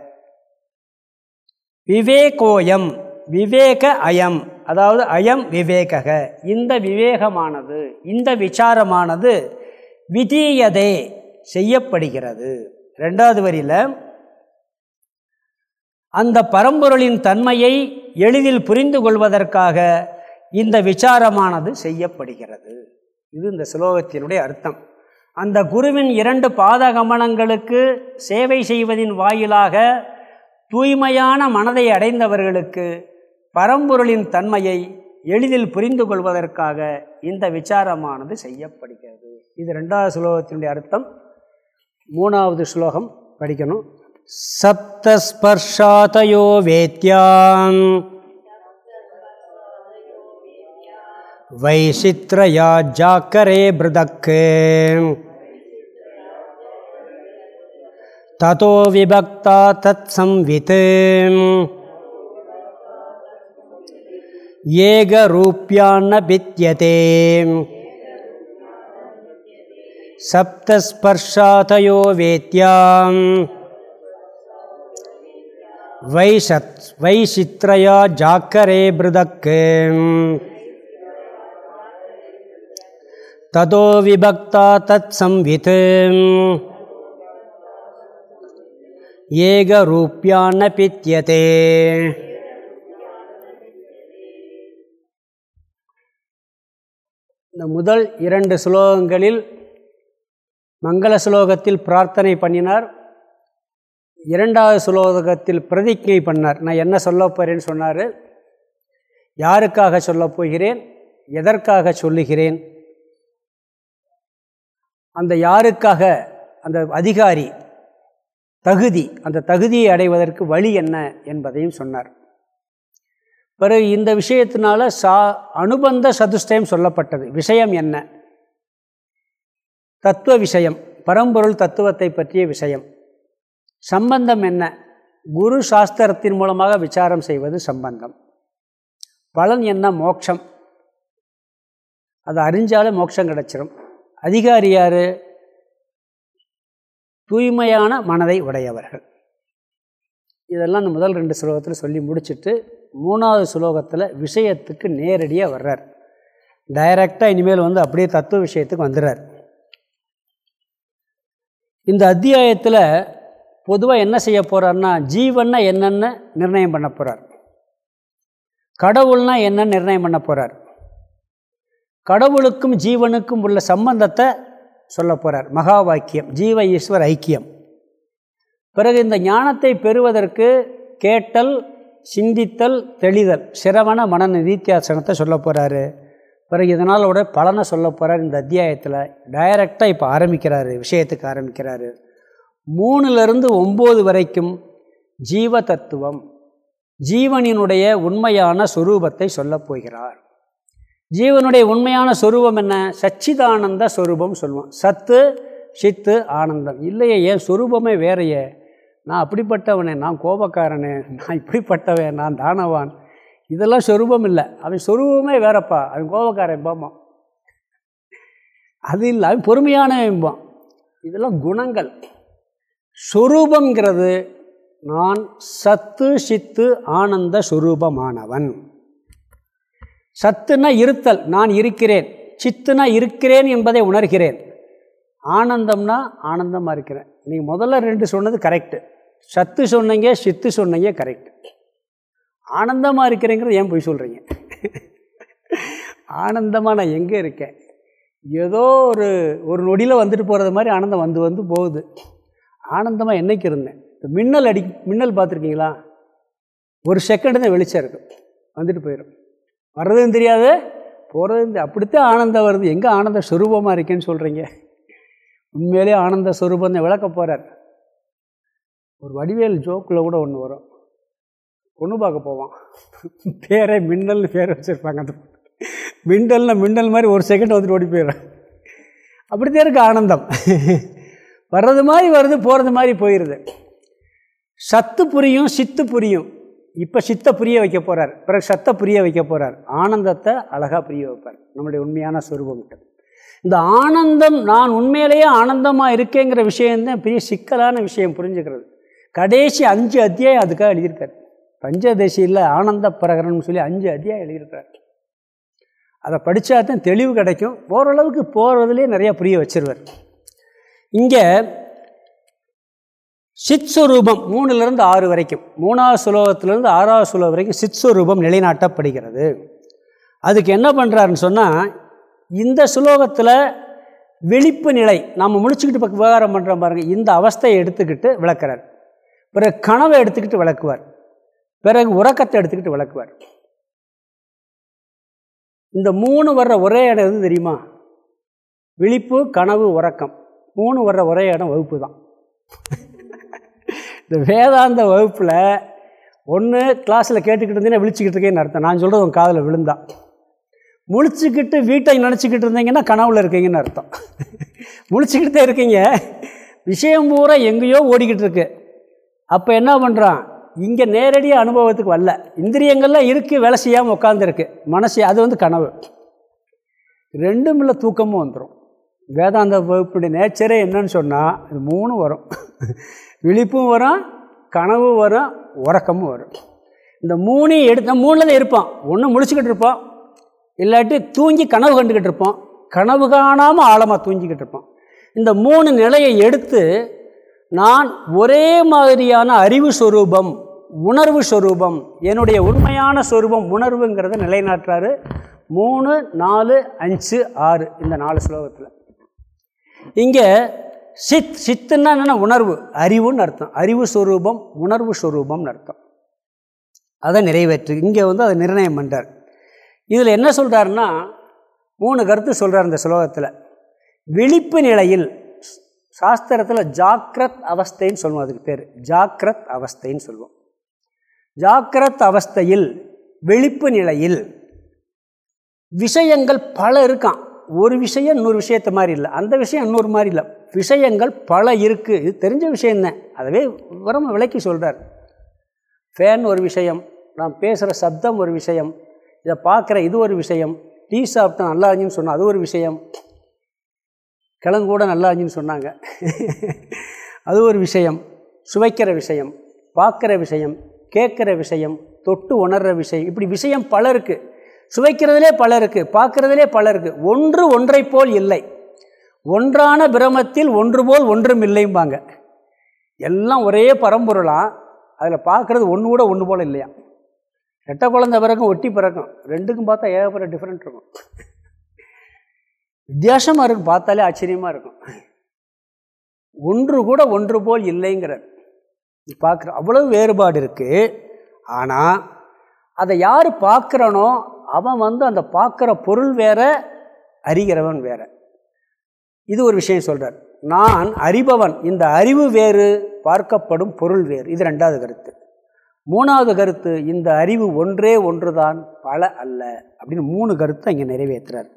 Speaker 1: விவேகோயம் விவேக அயம். அதாவது அயம் விவேகக. இந்த விவேகமானது இந்த விசாரமானது விதீயதே. செய்யப்படுகிறது. ரெண்டாவது வரியில் அந்த பரம்பொருளின் தன்மையை எளிதில் புரிந்து கொள்வதற்காக இந்த விசாரமானது செய்யப்படுகிறது. இது இந்த ஸ்லோகத்தினுடைய அர்த்தம். அந்த குருவின் இரண்டு பாதகமனங்களுக்கு சேவை செய்வதின் வாயிலாக தூய்மையான மனதை அடைந்தவர்களுக்கு பரம்பொருளின் தன்மையை எளிதில் புரிந்து கொள்வதற்காக இந்த விசாரமானது செய்யப்படுகிறது. இது ரெண்டாவது ஸ்லோகத்தினுடைய அர்த்தம். மூணாவது ஸ்லோகம் படிக்கணும். சப்தஸ்பர்ஷாதயோ வேத்யான் வைசித்ரயா ஜாக்கரே பிரதக்கு ததோ விபக்தா தத் சம்வித். ஏகரூப்பியான பித்தியதே சப்தஸ்பர்ஷாதயோ வேத்யாம் வைஷத் வைஷித்ரயா ஜாக்கரே பிருதக்கு ததோ விபக்தா தத் சம்வித் ஏகரூப்பியான பித்தியதே இந்த முதல் இரண்டு ஸ்லோகங்களில் மங்கள சுலோகத்தில் பிரார்த்தனை பண்ணினார். இரண்டாவது ஸ்லோகத்தில் பிரதிஜை பண்ணார். நான் என்ன சொல்ல போகிறேன்னு சொன்னார். யாருக்காக சொல்லப் போகிறேன்? எதற்காக சொல்லுகிறேன்? அந்த யாருக்காக? அந்த அதிகாரி தகுதி அந்த தகுதியை அடைவதற்கு வழி என்ன என்பதையும் சொன்னார். பிறகு இந்த விஷயத்தினால சா அனுபந்த சதுஷ்டயம் சொல்லப்பட்டது. விஷயம் என்ன? தத்துவ விஷயம் பரம்பொருள் தத்துவத்தை பற்றிய விஷயம். சம்பந்தம் என்ன? குரு சாஸ்திரத்தின் மூலமாக விசாரம் செய்வது சம்பந்தம். பலன் என்ன? மோட்சம். அதை அறிஞ்சாலே மோட்சம் கிடச்சிரும். அதிகாரி யார்? தூய்மையான மனதை உடையவர்கள். இதெல்லாம் இந்த முதல் ரெண்டு ஸ்லோகத்தில் சொல்லி முடிச்சுட்டு மூணாவது ஸ்லோகத்தில் விஷயத்துக்கு நேரடியாக வர்றார். டைரக்டாக இனிமேல் வந்து அப்படியே தத்துவ விஷயத்துக்கு வந்துடுறார் இந்த அத்தியாயத்தில் பொதுவாக என்ன செய்ய போகிறார்னா ஜீவன்னா என்னென்னு நிர்ணயம் பண்ண போகிறார் கடவுள்னா என்னன்னு நிர்ணயம் பண்ண போகிறார் கடவுளுக்கும் ஜீவனுக்கும் உள்ள சம்பந்தத்தை சொல்ல போகிறார் மகா வாக்கியம் ஜீவ ஈஸ்வர் ஐக்கியம். பிறகு இந்த ஞானத்தை பெறுவதற்கு கேட்டல் சிந்தித்தல் தெளிதல் சிரவண மன நிதித்தியாசனத்தை சொல்ல போகிறாரு பிறகு இதனாலோட பலனை சொல்ல போகிறார் இந்த அத்தியாயத்தில் டைரெக்டாக இப்போ ஆரம்பிக்கிறாரு விஷயத்துக்கு ஆரம்பிக்கிறாரு. மூணுலேருந்து ஒம்பது வரைக்கும் ஜீவ தத்துவம் ஜீவனினுடைய உண்மையான சொரூபத்தை சொல்லப் போகிறார். ஜீவனுடைய உண்மையான சொரூபம் என்ன? சச்சிதானந்த சொரூபம் சொல்லுவோம். சத்து சித்து ஆனந்தம். இல்லையே என் சொரூபமே வேறையே. நான் அப்படிப்பட்டவனே நான் கோபக்காரனே நான் இப்படிப்பட்டவன் நான் தானவான். இதெல்லாம் சொரூபம் இல்லை. அவன் சொரூபமே வேறப்பா. அவன் கோபக்காரன் பாம்பான். அது இல்லை. அவன் பொறுமையானவன்பான் இதெல்லாம் குணங்கள். சொரூபங்கிறது நான் சத்து சித்து ஆனந்த சுரூபமானவன். சத்துனா இருத்தல். நான் இருக்கிறேன். சித்துனா இருக்கிறேன் என்பதை உணர்கிறேன். ஆனந்தம்னா ஆனந்தமாக இருக்கிறேன். நீங்கள் முதல்ல ரெண்டு சொன்னது கரெக்டு சத்து சொன்னீங்க சித்து சொன்னீங்க கரெக்டு ஆனந்தமாக இருக்கிறேங்கிறத ஏன் போய் சொல்கிறீங்க ஆனந்தமாக நான் எங்கே இருக்கேன்? ஏதோ ஒரு ஒரு நொடியில் வந்துட்டு போகிறது மாதிரி ஆனந்தம் வந்து வந்து போகுது. ஆனந்தமாக என்னைக்கு இருந்தேன்? இந்த மின்னல் அடி மின்னல் பார்த்துருக்கீங்களா? ஒரு செகண்டு தான் வெளிச்சம் இருக்கும் வந்துட்டு போயிடும் வர்றதும் தெரியாது போகிறதும் அப்படித்தான் ஆனந்தம் வருது. எங்கே ஆனந்த சுரூபமாக இருக்கேன்னு சொல்கிறீங்க உண்மையிலே ஆனந்த சுரூபம் விளக்க போகிறார் ஒரு வடிவேல் ஜோக்கில் கூட ஒன்று வரும். பொண்ணு பார்க்க போவான். பேரே மின்னல்னு பேர் வச்சுருப்பாங்க அந்த மின்னல்னா மின்னல் மாதிரி ஒரு செகண்ட் வந்துட்டு ஓடி போயிடுறேன். அப்படித்தான் இருக்குது ஆனந்தம். வர்றது மாதிரி வருது போகிறது மாதிரி போயிடுது சத்து புரியும் சித்து புரியும். இப்போ சித்த புரிய வைக்க போகிறார் பிறகு சத்தை புரிய வைக்க போகிறார் ஆனந்தத்தை அழகாக புரிய வைப்பார். நம்முடைய உண்மையான சுரூபம் இந்த ஆனந்தம் நான் உண்மையிலேயே ஆனந்தமாக இருக்கேங்கிற விஷயந்தான் பெரிய சிக்கலான விஷயம் புரிஞ்சுக்கிறது. கடைசி அஞ்சு அத்தியாயம் அதுக்காக எழுதியிருக்காரு. பஞ்சதசியில் ஆனந்த பிரகரன் சொல்லி அஞ்சு அத்தியாயம் எழுதியிருக்கார் அதை படித்தா தான் தெளிவு கிடைக்கும். ஓரளவுக்கு போகிறதுலேயே நிறையா புரிய வச்சிருவார். இங்கே சித் மூணுலேருந்து ஆறு வரைக்கும் மூணாவது சுலோகத்திலேருந்து ஆறாவது சுலோகம் வரைக்கும் சித்ஸ்வரூபம் நிலைநாட்டப்படுகிறது. அதுக்கு என்ன பண்ணுறாருன்னு சொன்னால் இந்த சுலோகத்தில் வெளிப்பு நிலை நம்ம முடிச்சுக்கிட்டு விவகாரம் பண்ணுறோம் பாருங்கள் இந்த அவஸ்தையை எடுத்துக்கிட்டு விளக்குறார். பிறகு கனவை எடுத்துக்கிட்டு விளக்குவார். பிறகு உறக்கத்தை எடுத்துக்கிட்டு விளக்குவார். இந்த மூணு வர்ற ஒரே இடம் எது தெரியுமா? விழிப்பு கனவு உறக்கம். மூணு வர்ற ஒரே இடம் வகுப்பு தான். இந்த வேதாந்த வகுப்பில் ஒன்று கிளாஸில் கேட்டுக்கிட்டு இருந்தீங்கன்னா விழிச்சிக்கிட்டு இருக்கேன்னு அர்த்தம். நான் சொல்கிறது உன் காதில் விழுந்தா. முழிச்சுக்கிட்டு வீட்டை நினச்சிக்கிட்டு இருந்தீங்கன்னா கனவுல இருக்கீங்கன்னு அர்த்தம். முழிச்சுக்கிட்டே இருக்கீங்க. விஷயம் பூரா எங்கேயோ ஓடிக்கிட்டு இருக்கு. அப்போ என்ன பண்ணுறான் இங்கே நேரடியாக அனுபவத்துக்கு வரல. இந்திரியங்கள்லாம் இருக்குது வேலை செய்யாமல் உட்காந்துருக்கு மனசு அது வந்து கனவு. ரெண்டும் இல்லை தூக்கமும் வந்துடும் வேதாந்த வகுப்புடைய நேச்சரே என்னன்னு சொன்னால் இது மூணும் வரும். விழிப்பும் வரும் கனவு வரும் உறக்கமும் வரும். இந்த மூணையும் எடுத்த மூணில் தான் இருப்பான் ஒன்று முடிச்சுக்கிட்டு இருப்பான் இல்லாட்டி தூங்கி கனவு கண்டுக்கிட்டு இருப்போம். கனவு காணாமல் ஆழமாக தூங்கிக்கிட்டு இருப்போம். இந்த மூணு நிலையை எடுத்து நான் ஒரே மாதிரியான அறிவு சுரூபம் உணர்வு ஸ்வரூபம் என்னுடைய உண்மையான ஸ்வரூபம் உணர்வுங்கிறத நிலைநாட்டுறாரு. மூணு நாலு அஞ்சு ஆறு இந்த நாலு ஸ்லோகத்தில். இங்கே சித் சித்துன்னா என்னென்ன உணர்வு. அறிவுன்னு அர்த்தம். அறிவு ஸ்வரூபம் உணர்வு ஸ்வரூபம்னு அர்த்தம். அதை நிறைவேற்று. இங்கே வந்து அதை நிர்ணயம் பண்ணுறார் இதில் என்ன சொல்கிறாருன்னா மூணு கருத்து சொல்கிறார் இந்த ஸ்லோகத்தில். விழிப்பு நிலையில் சாஸ்திரத்தில் ஜாக்கிரத் அவஸ்தைன்னு சொல்லுவோம் அதுக்கு பேர். ஜாக்கிரத் அவஸ்தைன்னு சொல்லுவோம். ஜாக்கிரத் அவஸ்தையில் வெளிப்பு நிலையில். விஷயங்கள் பல இருக்கான் ஒரு விஷயம் இன்னொரு விஷயத்த மாதிரி இல்லை. அந்த விஷயம் இன்னொரு மாதிரி இல்லை. விஷயங்கள் பல இருக்குது இது தெரிஞ்ச விஷயந்தான் அதவே விவரமாக விளக்கி சொல்கிறார் ஃபேன் ஒரு விஷயம் நான் பேசுகிற சப்தம் ஒரு விஷயம் இதை பார்க்குற இது ஒரு விஷயம் டீ சாப்பிட்டா நல்லா இருந்துன்னு சொன்னால் அது ஒரு விஷயம் கிழங்கு கூட நல்லா இருந்துன்னு சொன்னாங்க. அது ஒரு விஷயம் சுவைக்கிற விஷயம் பார்க்குற விஷயம் கேட்குற விஷயம் தொட்டு உணர்கிற விஷயம் இப்படி விஷயம் பல இருக்குது சுவைக்கிறதுலே பல இருக்குது பார்க்குறதுலே பல இருக்குது ஒன்று ஒன்றை போல் இல்லை. ஒன்றான பிரமத்தில் ஒன்று போல் ஒன்றும் இல்லைம்பாங்க. எல்லாம் ஒரே பரம்பொருளாம் அதில் பார்க்குறது ஒன்று கூட ஒன்று போல் இல்லையா? ரெட்டை குழந்தை பிறக்கும் ஒட்டி பிறக்கும். ரெண்டுக்கும் பார்த்தா ஏகப்பட்ட டிஃப்ரெண்ட் இருக்கும். வித்தியாசமாக இருக்கும் பார்த்தாலே ஆச்சரியமாக இருக்கும். ஒன்று கூட ஒன்று போல் இல்லைங்கிறார். பார்க்குற அவ்வளவு வேறுபாடு இருக்குது ஆனால் அதை யார் பார்க்குறானோ அவன் வந்து அந்த பார்க்குற பொருள் வேற அறிகிறவன் வேற. இது ஒரு விஷயம் சொல்கிறார் நான் அறிபவன் இந்த அறிவு வேறு பார்க்கப்படும் பொருள் வேறு. இது ரெண்டாவது கருத்து. மூணாவது கருத்து இந்த அறிவு ஒன்றே ஒன்றுதான் பல அல்ல. அப்படின்னு மூணு கருத்தை இங்கே நிறைவேற்றுறார்.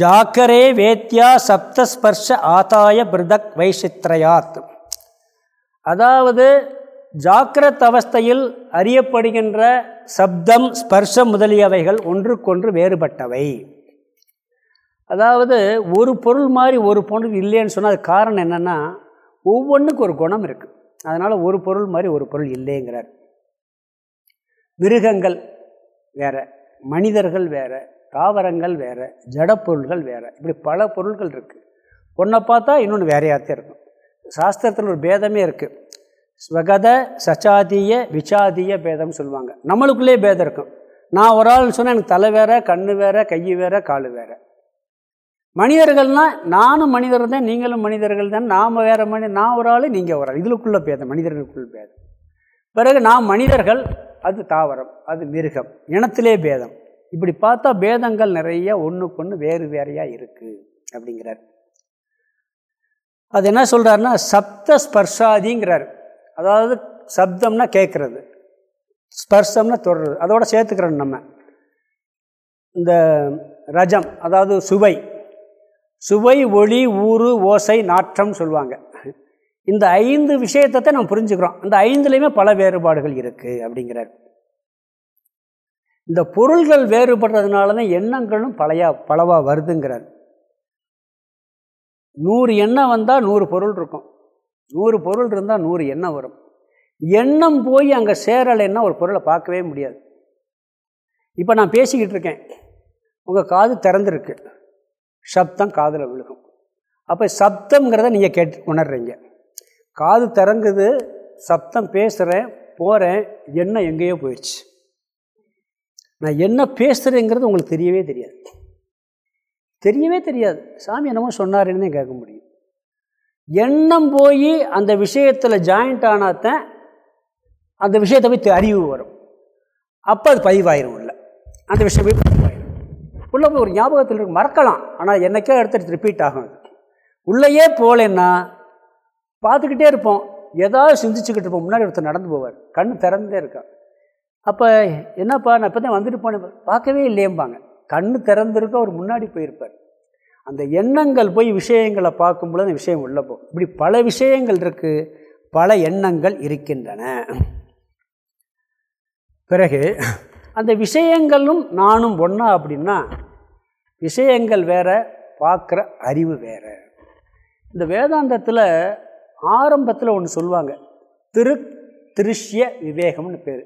Speaker 1: ஜாக்கரே வேத்யா சப்தஸ்பர்ஷ ஆதாய பிரதக் வைசித்ரயாத் அதாவது ஜாக்கிரத் அவஸ்தையில் அறியப்படுகின்ற சப்தம் ஸ்பர்ஷம் முதலியவைகள் ஒன்றுக்கொன்று வேறுபட்டவை. அதாவது ஒரு பொருள் மாதிரி ஒரு பொருள் இல்லைன்னு சொன்னால் அது காரணம் என்னென்னா ஒவ்வொன்றுக்கு ஒரு குணம் இருக்குது அதனால் ஒரு பொருள் மாதிரி ஒரு பொருள் இல்லைங்கிறார். மிருகங்கள் வேறு மனிதர்கள் வேறு தாவரங்கள் வேறு ஜடப்பொருள்கள் வேறு இப்படி பல பொருள்கள் இருக்குது ஒன்றை பார்த்தா இன்னொன்று வேறையாகத்தே இருக்கும். சாஸ்திரத்தில் ஒரு பேதமே இருக்குது ஸ்வகத சச்சாதிய விசாதிய பேதம்னு சொல்லுவாங்க. நம்மளுக்குள்ளே பேதம் இருக்கும் நான் ஒரு ஆள்னு சொன்னால் எனக்கு தலை வேற கண்ணு வேற கை வேற கால் வேற. மனிதர்கள்னால் நானும் மனிதர் தான் நீங்களும் மனிதர்கள் தான். நாம் வேற மனித நான் ஒரு ஆள் நீங்கள் ஒரு ஆள். இதுக்குள்ளே பேதம் மனிதர்களுக்குள்ள பேதம். பிறகு நாம் மனிதர்கள் அது தாவரம் அது மிருகம் இனத்திலே பேதம். இப்படி பார்த்தா பேதங்கள் நிறைய ஒன்றுக்கு ஒன்று வேறு வேறையாக இருக்குது அப்படிங்கிறார். அது என்ன சொல்கிறாருன்னா சப்த ஸ்பர்ஷாதிங்கிறார். அதாவது சப்தம்னா கேட்குறது ஸ்பர்சம்னா தொடர்றது அதோட சேர்த்துக்கிறோம் நம்ம. இந்த ரஜம் அதாவது சுவை. சுவை ஒளி ஊறு ஓசை நாற்றம் சொல்லுவாங்க. இந்த ஐந்து விஷயத்தை நம்ம புரிஞ்சுக்கிறோம். இந்த ஐந்துலேயுமே பல வேறுபாடுகள் இருக்குது அப்படிங்கிறார். இந்த பொருள்கள் வேறுபடுறதுனால தான் எண்ணங்களும் பழைய பலவாக வருதுங்கிறார். நூறு எண்ணம் வந்தால் நூறு பொருள் இருக்கும். நூறு பொருள் இருந்தால் நூறு எண்ணம் வரும். எண்ணம் போய் அங்கே சேரலைன்னா ஒரு பொருளை பார்க்கவே முடியாது. இப்போ நான் பேசிக்கிட்டு இருக்கேன். உங்கள் காது திறந்துருக்கு. சப்தம் காதில் விழுகும். அப்போ சப்தங்கிறத நீங்கள் கேட்டு உணர்றீங்க. காது திறங்குது சப்தம் பேசுகிறேன் போகிறேன் எண்ணம் எங்கேயோ போயிடுச்சு. நான் என்ன பேசுகிறேங்கிறது உங்களுக்கு தெரியவே தெரியாது. தெரியவே தெரியாது. சாமி என்னமோ சொன்னாருன்னு தான் கேட்க முடியும். எண்ணம் போய் அந்த விஷயத்தில் ஜாயிண்ட் ஆனாத்தான் அந்த விஷயத்தை போய் அறிவு வரும். அப்போ அது பதிவாயிரும் உள்ள. அந்த விஷயம் போய் பதிவாயிரும். உள்ளே போய் ஒரு ஞாபகத்தில் இருக்கு. மறக்கலாம். ஆனால் என்னைக்கே எடுத்துட்டு ரிப்பீட் ஆகும் உள்ளேயே போகலன்னா பார்த்துக்கிட்டே இருப்போம். ஏதாவது சிந்திச்சுக்கிட்டு இருப்போம். முன்னாடி ஒருத்தர் நடந்து போவார். கண் திறந்தே இருக்கான். அப்போ என்னப்பா நான் இப்போ தான் வந்துட்டு போனேன். பார்க்கவே இல்லையம்பாங்க. கண் திறந்திருக்க அவர் முன்னாடி போயிருப்பார். அந்த எண்ணங்கள் போய் விஷயங்களை பார்க்கும்பொழுது அந்த விஷயம் உள்ள போ இப்படி பல விஷயங்கள் இருக்குது பல எண்ணங்கள் இருக்கின்றன. பிறகு அந்த விஷயங்களும் நானும் ஒன்றா அப்படின்னா விஷயங்கள் வேற பார்க்குற அறிவு வேற. இந்த வேதாந்தத்தில் ஆரம்பத்தில் ஒன்று சொல்லுவாங்க திரு திருஷ்ய விவேகம்னு பேர்.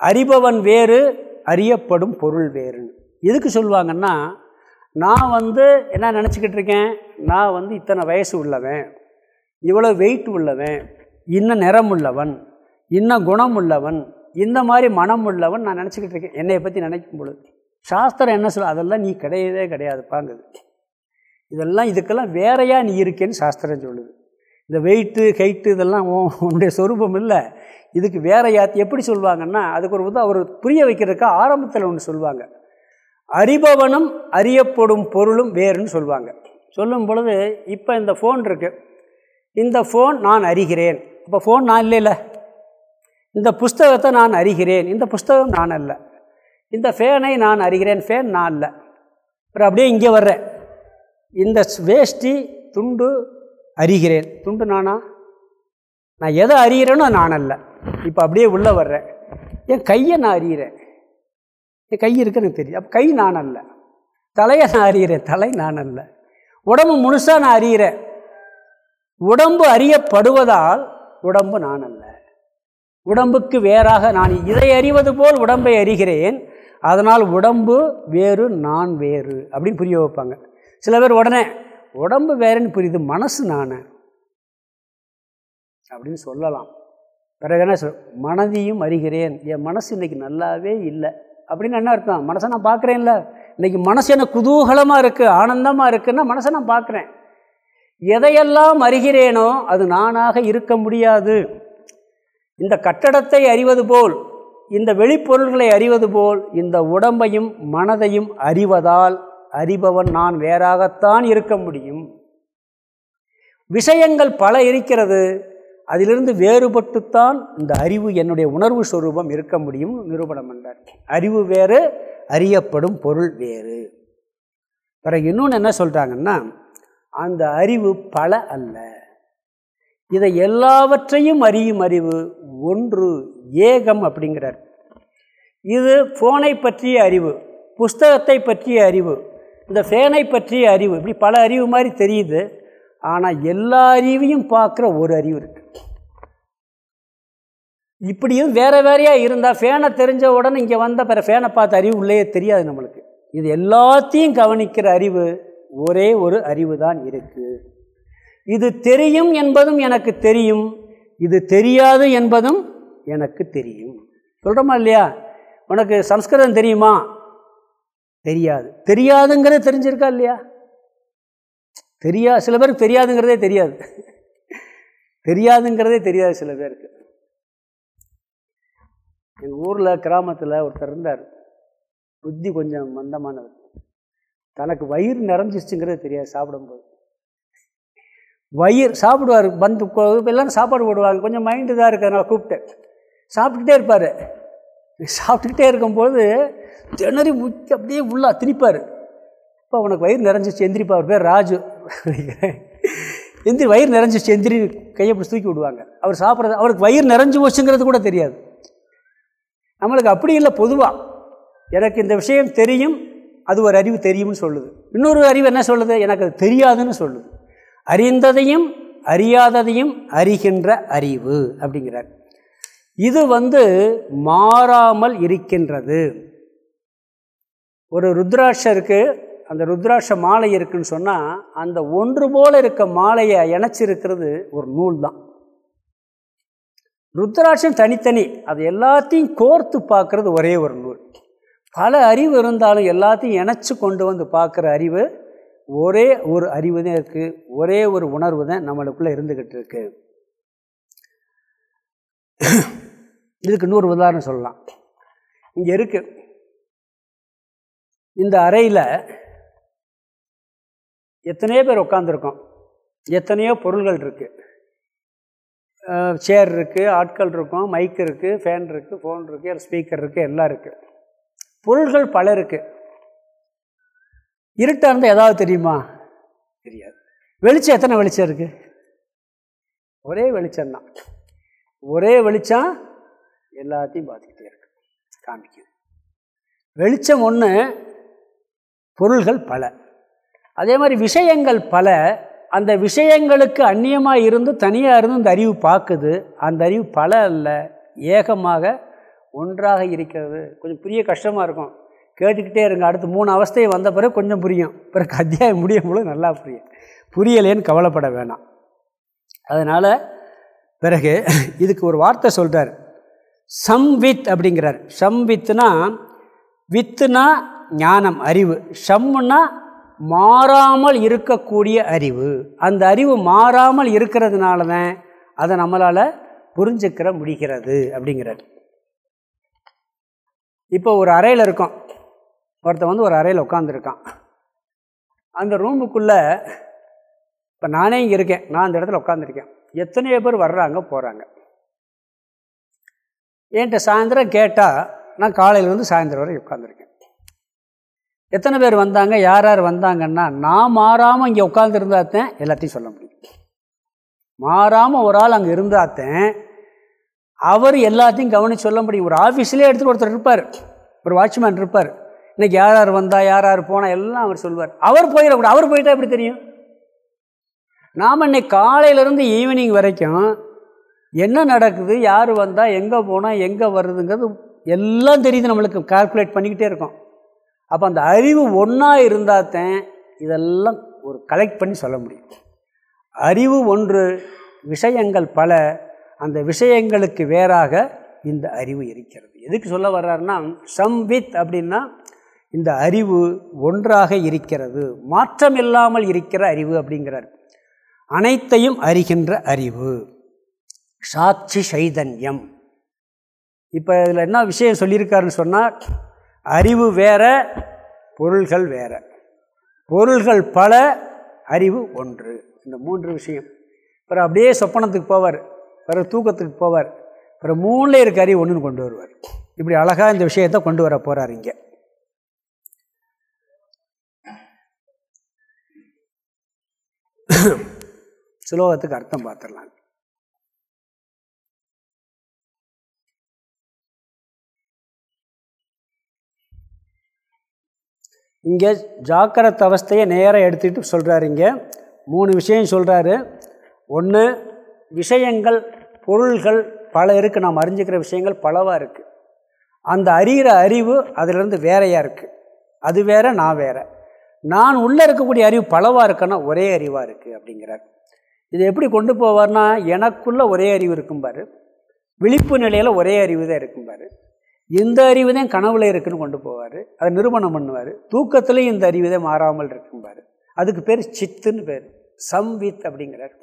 Speaker 1: அறிபவன் வேறு அறியப்படும் பொருள் வேறுன்னு. எதுக்கு சொல்லுவாங்கன்னா நான் வந்து என்ன நினச்சிக்கிட்டு இருக்கேன்? நான் வந்து இத்தனை வயசு உள்ளவன் இவ்வளோ வெயிட் உள்ளவன் இன்னும் நிறம் உள்ளவன் இன்னும் குணம் உள்ளவன் இந்த மாதிரி மனம் உள்ளவன் நான் நினச்சிக்கிட்டு இருக்கேன். என்னை பற்றி நினைக்கும் பொழுது. சாஸ்திரம் என்ன சொல்ல அதெல்லாம் நீ கிடையவே கிடையாதுப்பாங்குது இதெல்லாம் இதுக்கெல்லாம் வேறையாக நீ இருக்கேன்னு சாஸ்திரம் சொல்லுது. இந்த வெயிட்டு ஹைட்டு இதெல்லாம் உன்னுடைய சொரூபம் இல்லை. இதுக்கு வேற யாத் எப்படி சொல்லுவாங்கன்னா அதுக்கு ஒரு உதா அவர் புரிய வைக்கிறதுக்கு ஆரம்பத்தில் ஒன்று சொல்லுவாங்க. அறிபவனும் அறியப்படும் பொருளும் வேறுன்னு சொல்லுவாங்க சொல்லும் பொழுது இப்போ இந்த ஃபோன் இருக்குது இந்த ஃபோன் நான் அறிகிறேன். அப்போ ஃபோன் நான் இல்லைல்ல. இந்த புஸ்தகத்தை நான் அறிகிறேன். இந்த புஸ்தகம் நான் அல்ல. இந்த ஃபேனை நான் அறிகிறேன். ஃபேன் நான் இல்லை அப்புறம் அப்படியே இங்கே வர்றேன். இந்த வேஷ்டி துண்டு அறிகிறேன். துண்டு நானா? நான் எதை அறிகிறேனோ நான் அல்ல. இப்போ அப்படியே உள்ளே வர்றேன். என் கையை நான் அறிகிறேன். என் கை இருக்குன்னு எனக்கு தெரியும் அப்போ கை நான் அல்ல. தலையை நான் அறிகிறேன். தலை நான் அல்ல. உடம்பு முழுசாக நான் அறிகிறேன். உடம்பு அறியப்படுவதால் உடம்பு நான் அல்ல. உடம்புக்கு வேறாக நான் இதை அறிவது போல் உடம்பை அறிகிறேன். அதனால் உடம்பு வேறு நான் வேறு அப்படின்னு புரிய வைப்பாங்க. சில பேர் உடனே உடம்பு வேறுன்னு புரியுது மனசு நான் அப்படின்னு சொல்லலாம். பிறகு என்ன சொல் மனதையும் அறிகிறேன். என் மனசு இன்னைக்கு நல்லாவே இல்லை. அப்படின்னு என்ன அர்த்தம்? மனசை நான் பார்க்குறேன்ல. இன்றைக்கி மனசு எனக்கு குதூகலமாக இருக்குது ஆனந்தமாக இருக்குன்னா மனசை நான் பார்க்குறேன். எதையெல்லாம் அறிகிறேனோ அது நானாக இருக்க முடியாது. இந்த கட்டடத்தை அறிவது போல் இந்த வெளிப்பொருள்களை அறிவது போல் இந்த உடம்பையும் மனதையும் அறிவதால் அறிபவன் நான் வேறாகத்தான் இருக்க முடியும். விஷயங்கள் பல இருக்கிறது. அதிலிருந்து வேறுபட்டுத்தான் இந்த அறிவு என்னுடைய உணர்வு ஸ்வரூபம் இருக்க முடியும் நிரூபணம் என்றார் அறிவு வேறு அறியப்படும் பொருள் வேறு. பிறகு இன்னொன்று என்ன சொல்கிறாங்கன்னா அந்த அறிவு பல அல்ல. இதை எல்லாவற்றையும் அறியும் அறிவு ஒன்று ஏகம் அப்படிங்கிறார். இது ஃபோனை பற்றிய அறிவு புஸ்தகத்தை பற்றிய அறிவு இந்த ஃபேனை பற்றிய அறிவு இப்படி பல அறிவு மாதிரி தெரியுது. ஆனால் எல்லா அறிவையும் பார்க்குற ஒரு அறிவு இருக்கு. இப்படியும் வேறு வேறையாக இருந்தால் ஃபேனை தெரிஞ்ச உடனே இங்கே வந்த பிற ஃபேனை பார்த்த அறிவு உள்ளே தெரியாது நம்மளுக்கு. இது எல்லாத்தையும் கவனிக்கிற அறிவு ஒரே ஒரு அறிவு தான் இருக்குது இது தெரியும் என்பதும் எனக்கு தெரியும் இது தெரியாது என்பதும் எனக்கு தெரியும். சொல்கிறோமா இல்லையா? உனக்கு சம்ஸ்கிருதம் தெரியுமா? தெரியாது. தெரியாதுங்கிறத தெரிஞ்சிருக்கா இல்லையா? தெரியா சில பேருக்கு தெரியாதுங்கிறதே தெரியாது. தெரியாதுங்கிறதே தெரியாது சில பேருக்கு. எங்கள் ஊரில் கிராமத்தில் ஒருத்தர் இருந்தார். புத்தி கொஞ்சம் மந்தமானவர். தனக்கு வயிறு நிறைஞ்சிச்சுங்கிறது தெரியாது சாப்பிடும்போது. வயிறு சாப்பிடுவார் வந்து எல்லாம் சாப்பாடு போடுவாங்க. கொஞ்சம் மைண்டு தான் இருக்கு நான் கூப்பிட்டேன். சாப்பிட்டுக்கிட்டே இருப்பார். சாப்பிட்டுக்கிட்டே இருக்கும்போது திணறி முக்கி அப்படியே உள்ளா திணிப்பார். இப்போ உனக்கு வயிறு நிறைஞ்சிச்சு எந்திரிப்பா. அவர் பேர் ராஜு. எந்திரி வயிறு நிறைஞ்சிச்சு எந்திரி கையை பிடிச்சி தூக்கி விடுவாங்க. அவர் சாப்பிட்றது அவருக்கு வயிறு நிறைஞ்சு போச்சுங்கிறது கூட தெரியாது. நம்மளுக்கு அப்படி இல்லை பொதுவாக எனக்கு இந்த விஷயம் தெரியும் அது ஒரு அறிவு தெரியும்னு சொல்லுது. இன்னொரு அறிவு என்ன சொல்லுது? எனக்கு அது தெரியாதுன்னு சொல்லுது. அறிந்ததையும் அறியாததையும் அறிகின்ற அறிவு அப்படிங்கிறார். இது வந்து மாறாமல் இருக்கின்றது. ஒரு ருத்ராட்சருக்கு அந்த ருத்ராட்ச மாலை இருக்குன்னு சொன்னால் அந்த ஒன்று போல் இருக்க மாலையை இணைச்சிருக்கிறது ஒரு நூல் தான் ருத்ராட்சம் தனித்தனி. அது எல்லாத்தையும் கோர்த்து பார்க்குறது ஒரே ஒரு நூல். பல அறிவு இருந்தாலும் எல்லாத்தையும் இணைச்சி கொண்டு வந்து பார்க்குற அறிவு ஒரே ஒரு அறிவு தான் இருக்குது ஒரே ஒரு உணர்வு தான் நம்மளுக்குள்ளே இருந்துக்கிட்டு இருக்கு. இதுக்கு நூறு உதாரணம் சொல்லலாம். இங்கே இருக்கு. இந்த அறையில் எத்தனையோ பேர் உட்காந்துருக்கோம் எத்தனையோ பொருள்கள் இருக்குது சேர் இருக்குது ஆட்கள் இருக்கும் மைக் இருக்குது ஃபேன் இருக்குது ஃபோன் இருக்குது ஸ்பீக்கர் இருக்குது எல்லாம் இருக்குது பொருள்கள் பல இருக்குது இருட்டாக இருந்தால் ஏதாவது தெரியுமா? தெரியாது. வெளிச்சம் எத்தனை வெளிச்சம் இருக்குது ஒரே வெளிச்சம்தான் ஒரே வெளிச்சம் எல்லாத்தையும் பார்த்துக்கிட்டே இருக்கு. காமிக்குது. வெளிச்சம் ஒன்று பொருள்கள் பல. அதே மாதிரி விஷயங்கள் பல அந்த விஷயங்களுக்கு அந்நியமாக இருந்து தனியாக இருந்து அந்த அறிவு பார்க்குது அந்த அறிவு பல அல்ல. ஏகமாக ஒன்றாக இருக்கிறது. கொஞ்சம் புரிய கஷ்டமாக இருக்கும். கேட்டுக்கிட்டே இருங்க. அடுத்து மூணு அவஸ்தையை வந்த பிறகு கொஞ்சம் புரியும். பிறகு அத்தியாயம் முடியும் போது நல்லா புரியும். புரியலேன்னு கவலைப்பட வேணாம். அதனால் பிறகு இதுக்கு ஒரு வார்த்தை சொல்கிறார் சம்வித் அப்படிங்கிறார். சம்வித்னா வித்துனா ஞானம் அறிவு. ஷம்முன்னா மாறாமல் இருக்கக்கூடிய அறிவு. அந்த அறிவு மாறாமல் இருக்கிறதுனால தான் அதை நம்மளால் புரிஞ்சுக்கிற முடிகிறது அப்படிங்கிறார். இப்போ ஒரு அறையில் இருக்கோம். ஒருத்தன் வந்து ஒரு அறையில் உட்காந்துருக்கான் அந்த ரூமுக்குள்ளே இப்போ நானே இங்கே இருக்கேன். நான் அந்த இடத்துல உட்காந்துருக்கேன் எத்தனையோ பேர் வர்றாங்க போகிறாங்க என்கிட்ட சாயந்தரம் கேட்டால் நான் காலையிலேருந்து சாயந்தரம் வரை உட்காந்துருக்கேன் எத்தனை பேர் வந்தாங்க யார் யார் வந்தாங்கன்னா நான் மாறாமல் இங்கே உட்காந்துருந்தாத்தேன் எல்லாத்தையும் சொல்ல முடியும். மாறாமல் ஒரு ஆள் அங்கே இருந்தாத்தேன் அவர் எல்லாத்தையும் கவனித்து சொல்ல முடியும். ஒரு ஆஃபீஸ்லேயே எடுத்துகிட்டு ஒருத்தர் இருப்பார் ஒரு வாட்ச்மேன் இருப்பார். இன்றைக்கி யார் யார் வந்தால் யார் யார் போனால் எல்லாம் அவர் சொல்வார். அவர் போயிடக்கூடாது அவர் போயிட்டா எப்படி தெரியும்? நாம் இன்னைக்கு காலையிலேருந்து ஈவினிங் வரைக்கும் என்ன நடக்குது யார் வந்தால் எங்கே போனால் எங்கே வருதுங்கிறது எல்லாம் தெரியுது நம்மளுக்கு கால்குலேட் பண்ணிக்கிட்டே இருக்கோம். அப்போ அந்த அறிவு ஒன்றா இருந்தால் தான் இதெல்லாம் ஒரு கலெக்ட் பண்ணி சொல்ல முடியும். அறிவு ஒன்று விஷயங்கள் பல அந்த விஷயங்களுக்கு வேறாக இந்த அறிவு இருக்கிறது. எதுக்கு சொல்ல வர்றாருன்னா சம்வித் அப்படின்னா இந்த அறிவு ஒன்றாக இருக்கிறது. மாற்றம் இல்லாமல் இருக்கிற அறிவு அப்படிங்கிறார். அனைத்தையும் அறிகின்ற அறிவு. சாட்சி சைதன்யம். இப்போ இதில் என்ன விஷயம் சொல்லியிருக்காருன்னு சொன்னால் அறிவு வேற பொருள்கள் வேற. பொருள்கள் பல அறிவு ஒன்று. இந்த மூன்று விஷயம். பிறகு அப்படியே சொப்பனத்துக்கு போவார். பிறகு தூக்கத்துக்கு போவார். பிறகு மூணில் இருக்க அறிவு ஒன்றுன்னு கொண்டு வருவார். இப்படி அழகாக இந்த விஷயத்தை கொண்டு வர போகிறார் இங்கே. சுலோகத்துக்கு அர்த்தம் பார்த்துடலாம். இங்கே ஜாக்கிரத் அவஸ்தையை நேராக எடுத்துகிட்டு சொல்கிறாரு இங்கே. மூணு விஷயம் சொல்கிறாரு ஒன்று விஷயங்கள் பொருள்கள் பல இருக்குது நாம் அறிஞ்சிக்கிற விஷயங்கள் பலவாக இருக்குது அந்த அறிகிற அறிவு அதிலிருந்து வேறையாக இருக்குது அது வேற நான் வேற. நான் உள்ளே இருக்கக்கூடிய அறிவு பலவாக இருக்குன்னா ஒரே அறிவாக இருக்குது அப்படிங்கிறார். இதை எப்படி கொண்டு போவார்னா எனக்குள்ளே ஒரே அறிவு இருக்கும்பார் விழிப்பு நிலையில் ஒரே அறிவு தான் இருக்கும்பார் இந்த அறிவு தான் கனவுல இருக்குன்னு கொண்டு போவார். அதை நிரூபணம் பண்ணுவார். தூக்கத்துலேயும் இந்த அறிவு தான் மாறாமல் இருக்கும்பார். அதுக்கு பேர் சித்துன்னு பேர். சம்வித் அப்படிங்கிறார்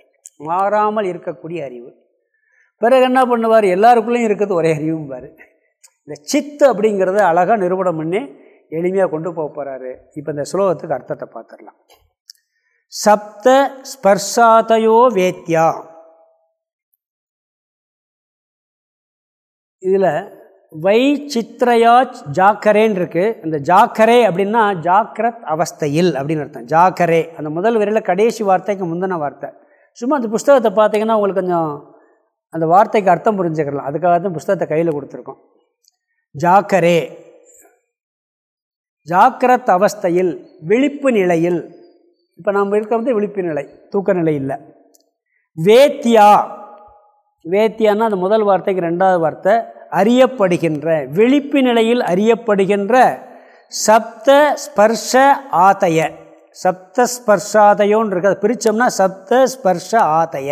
Speaker 1: மாறாமல் இருக்கக்கூடிய அறிவு. பிறகு என்ன பண்ணுவார்? எல்லாருக்குள்ளேயும் இருக்கிறது ஒரே அறிவும்பார். இந்த சித்து அப்படிங்கிறத அழகாக நிரூபணம் பண்ணி எளிமையாக கொண்டு போக போகிறாரு இப்போ இந்த சுலோகத்துக்கு அர்த்தத்தை பார்த்துடலாம். சப்த ஸ்பர்ஷாதையோ வேத்யா. இதில் வை சித்ரயா ஜாக்கரேன்னு இருக்குது அந்த ஜாக்கரே அப்படின்னா ஜாக்கிரத் அவஸ்தையில் அப்படின்னு அர்த்தம். ஜாக்கரே. அந்த முதல் வரையில் கடைசி வார்த்தைக்கு முந்தின வார்த்தை. சும்மா அந்த புஸ்தகத்தை பார்த்தீங்கன்னா உங்களுக்கு கொஞ்சம் அந்த வார்த்தைக்கு அர்த்தம் புரிஞ்சுக்கலாம் அதுக்காக தான் புஸ்தகத்தை கையில் கொடுத்துருக்கோம். ஜாக்கரே. ஜாக்கிரத் அவஸ்தையில் விழிப்பு நிலையில். இப்போ நம்ம இருக்கிறது விழிப்பு நிலை தூக்க நிலை இல்லை. வேத்தியா. வேத்தியான்னா அந்த முதல் வார்த்தைக்கு ரெண்டாவது வார்த்தை. அறியப்படுகின்ற விழிப்பு நிலையில் அறியப்படுகின்ற சப்த ஸ்பர்ஷ ஆதய. சப்த ஸ்பர்ஷாதயோன்னு இருக்குது. அதை பிரித்தோம்னா சப்த ஸ்பர்ஷ ஆதய.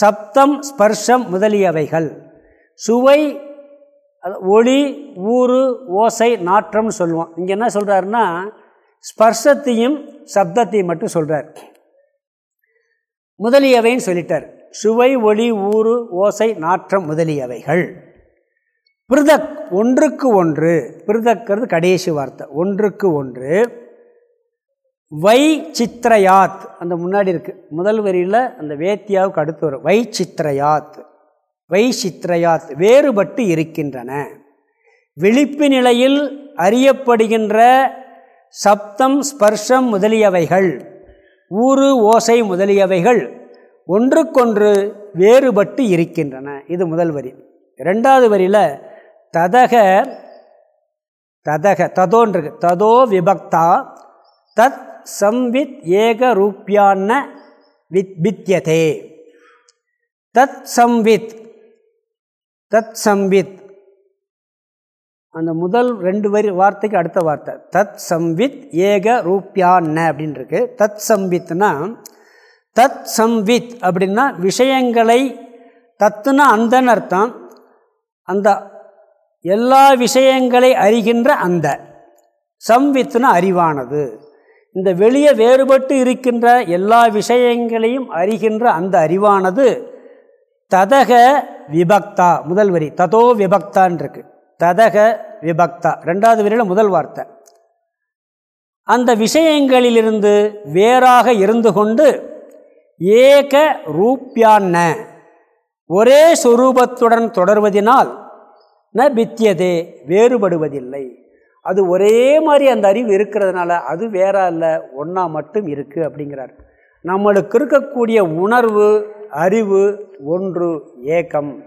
Speaker 1: சப்தம் ஸ்பர்ஷம் முதலியவைகள். சுவை ஒளி ஊறு ஓசை நாற்றம்னு சொல்லுவோம். இங்கே என்ன சொல்கிறாருன்னா ஸ்பர்ஷத்தையும் சப்தத்தையும் மட்டும் சொல்கிறார் முதலியவைன்னு சொல்லிட்டார். சுவை ஒளி ஊறு ஓசை நாற்றம் முதலியவைகள். பிருதக் ஒன்றுக்கு ஒன்று. பிருதக்கிறது கடைசி வார்த்தை. ஒன்றுக்கு ஒன்று. வை சித்திரயாத். அந்த முன்னாடி இருக்குது முதல் வரியில் அந்த வேத்தியாவுக்கு அடுத்து வரும். வை சித்திரயாத். வை சித்திரயாத். வேறுபட்டு இருக்கின்றன. விழிப்பு நிலையில் அறியப்படுகின்ற சப்தம் ஸ்பர்ஷம் முதலியவைகள் ஊறு ஓசை முதலியவைகள் ஒன்றுக்கொன்று வேறுபட்டு இருக்கின்றன. இது முதல் வரி. ரெண்டாவது வரியில் ததக ததக ததோன்றிருக்கு ததோ விபக்தா தத் சம்வித் ஏக ரூப்பியான வித் வித்தியதே தத் சம்வித் தத் சம்வித். அந்த முதல் ரெண்டு வரி வார்த்தைக்கு அடுத்த வார்த்தை. தத் சம்வித் ஏக ரூபியான்ன அப்படின்னு இருக்கு தத் சம்வித்னா தத் சம்வித் அப்படின்னா விஷயங்களை தத்துனா அந்தன்னு அர்த்தம் அந்த எல்லா விஷயங்களை அறிகின்ற அந்த. சம்வித்துன அறிவானது. இந்த வெளியே வேறுபட்டு இருக்கின்ற எல்லா விஷயங்களையும் அறிகின்ற அந்த அறிவானது ததக விபக்தா முதல் வரி. ததோ விபக்தான் இருக்கு ததக விபக்தா. ரெண்டாவது வரியில் முதல் வார்த்தை. அந்த விஷயங்களிலிருந்து வேறாக இருந்து கொண்டு ஏக ரூப்பியான்ன ஒரே சொரூபத்துடன் தொடர்வதினால் ந பித்தியதே வேறுபடுவதில்லை. அது ஒரே மாதிரி அந்த அறிவு இருக்கிறதுனால அது வேற இல்லை ஒன்றா மட்டும் இருக்குது அப்படிங்கிறார். நம்மளுக்கு இருக்கக்கூடிய உணர்வு அறிவு ஒன்று ஏக்கம்.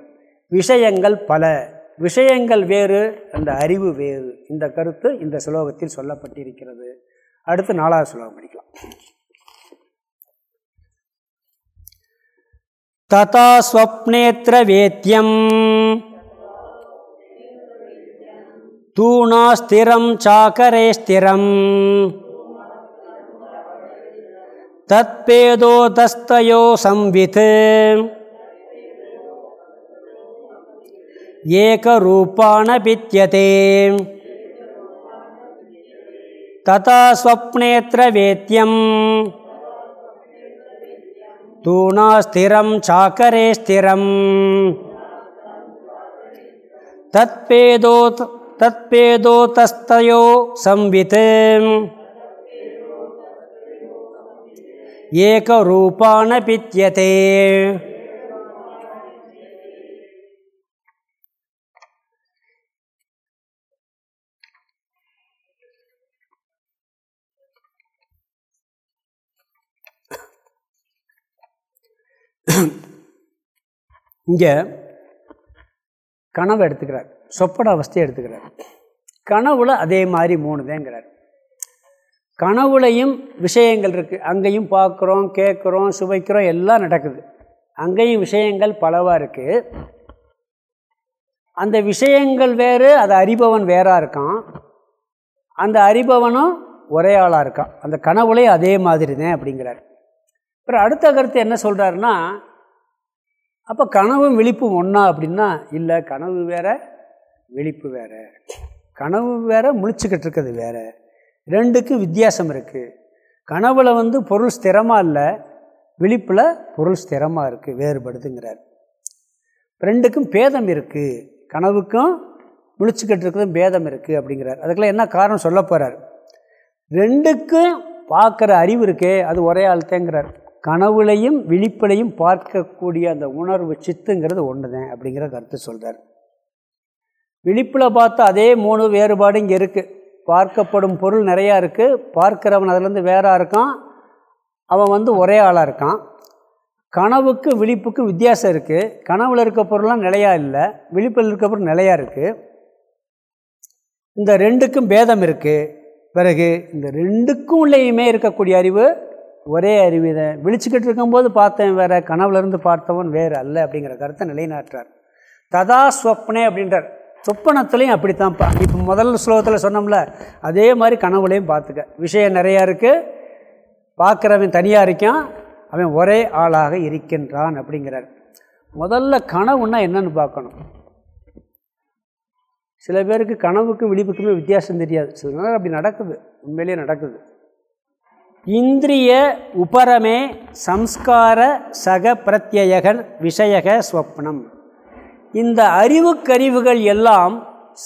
Speaker 1: விஷயங்கள் பல. விஷயங்கள் வேறு அந்த அறிவு வேறு. இந்த கருத்து இந்த சுலோகத்தில் சொல்லப்பட்டிருக்கிறது. அடுத்து நாலாவது சுலோகம் படிக்கலாம். ததா ஸ்வப்னேத்திர வேத்தியம் தூணாஸ்திரம் சாக்கரே ஸ்திரம். தத்பேதோ தஸ்தயோ சம்வித். ஏகரூபான பித்தியதே ததா ஸ்வப்னேத்திர வேத்தியம் தூணாஸ்திரம் சாக்கரே ஸ்திரம். தத்பேதோ தத்பேதோ தஸ்தயோ சம்வித் ஏகரூபான பித்தியதே இங்கே கனவு எடுத்துக்கிறார். சொப்பட அவஸ்தையை எடுத்துக்கிறார். கனவுல அதே மாதிரி மூணு தேங்கிறார் கனவுலையும் விஷயங்கள் இருக்குது அங்கேயும் பார்க்குறோம் கேட்குறோம் சுவைக்கிறோம் எல்லாம் நடக்குது. அங்கேயும் விஷயங்கள் பலவாக இருக்குது அந்த விஷயங்கள் வேறு அது அறிபவன் வேறாக இருக்கான். அந்த அறிபவனும் ஒரே ஆளாக இருக்கான். அந்த கனவுலே அதே மாதிரி தான் அப்படிங்கிறார். அப்புறம் அடுத்த கருத்து என்ன சொல்கிறாருன்னா அப்போ கனவும் விழிப்பும் ஒன்றா அப்படின்னா இல்லை கனவு வேறு விழிப்பு வேறு. கனவு வேறு முழிச்சுக்கிட்டு இருக்கிறது வேறு. ரெண்டுக்கும் வித்தியாசம் இருக்குது கனவில் வந்து பொருள் ஸ்திரமாக இல்லை விழிப்பில் பொருள் ஸ்திரமாக இருக்குது வேறுபடுதுங்கிறார். ரெண்டுக்கும் பேதம் இருக்குது கனவுக்கும் முழிச்சுக்கிட்டு இருக்கிறதும் பேதம் இருக்குது அப்படிங்கிறார். அதுக்கெல்லாம் என்ன காரணம் சொல்ல போகிறார் ரெண்டுக்கும் பார்க்குற அறிவு இருக்கே அது ஒரே ஆள்தேங்கிறார். கனவுலையும் விழிப்பிலையும் பார்க்கக்கூடிய அந்த உணர்வு சித்துங்கிறது ஒன்று தான் அப்படிங்கிற கருத்து சொல்கிறார் விழிப்பில் பார்த்தா அதே மூணு வேறுபாடு இங்கே இருக்குது பார்க்கப்படும் பொருள் நிறையா இருக்குது பார்க்கிறவன் அதுலேருந்து வேறாக இருக்கான். அவன் வந்து ஒரே ஆளாக இருக்கான். கனவுக்கு விழிப்புக்கும் வித்தியாசம் இருக்குது கனவில் இருக்க பொருள்லாம் நிலையாக இல்லை. விழிப்பில் இருக்க பொருள் நிலையாக இருக்குது இந்த ரெண்டுக்கும் பேதம் இருக்குது பிறகு இந்த ரெண்டுக்கும் உள்ளேயுமே இருக்கக்கூடிய அறிவு ஒரே அறிவு தான் விழிச்சுக்கிட்டு இருக்கும்போது பார்த்தவன் வேறு கனவுலேருந்து பார்த்தவன் வேறு அல்ல அப்படிங்கிற கருத்தை நிலைநாட்டுறார். ததா ஸ்வப்னே அப்படின்றார். சொப்பனத்துலேயும் அப்படித்தான்ப்பா. இப்போ முதல் ஸ்லோகத்தில் சொன்னோம்ல அதே மாதிரி கனவுலையும் பார்த்துக்க. விஷயம் நிறையா இருக்குது பார்க்குறவன் தனியாக இருக்கான். அவன் ஒரே ஆளாக இருக்கின்றான் அப்படிங்கிறார். முதல்ல கனவுன்னா என்னன்னு பார்க்கணும். சில பேருக்கு கனவுக்கும் விழிப்புக்குமே வித்தியாசம் தெரியாது. சில நேரம் அப்படி நடக்குது. உண்மையிலேயே நடக்குது. இந்திரிய உபரமே சம்ஸ்கார சக பிரத்யகன் விஷயக ஸ்வப்னம். இந்த அறிவுக்கறிவுகள் எல்லாம்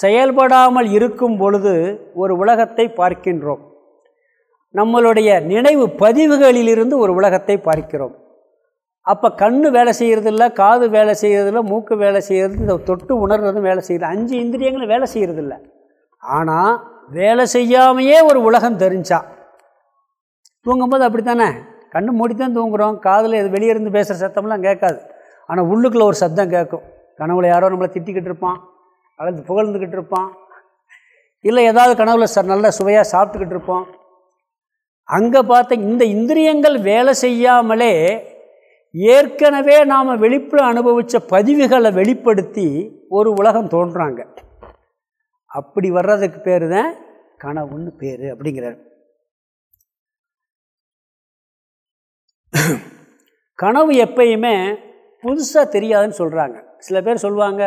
Speaker 1: செயல்படாமல் இருக்கும் பொழுது ஒரு உலகத்தை பார்க்கின்றோம். நம்மளுடைய நினைவு பதிவுகளிலிருந்து ஒரு உலகத்தை பார்க்கிறோம். அப்போ கண்ணு வேலை செய்கிறதில்ல காது வேலை செய்கிறதில்ல மூக்கு வேலை செய்கிறது இந்த தொட்டு உணர்றதும் வேலை செய்கிறது அஞ்சு இந்திரியங்களும் வேலை செய்கிறதில்ல ஆனால் வேலை செய்யாமையே ஒரு உலகம் தெரிஞ்சா தூங்கும்போது அப்படி தானே கண்ணு மூடித்தான் தூங்குகிறோம் காதில் இது வெளியே இருந்து பேசுகிற சத்தம்லாம் கேட்காது. ஆனால் உள்ளுக்குள்ளே ஒரு சத்தம் கேட்கும். கனவுல யாரோ நம்மளை திட்டிக்கிட்டு இருப்பான். அல்லது புகழ்ந்துக்கிட்டு இருப்பான். இல்லை ஏதாவது கனவுல ச நல்ல சுவையாக சாப்பிட்டுக்கிட்டு இருப்போம். அங்கே பார்த்த இந்த இந்திரியங்கள் வேலை செய்யாமலே ஏற்கனவே நாம் வெளிப்புற அனுபவித்த பதிவுகளை வெளிப்படுத்தி ஒரு உலகம் தோன்றாங்க. அப்படி வர்றதுக்கு பேர் தான் கனவுன்னு பேர் அப்படிங்கிறார். கனவு எப்பயுமே புதுசாக தெரியாதுன்னு சொல்கிறாங்க சில பேர் சொல்லுவாங்க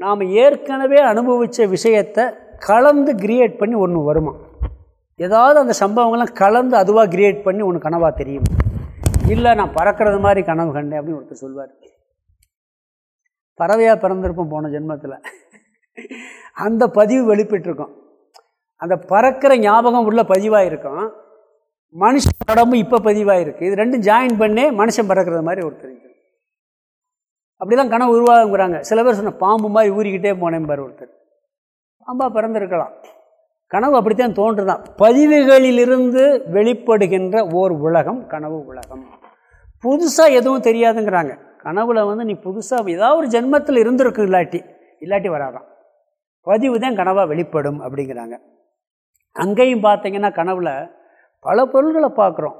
Speaker 1: நாம் ஏற்கனவே அனுபவித்த விஷயத்தை கலந்து கிரியேட் பண்ணி ஒன்று வருமா? ஏதாவது அந்த சம்பவங்கள்லாம் கலந்து அதுவாக கிரியேட் பண்ணி ஒன்று கனவாக தெரியும்? இல்லை நான் பறக்கிறது மாதிரி கனவு கண்டேன் அப்படின்னு ஒருத்தர் சொல்வார் பறவையாக பிறந்திருப்போம் போன ஜென்மத்தில். அந்த பதிவு வெளிப்பட்டிருக்கோம். அந்த பறக்கிற ஞாபகம் உள்ள பதிவாக இருக்கும் மனுஷன் உடம்பு இப்போ பதிவாக இருக்குது இது ரெண்டும் ஜாயின் பண்ணி மனுஷன் பறக்கிறது மாதிரி ஒருத்தர் அப்படிலாம் கனவு உருவாகுங்கிறாங்க. சில பேர் சொன்ன பாம்பு மாதிரி ஊறிக்கிட்டே போனேன் பார் ஒருத்தர். பாம்பாக பிறந்திருக்கலாம். கனவு அப்படித்தான் தோன்றுதான் பதிவுகளிலிருந்து வெளிப்படுகின்ற ஓர் உலகம் கனவு உலகம். புதுசாக எதுவும் தெரியாதுங்கிறாங்க. கனவுல வந்து நீ புதுசாக ஏதாவது ஒரு ஜென்மத்தில் இருந்திருக்கு இல்லாட்டி இல்லாட்டி வராதான் பதிவு தான் கனவாக வெளிப்படும் அப்படிங்கிறாங்க. அங்கேயும் பார்த்தீங்கன்னா கனவுல பல பொருள்களை பார்க்குறோம்.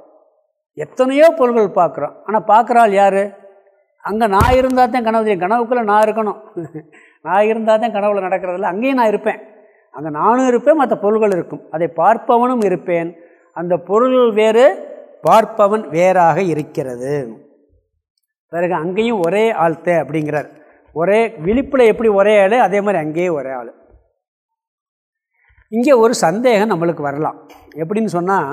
Speaker 1: எத்தனையோ பொருள்கள் பார்க்குறோம். ஆனால் பார்க்குறாள் யார்? அங்கே நான் இருந்தால் தான் கனவு தெரியும். கனவுக்குள்ளே நான் இருக்கணும். நான் இருந்தால் தான் கனவுல நடக்கிறதில்ல. அங்கேயும் நான் இருப்பேன். அங்கே நானும் இருப்பேன் மற்ற பொருள்கள் இருக்கும். அதை பார்ப்பவனும் இருப்பேன். அந்த பொருள் வேறு பார்ப்பவன் வேறாக இருக்கிறது. பிறகு அங்கேயும் ஒரே ஆழ்த்த அப்படிங்கிறார். ஒரே விழிப்பில் எப்படி ஒரே ஆள்? அதே மாதிரி அங்கேயே ஒரே ஆள். இங்கே ஒரு சந்தேகம் நம்மளுக்கு வரலாம். எப்படின்னு சொன்னால்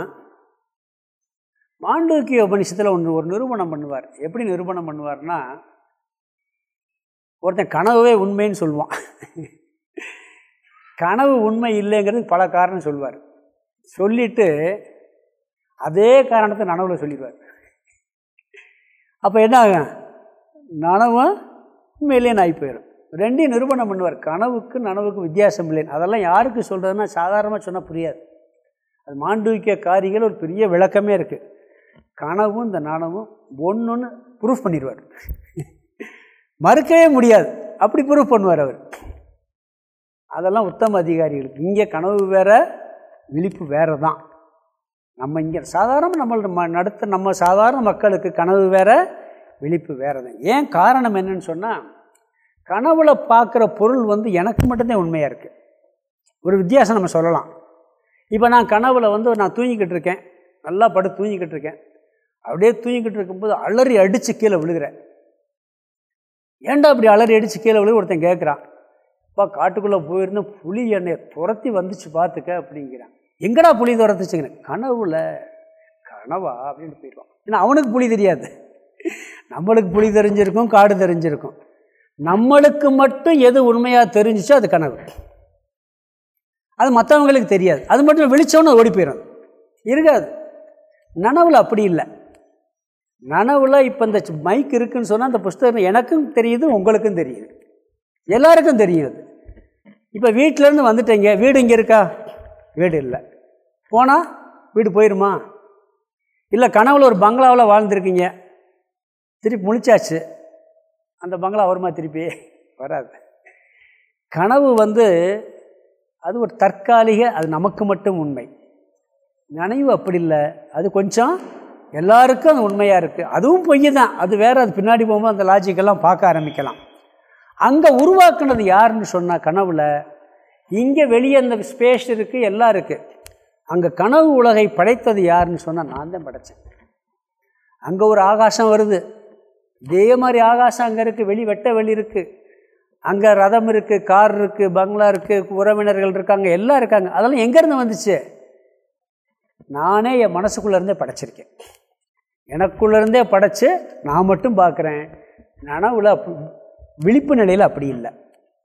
Speaker 1: மாண்டூக்கிய உபனிஷத்தில் ஒன்று ஒரு நிரூபணம் பண்ணுவார். எப்படி நிரூபணம் பண்ணுவார்னா ஒருத்தன் கனவே உண்மைன்னு சொல்லுவான். கனவு உண்மை இல்லைங்கிறது பல காரணம் சொல்வார் சொல்லிவிட்டு அதே காரணத்தை நனவில் சொல்லிடுவார். அப்போ என்ன ஆகும்? நனவும் உண்மையிலேயே நாய் போயிடும் ரெண்டையும் நிரூபணம் பண்ணுவார். கனவுக்கு நனவுக்கு வித்தியாசம் இல்லைன்னு அதெல்லாம் யாருக்கு சொல்கிறதுன்னா சாதாரணமாக சொன்னால் புரியாது. அது மாண்டூக்கிய காரிகள் ஒரு பெரிய விளக்கமே இருக்குது கனவும் இந்த நனவும் ஒன்று ஒன்று ப்ரூஃப் பண்ணிடுவார். மறுக்கவே முடியாது. அப்படி ப்ரூஃப் பண்ணுவார் அவர். அதெல்லாம் உத்தம அதிகாரிகளுக்கு. இங்கே கனவு வேற விழிப்பு வேறு தான் நம்ம இங்கே சாதாரண ம நடத்த நம்ம சாதாரண மக்களுக்கு கனவு வேறு விழிப்பு வேறு தான் ஏன் காரணம் என்னன்னு சொன்னால் கனவுல பார்க்குற பொருள் வந்து எனக்கு மட்டும்தான் உண்மையாக இருக்குது ஒரு வித்தியாசம் நம்ம சொல்லலாம். இப்போ நான் கனவுல வந்து நான் தூங்கிக்கிட்டு இருக்கேன். நல்லா படு தூங்கிக்கிட்டு இருக்கேன். அப்படியே தூங்கிக்கிட்டு இருக்கும்போது அலறி அடித்து கீழே விழுகிறேன். ஏன்டா அப்படி அலறி அடித்து கீழே விழுக ஒருத்தன் கேட்குறான் அப்பா காட்டுக்குள்ளே போயிருந்தேன் புளி என்னை துரத்தி வந்துச்சு பார்த்துக்க அப்படிங்கிறான். எங்கடா புளி துரத்துச்சுங்கிறேன் கனவுல. கனவா? அப்படின்னு போயிடுவான். ஏன்னா அவனுக்கு புலி தெரியாது. நம்மளுக்கு புளி தெரிஞ்சிருக்கும் காடு தெரிஞ்சிருக்கும். நம்மளுக்கு மட்டும் எது உண்மையாக தெரிஞ்சிச்சோ அது கனவு. அது மற்றவங்களுக்கு தெரியாது. அது மட்டும் வெளிச்சோன்னு ஓடி போயிடும் இருக்காது. நனவில் அப்படி இல்லை. நனவில் இப்போ இந்த மைக் இருக்குன்னு சொன்னால் அந்த புஸ்தகம் எனக்கும் தெரியுது உங்களுக்கும் தெரியுது. எல்லாருக்கும் தெரியுது. இப்போ வீட்டிலேருந்து வந்துட்டீங்க வீடு இங்கே இருக்கா? வீடு இல்லை. போனால் வீடு போயிடுமா இல்லை கனவில் ஒரு பங்களாவில் வாழ்ந்துருக்கீங்க. திருப்பி முழிச்சாச்சு. அந்த பங்களா வருமா திருப்பி? வராது. கனவு வந்து அது ஒரு தற்காலிக அது நமக்கு மட்டும் உண்மை. நினைவு அப்படி இல்லை. அது கொஞ்சம் எல்லாருக்கும் அது உண்மையாக இருக்குது அதுவும் பொய் தான். அது வேறு அது பின்னாடி போகும்போது அந்த லாஜிக்கெல்லாம் பார்க்க ஆரம்பிக்கலாம். அங்கே உருவாக்குனது யாருன்னு சொன்னால் கனவில் இங்கே வெளியே அந்த ஸ்பேஸ் இருக்குது எல்லாம் இருக்குது அங்கே கனவு உலகை படைத்தது யாருன்னு சொன்னால் நான் தான் படைத்தேன் அங்கே ஒரு ஆகாசம் வருது. இதே மாதிரி ஆகாசம் அங்கே இருக்குது வெளி வெட்ட வெளி இருக்குது அங்கே ரதம் இருக்குது கார் இருக்குது பங்களா இருக்குது உறவினர்கள் இருக்காங்க எல்லாம் இருக்காங்க. அதெல்லாம் எங்கேருந்து வந்துச்சு? நானே என் மனசுக்குள்ளேருந்தே படைச்சிருக்கேன். எனக்குள்ளேருந்தே படைச்சு நான் மட்டும் பார்க்குறேன். நனவில் விழிப்பு நிலையில் அப்படி இல்லை.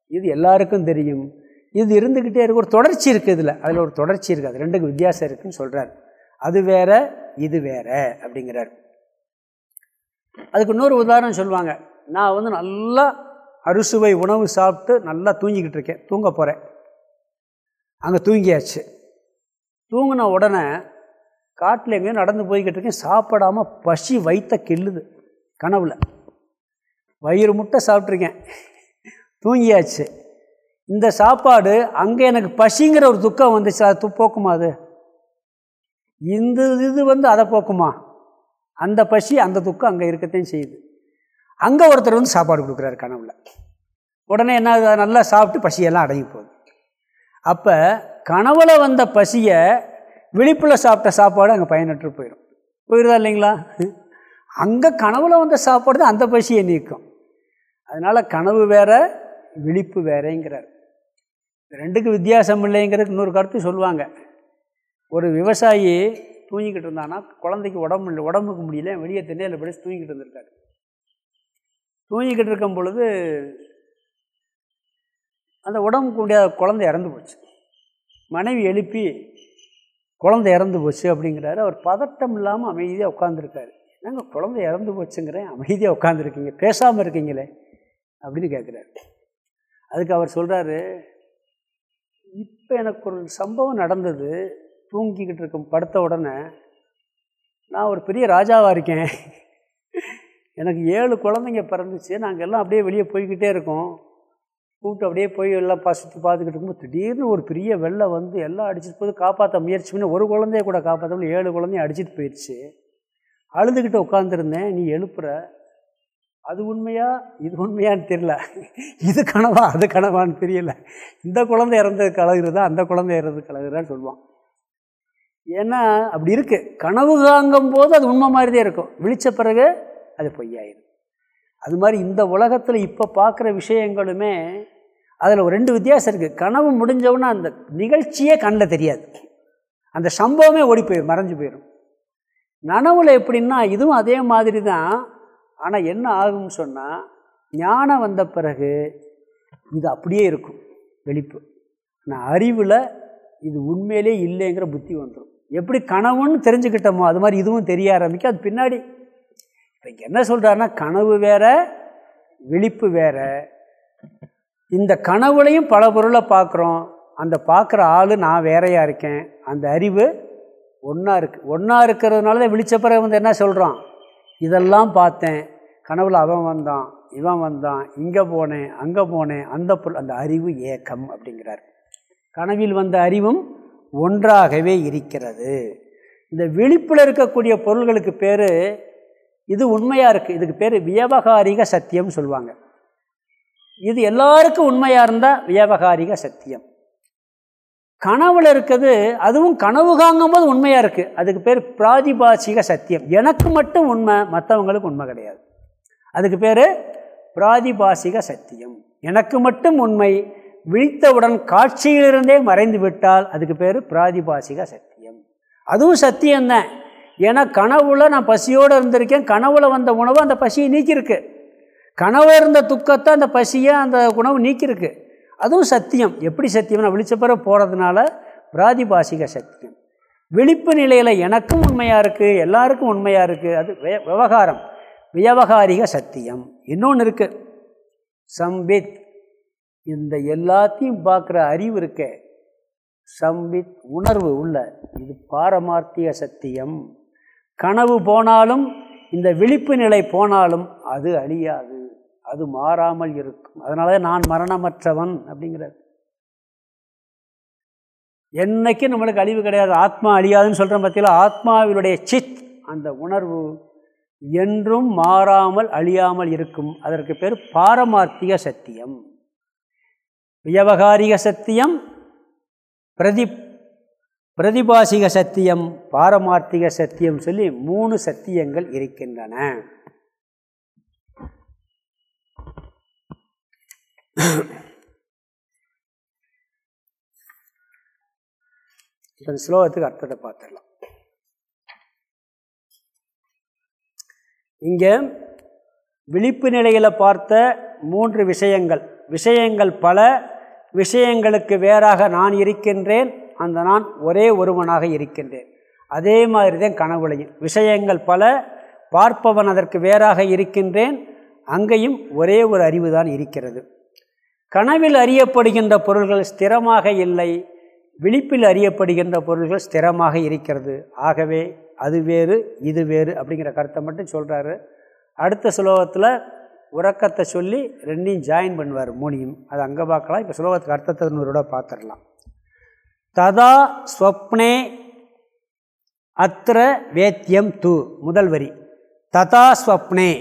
Speaker 1: இது எல்லாருக்கும் தெரியும். இது இருந்துக்கிட்டே இருக்கு. ஒரு தொடர்ச்சி இருக்குது இதில். அதில் ஒரு தொடர்ச்சி இருக்குது அது ரெண்டுக்கு வித்தியாசம் இருக்குதுன்னு சொல்கிறார். அது வேற இது வேற அப்படிங்கிறார். அதுக்கு இன்னொரு உதாரணம் சொல்லுவாங்க. நான் வந்து நல்லா அறுசுவை உணவு சாப்பிட்டு நல்லா தூங்கிக்கிட்டு இருக்கேன். தூங்க போகிறேன் அங்கே தூங்கியாச்சு. தூங்கின உடனே காட்டில் எங்கேயும் நடந்து போய்கிட்டு இருக்கேன். சாப்பிடாமல் பசி வைத்த கெல்லுது கனவில். வயிறு முட்டை சாப்பிட்ருக்கேன் தூங்கியாச்சு. இந்த சாப்பாடு அங்கே எனக்கு பசிங்கிற ஒரு துக்கம் வந்துச்சு. அது போக்குமா அது? இந்த இது வந்து அதை போக்குமா? அந்த பசி அந்த துக்கம் அங்கே இருக்கத்தையும் செய்யுது. அங்கே ஒருத்தர் வந்து சாப்பாடு கொடுக்குறாரு கனவில். உடனே என்ன நல்லா சாப்பிட்டு பசியெல்லாம் அடங்கி போகுது. அப்போ கனவுல வந்த பசியை விழிப்பில் சாப்பிட்ட சாப்பாடு அங்கே பயனற்று போயிடும். போயிடுதா இல்லைங்களா? அங்கே கனவுல வந்த சாப்பாடு தான் அந்த பசியை நீக்கும். அதனால் கனவு வேற விழிப்பு வேறேங்கிறார். ரெண்டுக்கு வித்தியாசம் இல்லைங்கிறதுக்கு இன்னொரு கருத்து சொல்லுவாங்க. ஒரு விவசாயி தூங்கிக்கிட்டு இருந்தான்னா குழந்தைக்கு உடம்பு இல்லை உடம்புக்கு முடியல வெளியே திண்ணையில் படிச்சு தூங்கிக்கிட்டு இருந்திருக்காரு. தூங்கிக்கிட்டு இருக்கும் பொழுது அந்த உடம்புக்கு முடியாத குழந்தை இறந்து போச்சு. மனைவி எழுப்பி குழந்தை இறந்து போச்சு அப்படிங்கிறாரு. அவர் பதட்டம் இல்லாமல் அமைதியாக உட்காந்துருக்காரு நாங்கள் குழந்தை இறந்து போச்சுங்கிறேன் அமைதியாக உட்காந்துருக்கீங்க பேசாமல் இருக்கீங்களே அப்படின்னு கேட்குறாரு அதுக்கு அவர் சொல்கிறாரு இப்போ எனக்கு ஒரு சம்பவம் நடந்தது தூங்கிக்கிட்டு இருக்கும் படுத்த உடனே. நான் ஒரு பெரிய ராஜாவாக இருக்கேன். எனக்கு ஏழு குழந்தைங்க பிறந்துச்சு நாங்கள் எல்லாம் அப்படியே வெளியே போய்கிட்டே இருக்கோம். கூப்பிட்டு அப்படியே போய் எல்லாம் பசித்து பார்த்துக்கிட்டு இருக்கும்போது திடீர்னு ஒரு பெரிய வெள்ளம் வந்து எல்லாம் அடிச்சிட்டு போது காப்பாற்ற முயற்சி பண்ணி ஒரு குழந்தைய கூட காப்பாற்ற ஏழு குழந்தைய அடிச்சிட்டு போயிடுச்சு அழுதுகிட்டு உட்காந்துருந்தேன் நீ எழுப்புற. அது உண்மையா? இது உண்மையான்னு தெரியல. இது கனவா? அது கனவான்னு தெரியல. இந்த குழந்தை இறந்தது கலகுறதா? அந்த குழந்தை இறந்தது கலகுறான்னு சொல்லுவான். ஏன்னா அப்படி இருக்குது கனவு காங்கும் போது அது உண்மை மாதிரி தான் இருக்கும். விழித்த பிறகு அது பொய்யாயிடும் அது மாதிரி இந்த உலகத்தில் இப்போ பார்க்குற விஷயங்களுமே அதில் ஒரு ரெண்டு வித்தியாசம் இருக்குது கனவு முடிஞ்சவுன்னா அந்த நிகழ்ச்சியே கண்ணில் தெரியாது. அந்த சம்பவமே ஓடி போயிடும் மறைஞ்சு போயிடும் நனவில் எப்படின்னா இதுவும் அதே மாதிரி தான் ஆனால் என்ன ஆகும்னு சொன்னால் ஞானம் வந்த பிறகு இது அப்படியே இருக்கும் வெளிப்பு. ஆனால் அறிவில் இது உண்மையிலே இல்லைங்கிற புத்தி வந்துடும் எப்படி கனவுன்னு தெரிஞ்சுக்கிட்டோமோ அது மாதிரி இதுவும் தெரிய ஆரம்பிக்கும். அது பின்னாடி இப்போ என்ன சொல்கிறாருன்னா கனவு வேற விழிப்பு வேற. இந்த கனவுலையும் பல பொருளை பார்க்குறோம். அந்த பார்க்குற ஆள் நான் வேறையாக இருக்கேன். அந்த அறிவு ஒன்றா இருக்குது ஒன்றா இருக்கிறதுனால தான் விழிச்ச பிறகு வந்து என்ன சொல்கிறான் இதெல்லாம் பார்த்தேன். கனவுல அவன் வந்தான் இவன் வந்தான் இங்கே போனேன் அங்கே போனேன். அந்த பொருள் அந்த அறிவு ஏக்கம் அப்படிங்கிறார். கனவில் வந்த அறிவும் ஒன்றாகவே இருக்கிறது. இந்த விழிப்பில் இருக்கக்கூடிய பொருள்களுக்கு பேர் இது உண்மையாக இருக்குது இதுக்கு பேர் வியவகாரிக சத்தியம் சொல்லுவாங்க. இது எல்லாருக்கும் உண்மையாக இருந்தால் வியாபகாரிக சத்தியம். கனவுல இருக்கிறது அதுவும் கனவு காங்கும் போது உண்மையாக இருக்குது அதுக்கு பேர் பிராதிபாசிக சத்தியம். எனக்கு மட்டும் உண்மை மற்றவங்களுக்கு உண்மை கிடையாது. அதுக்கு பேர் பிராதிபாசிக சத்தியம். எனக்கு மட்டும் உண்மை விழித்தவுடன் காட்சியிலிருந்தே மறைந்து விட்டால் அதுக்கு பேர் பிராதிபாசிக சத்தியம். அதுவும் சத்தியம்தான். ஏன்னா கனவுல நான் பசியோடு இருந்திருக்கேன். கனவுல வந்த உணவு அந்த பசியை நீக்கியிருக்கு. கனவு இருந்த துக்கத்தை அந்த பசியை அந்த உணவு நீக்கியிருக்கு. அதுவும் சத்தியம். எப்படி சத்தியம்னா நான் விழிச்ச பிறகு போகிறதுனால பிராதிபாசிக சத்தியம். விழிப்பு நிலையில் எனக்கும் உண்மையாக இருக்குது எல்லாருக்கும் உண்மையாக இருக்குது அது விவகாரம். வியவகாரிக சத்தியம். இன்னொன்று இருக்குது சம்பித். இந்த எல்லாத்தையும் பார்க்குற அறிவு இருக்க. சம்பித் உணர்வு உள்ள. இது பாரமார்த்திய சத்தியம். கனவு போனாலும் இந்த விழிப்பு நிலை போனாலும் அது அழியாது. அது மாறாமல் இருக்கும். அதனால நான் மரணமற்றவன் அப்படிங்கிறது என்னைக்கு நம்மளுக்கு அழிவு கிடையாது ஆத்மா அழியாதுன்னு சொல்கிறேன் பார்த்தீங்களா ஆத்மாவினுடைய சித் அந்த உணர்வு என்றும் மாறாமல் அழியாமல் இருக்கும். அதற்கு பேர் பாரமார்த்திக சத்தியம். வியவகாரிக சத்தியம் பிரதி பிரதிபாசிக சத்தியம் பாரமார்த்திக சத்தியம் சொல்லி மூணு சத்தியங்கள் இருக்கின்றன. ஸ்லோகத்துக்கு அர்த்தத்தை பார்த்துடலாம். இங்கே விழிப்பு நிலையில் பார்த்த மூன்று விஷயங்கள். விஷயங்கள் பல விஷயங்களுக்கு வேறாக நான் இருக்கின்றேன் அந்த நான் ஒரே ஒருவனாக இருக்கின்றேன். அதே மாதிரி தான் கனவுலையும். விஷயங்கள் பல பார்ப்பவன் அதற்கு வேறாக இருக்கின்றேன் அங்கேயும் ஒரே ஒரு அறிவு தான் இருக்கிறது. கனவில் அறியப்படுகின்ற பொருள்கள் ஸ்திரமாக இல்லை விழிப்பில் அறியப்படுகின்ற பொருள்கள் ஸ்திரமாக இருக்கிறது. ஆகவே அது வேறு இது வேறு அப்படிங்கிற கருத்தை மட்டும் சொல்கிறாரு அடுத்த சுலோகத்தில் உறக்கத்தை சொல்லி ரெண்டையும் ஜாயின் பண்ணுவார் மூணியும். அது அங்கே பார்க்கலாம். இப்போ சுலோகத்துக்கு அர்த்தத்தை நூறோட பார்த்துடலாம். ததா ஸ்வப்னே அத்திர வேத்தியம் து. முதல் வரி. ததா ஸ்வப்னே.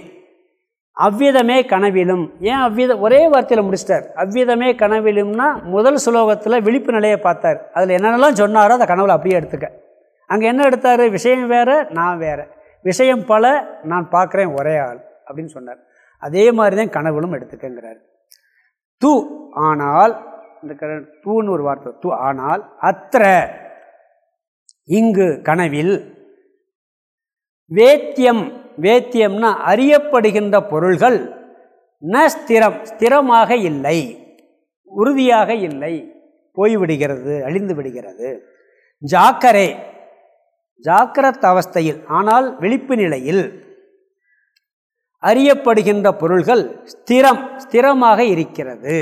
Speaker 1: அவ்விதமே கனவிலும். ஏன் அவ்வித ஒரே வார்த்தையில் முடிச்சிட்டார். அவ்விதமே கனவிலும்னா முதல் சுலோகத்தில் விழிப்பு நிலையை பார்த்தார். அதில் என்னென்னலாம் சொன்னாரோ அதை கனவுல அப்படியே எடுத்துக்க. அங்கே என்ன எடுத்தார்? விஷயம் வேறு நான் வேறு. விஷயம் பல நான் பார்க்குறேன் ஒரே ஆள் அப்படின்னு சொன்னார். அதே மாதிரி தான் கனவுலும் எடுத்துக்கங்கிறார். தூ ஆனால் இந்த தூன்னு ஒரு வார்த்தை தூ ஆனால் அத்த இங்கு கனவில் வேத்தியம் வேத்தியம்னா அறியப்படுகின்ற பொருள்கள் ந ஸ்திரம் ஸ்திரமாக இல்லை உறுதியாக இல்லை போய்விடுகிறது அழிந்து விடுகிறது ஜாக்கரே ஜாக்கிரத் அவஸ்தையில் ஆனால் விழிப்பு நிலையில் அறியப்படுகின்ற பொருள்கள் ஸ்திரம் ஸ்திரமாக இருக்கிறது.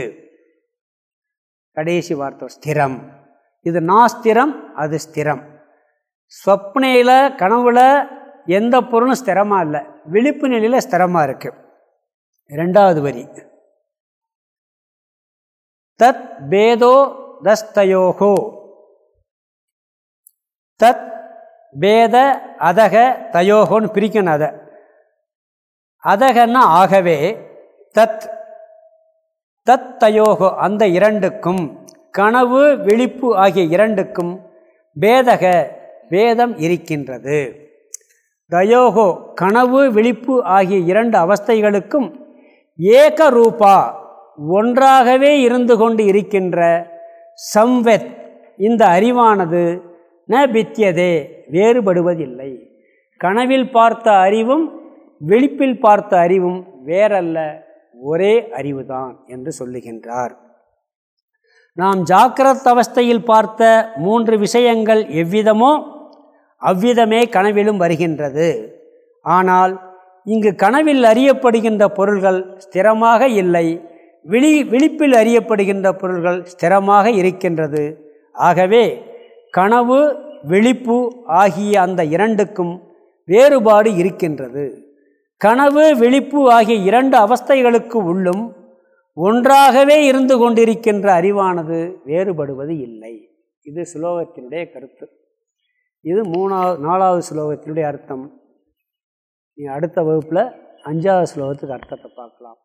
Speaker 1: கடைசி வார்த்தை ஸ்திரம். இது நாஸ்திரம் அது ஸ்திரம். ஸ்வப்னையில் கனவுல எந்த பொருளும் ஸ்திரமாக இல்லை. விழிப்பு நிலையில் ஸ்திரமாக இருக்குது ரெண்டாவது வரி. தத் பேதோ தஸ்தயோகோ. தத் பேத அதக தயோகோன்னு பிரிக்கணும் அதை. அதகன்னா ஆகவே தத் தத் தயோகோ அந்த இரண்டுக்கும் கனவு விழிப்பு ஆகிய இரண்டுக்கும் பேதக வேதம் இருக்கின்றது. தயோகோ கனவு விழிப்பு ஆகிய இரண்டு அவஸ்தைகளுக்கும் ஏக ரூபா ஒன்றாகவே இருந்து கொண்டு இருக்கின்ற சம்வெத் இந்த அறிவானது ந பித்தியதே வேறுபடுவதில்லை. கனவில் பார்த்த அறிவும் விழிப்பில் பார்த்த அறிவும் வேறல்ல ஒரே அறிவுதான் என்று சொல்லுகின்றார். நாம் ஜாக்கிரத் அவஸ்தையில் பார்த்த மூன்று விஷயங்கள் எவ்விதமோ அவ்விதமே கனவிலும் வருகின்றது. ஆனால் இங்கு கனவில் அறியப்படுகின்ற பொருள்கள் ஸ்திரமாக இல்லை விழி விழிப்பில் அறியப்படுகின்ற பொருள்கள் ஸ்திரமாக இருக்கின்றது. ஆகவே கனவு விழிப்பு ஆகிய அந்த இரண்டுக்கும் வேறுபாடு இருக்கின்றது. கனவு விழிப்பு ஆகிய இரண்டு அவஸ்தைகளுக்கு உள்ளும் ஒன்றாகவே இருந்து கொண்டிருக்கின்ற அறிவானது வேறுபடுவது இல்லை. இது சுலோகத்தினுடைய கருத்து. இது மூணாவது நாலாவது ஸ்லோகத்தினுடைய அர்த்தம். நீ அடுத்த வகுப்பில் அஞ்சாவது ஸ்லோகத்துக்கு அர்த்தத்தை பார்க்கலாம்.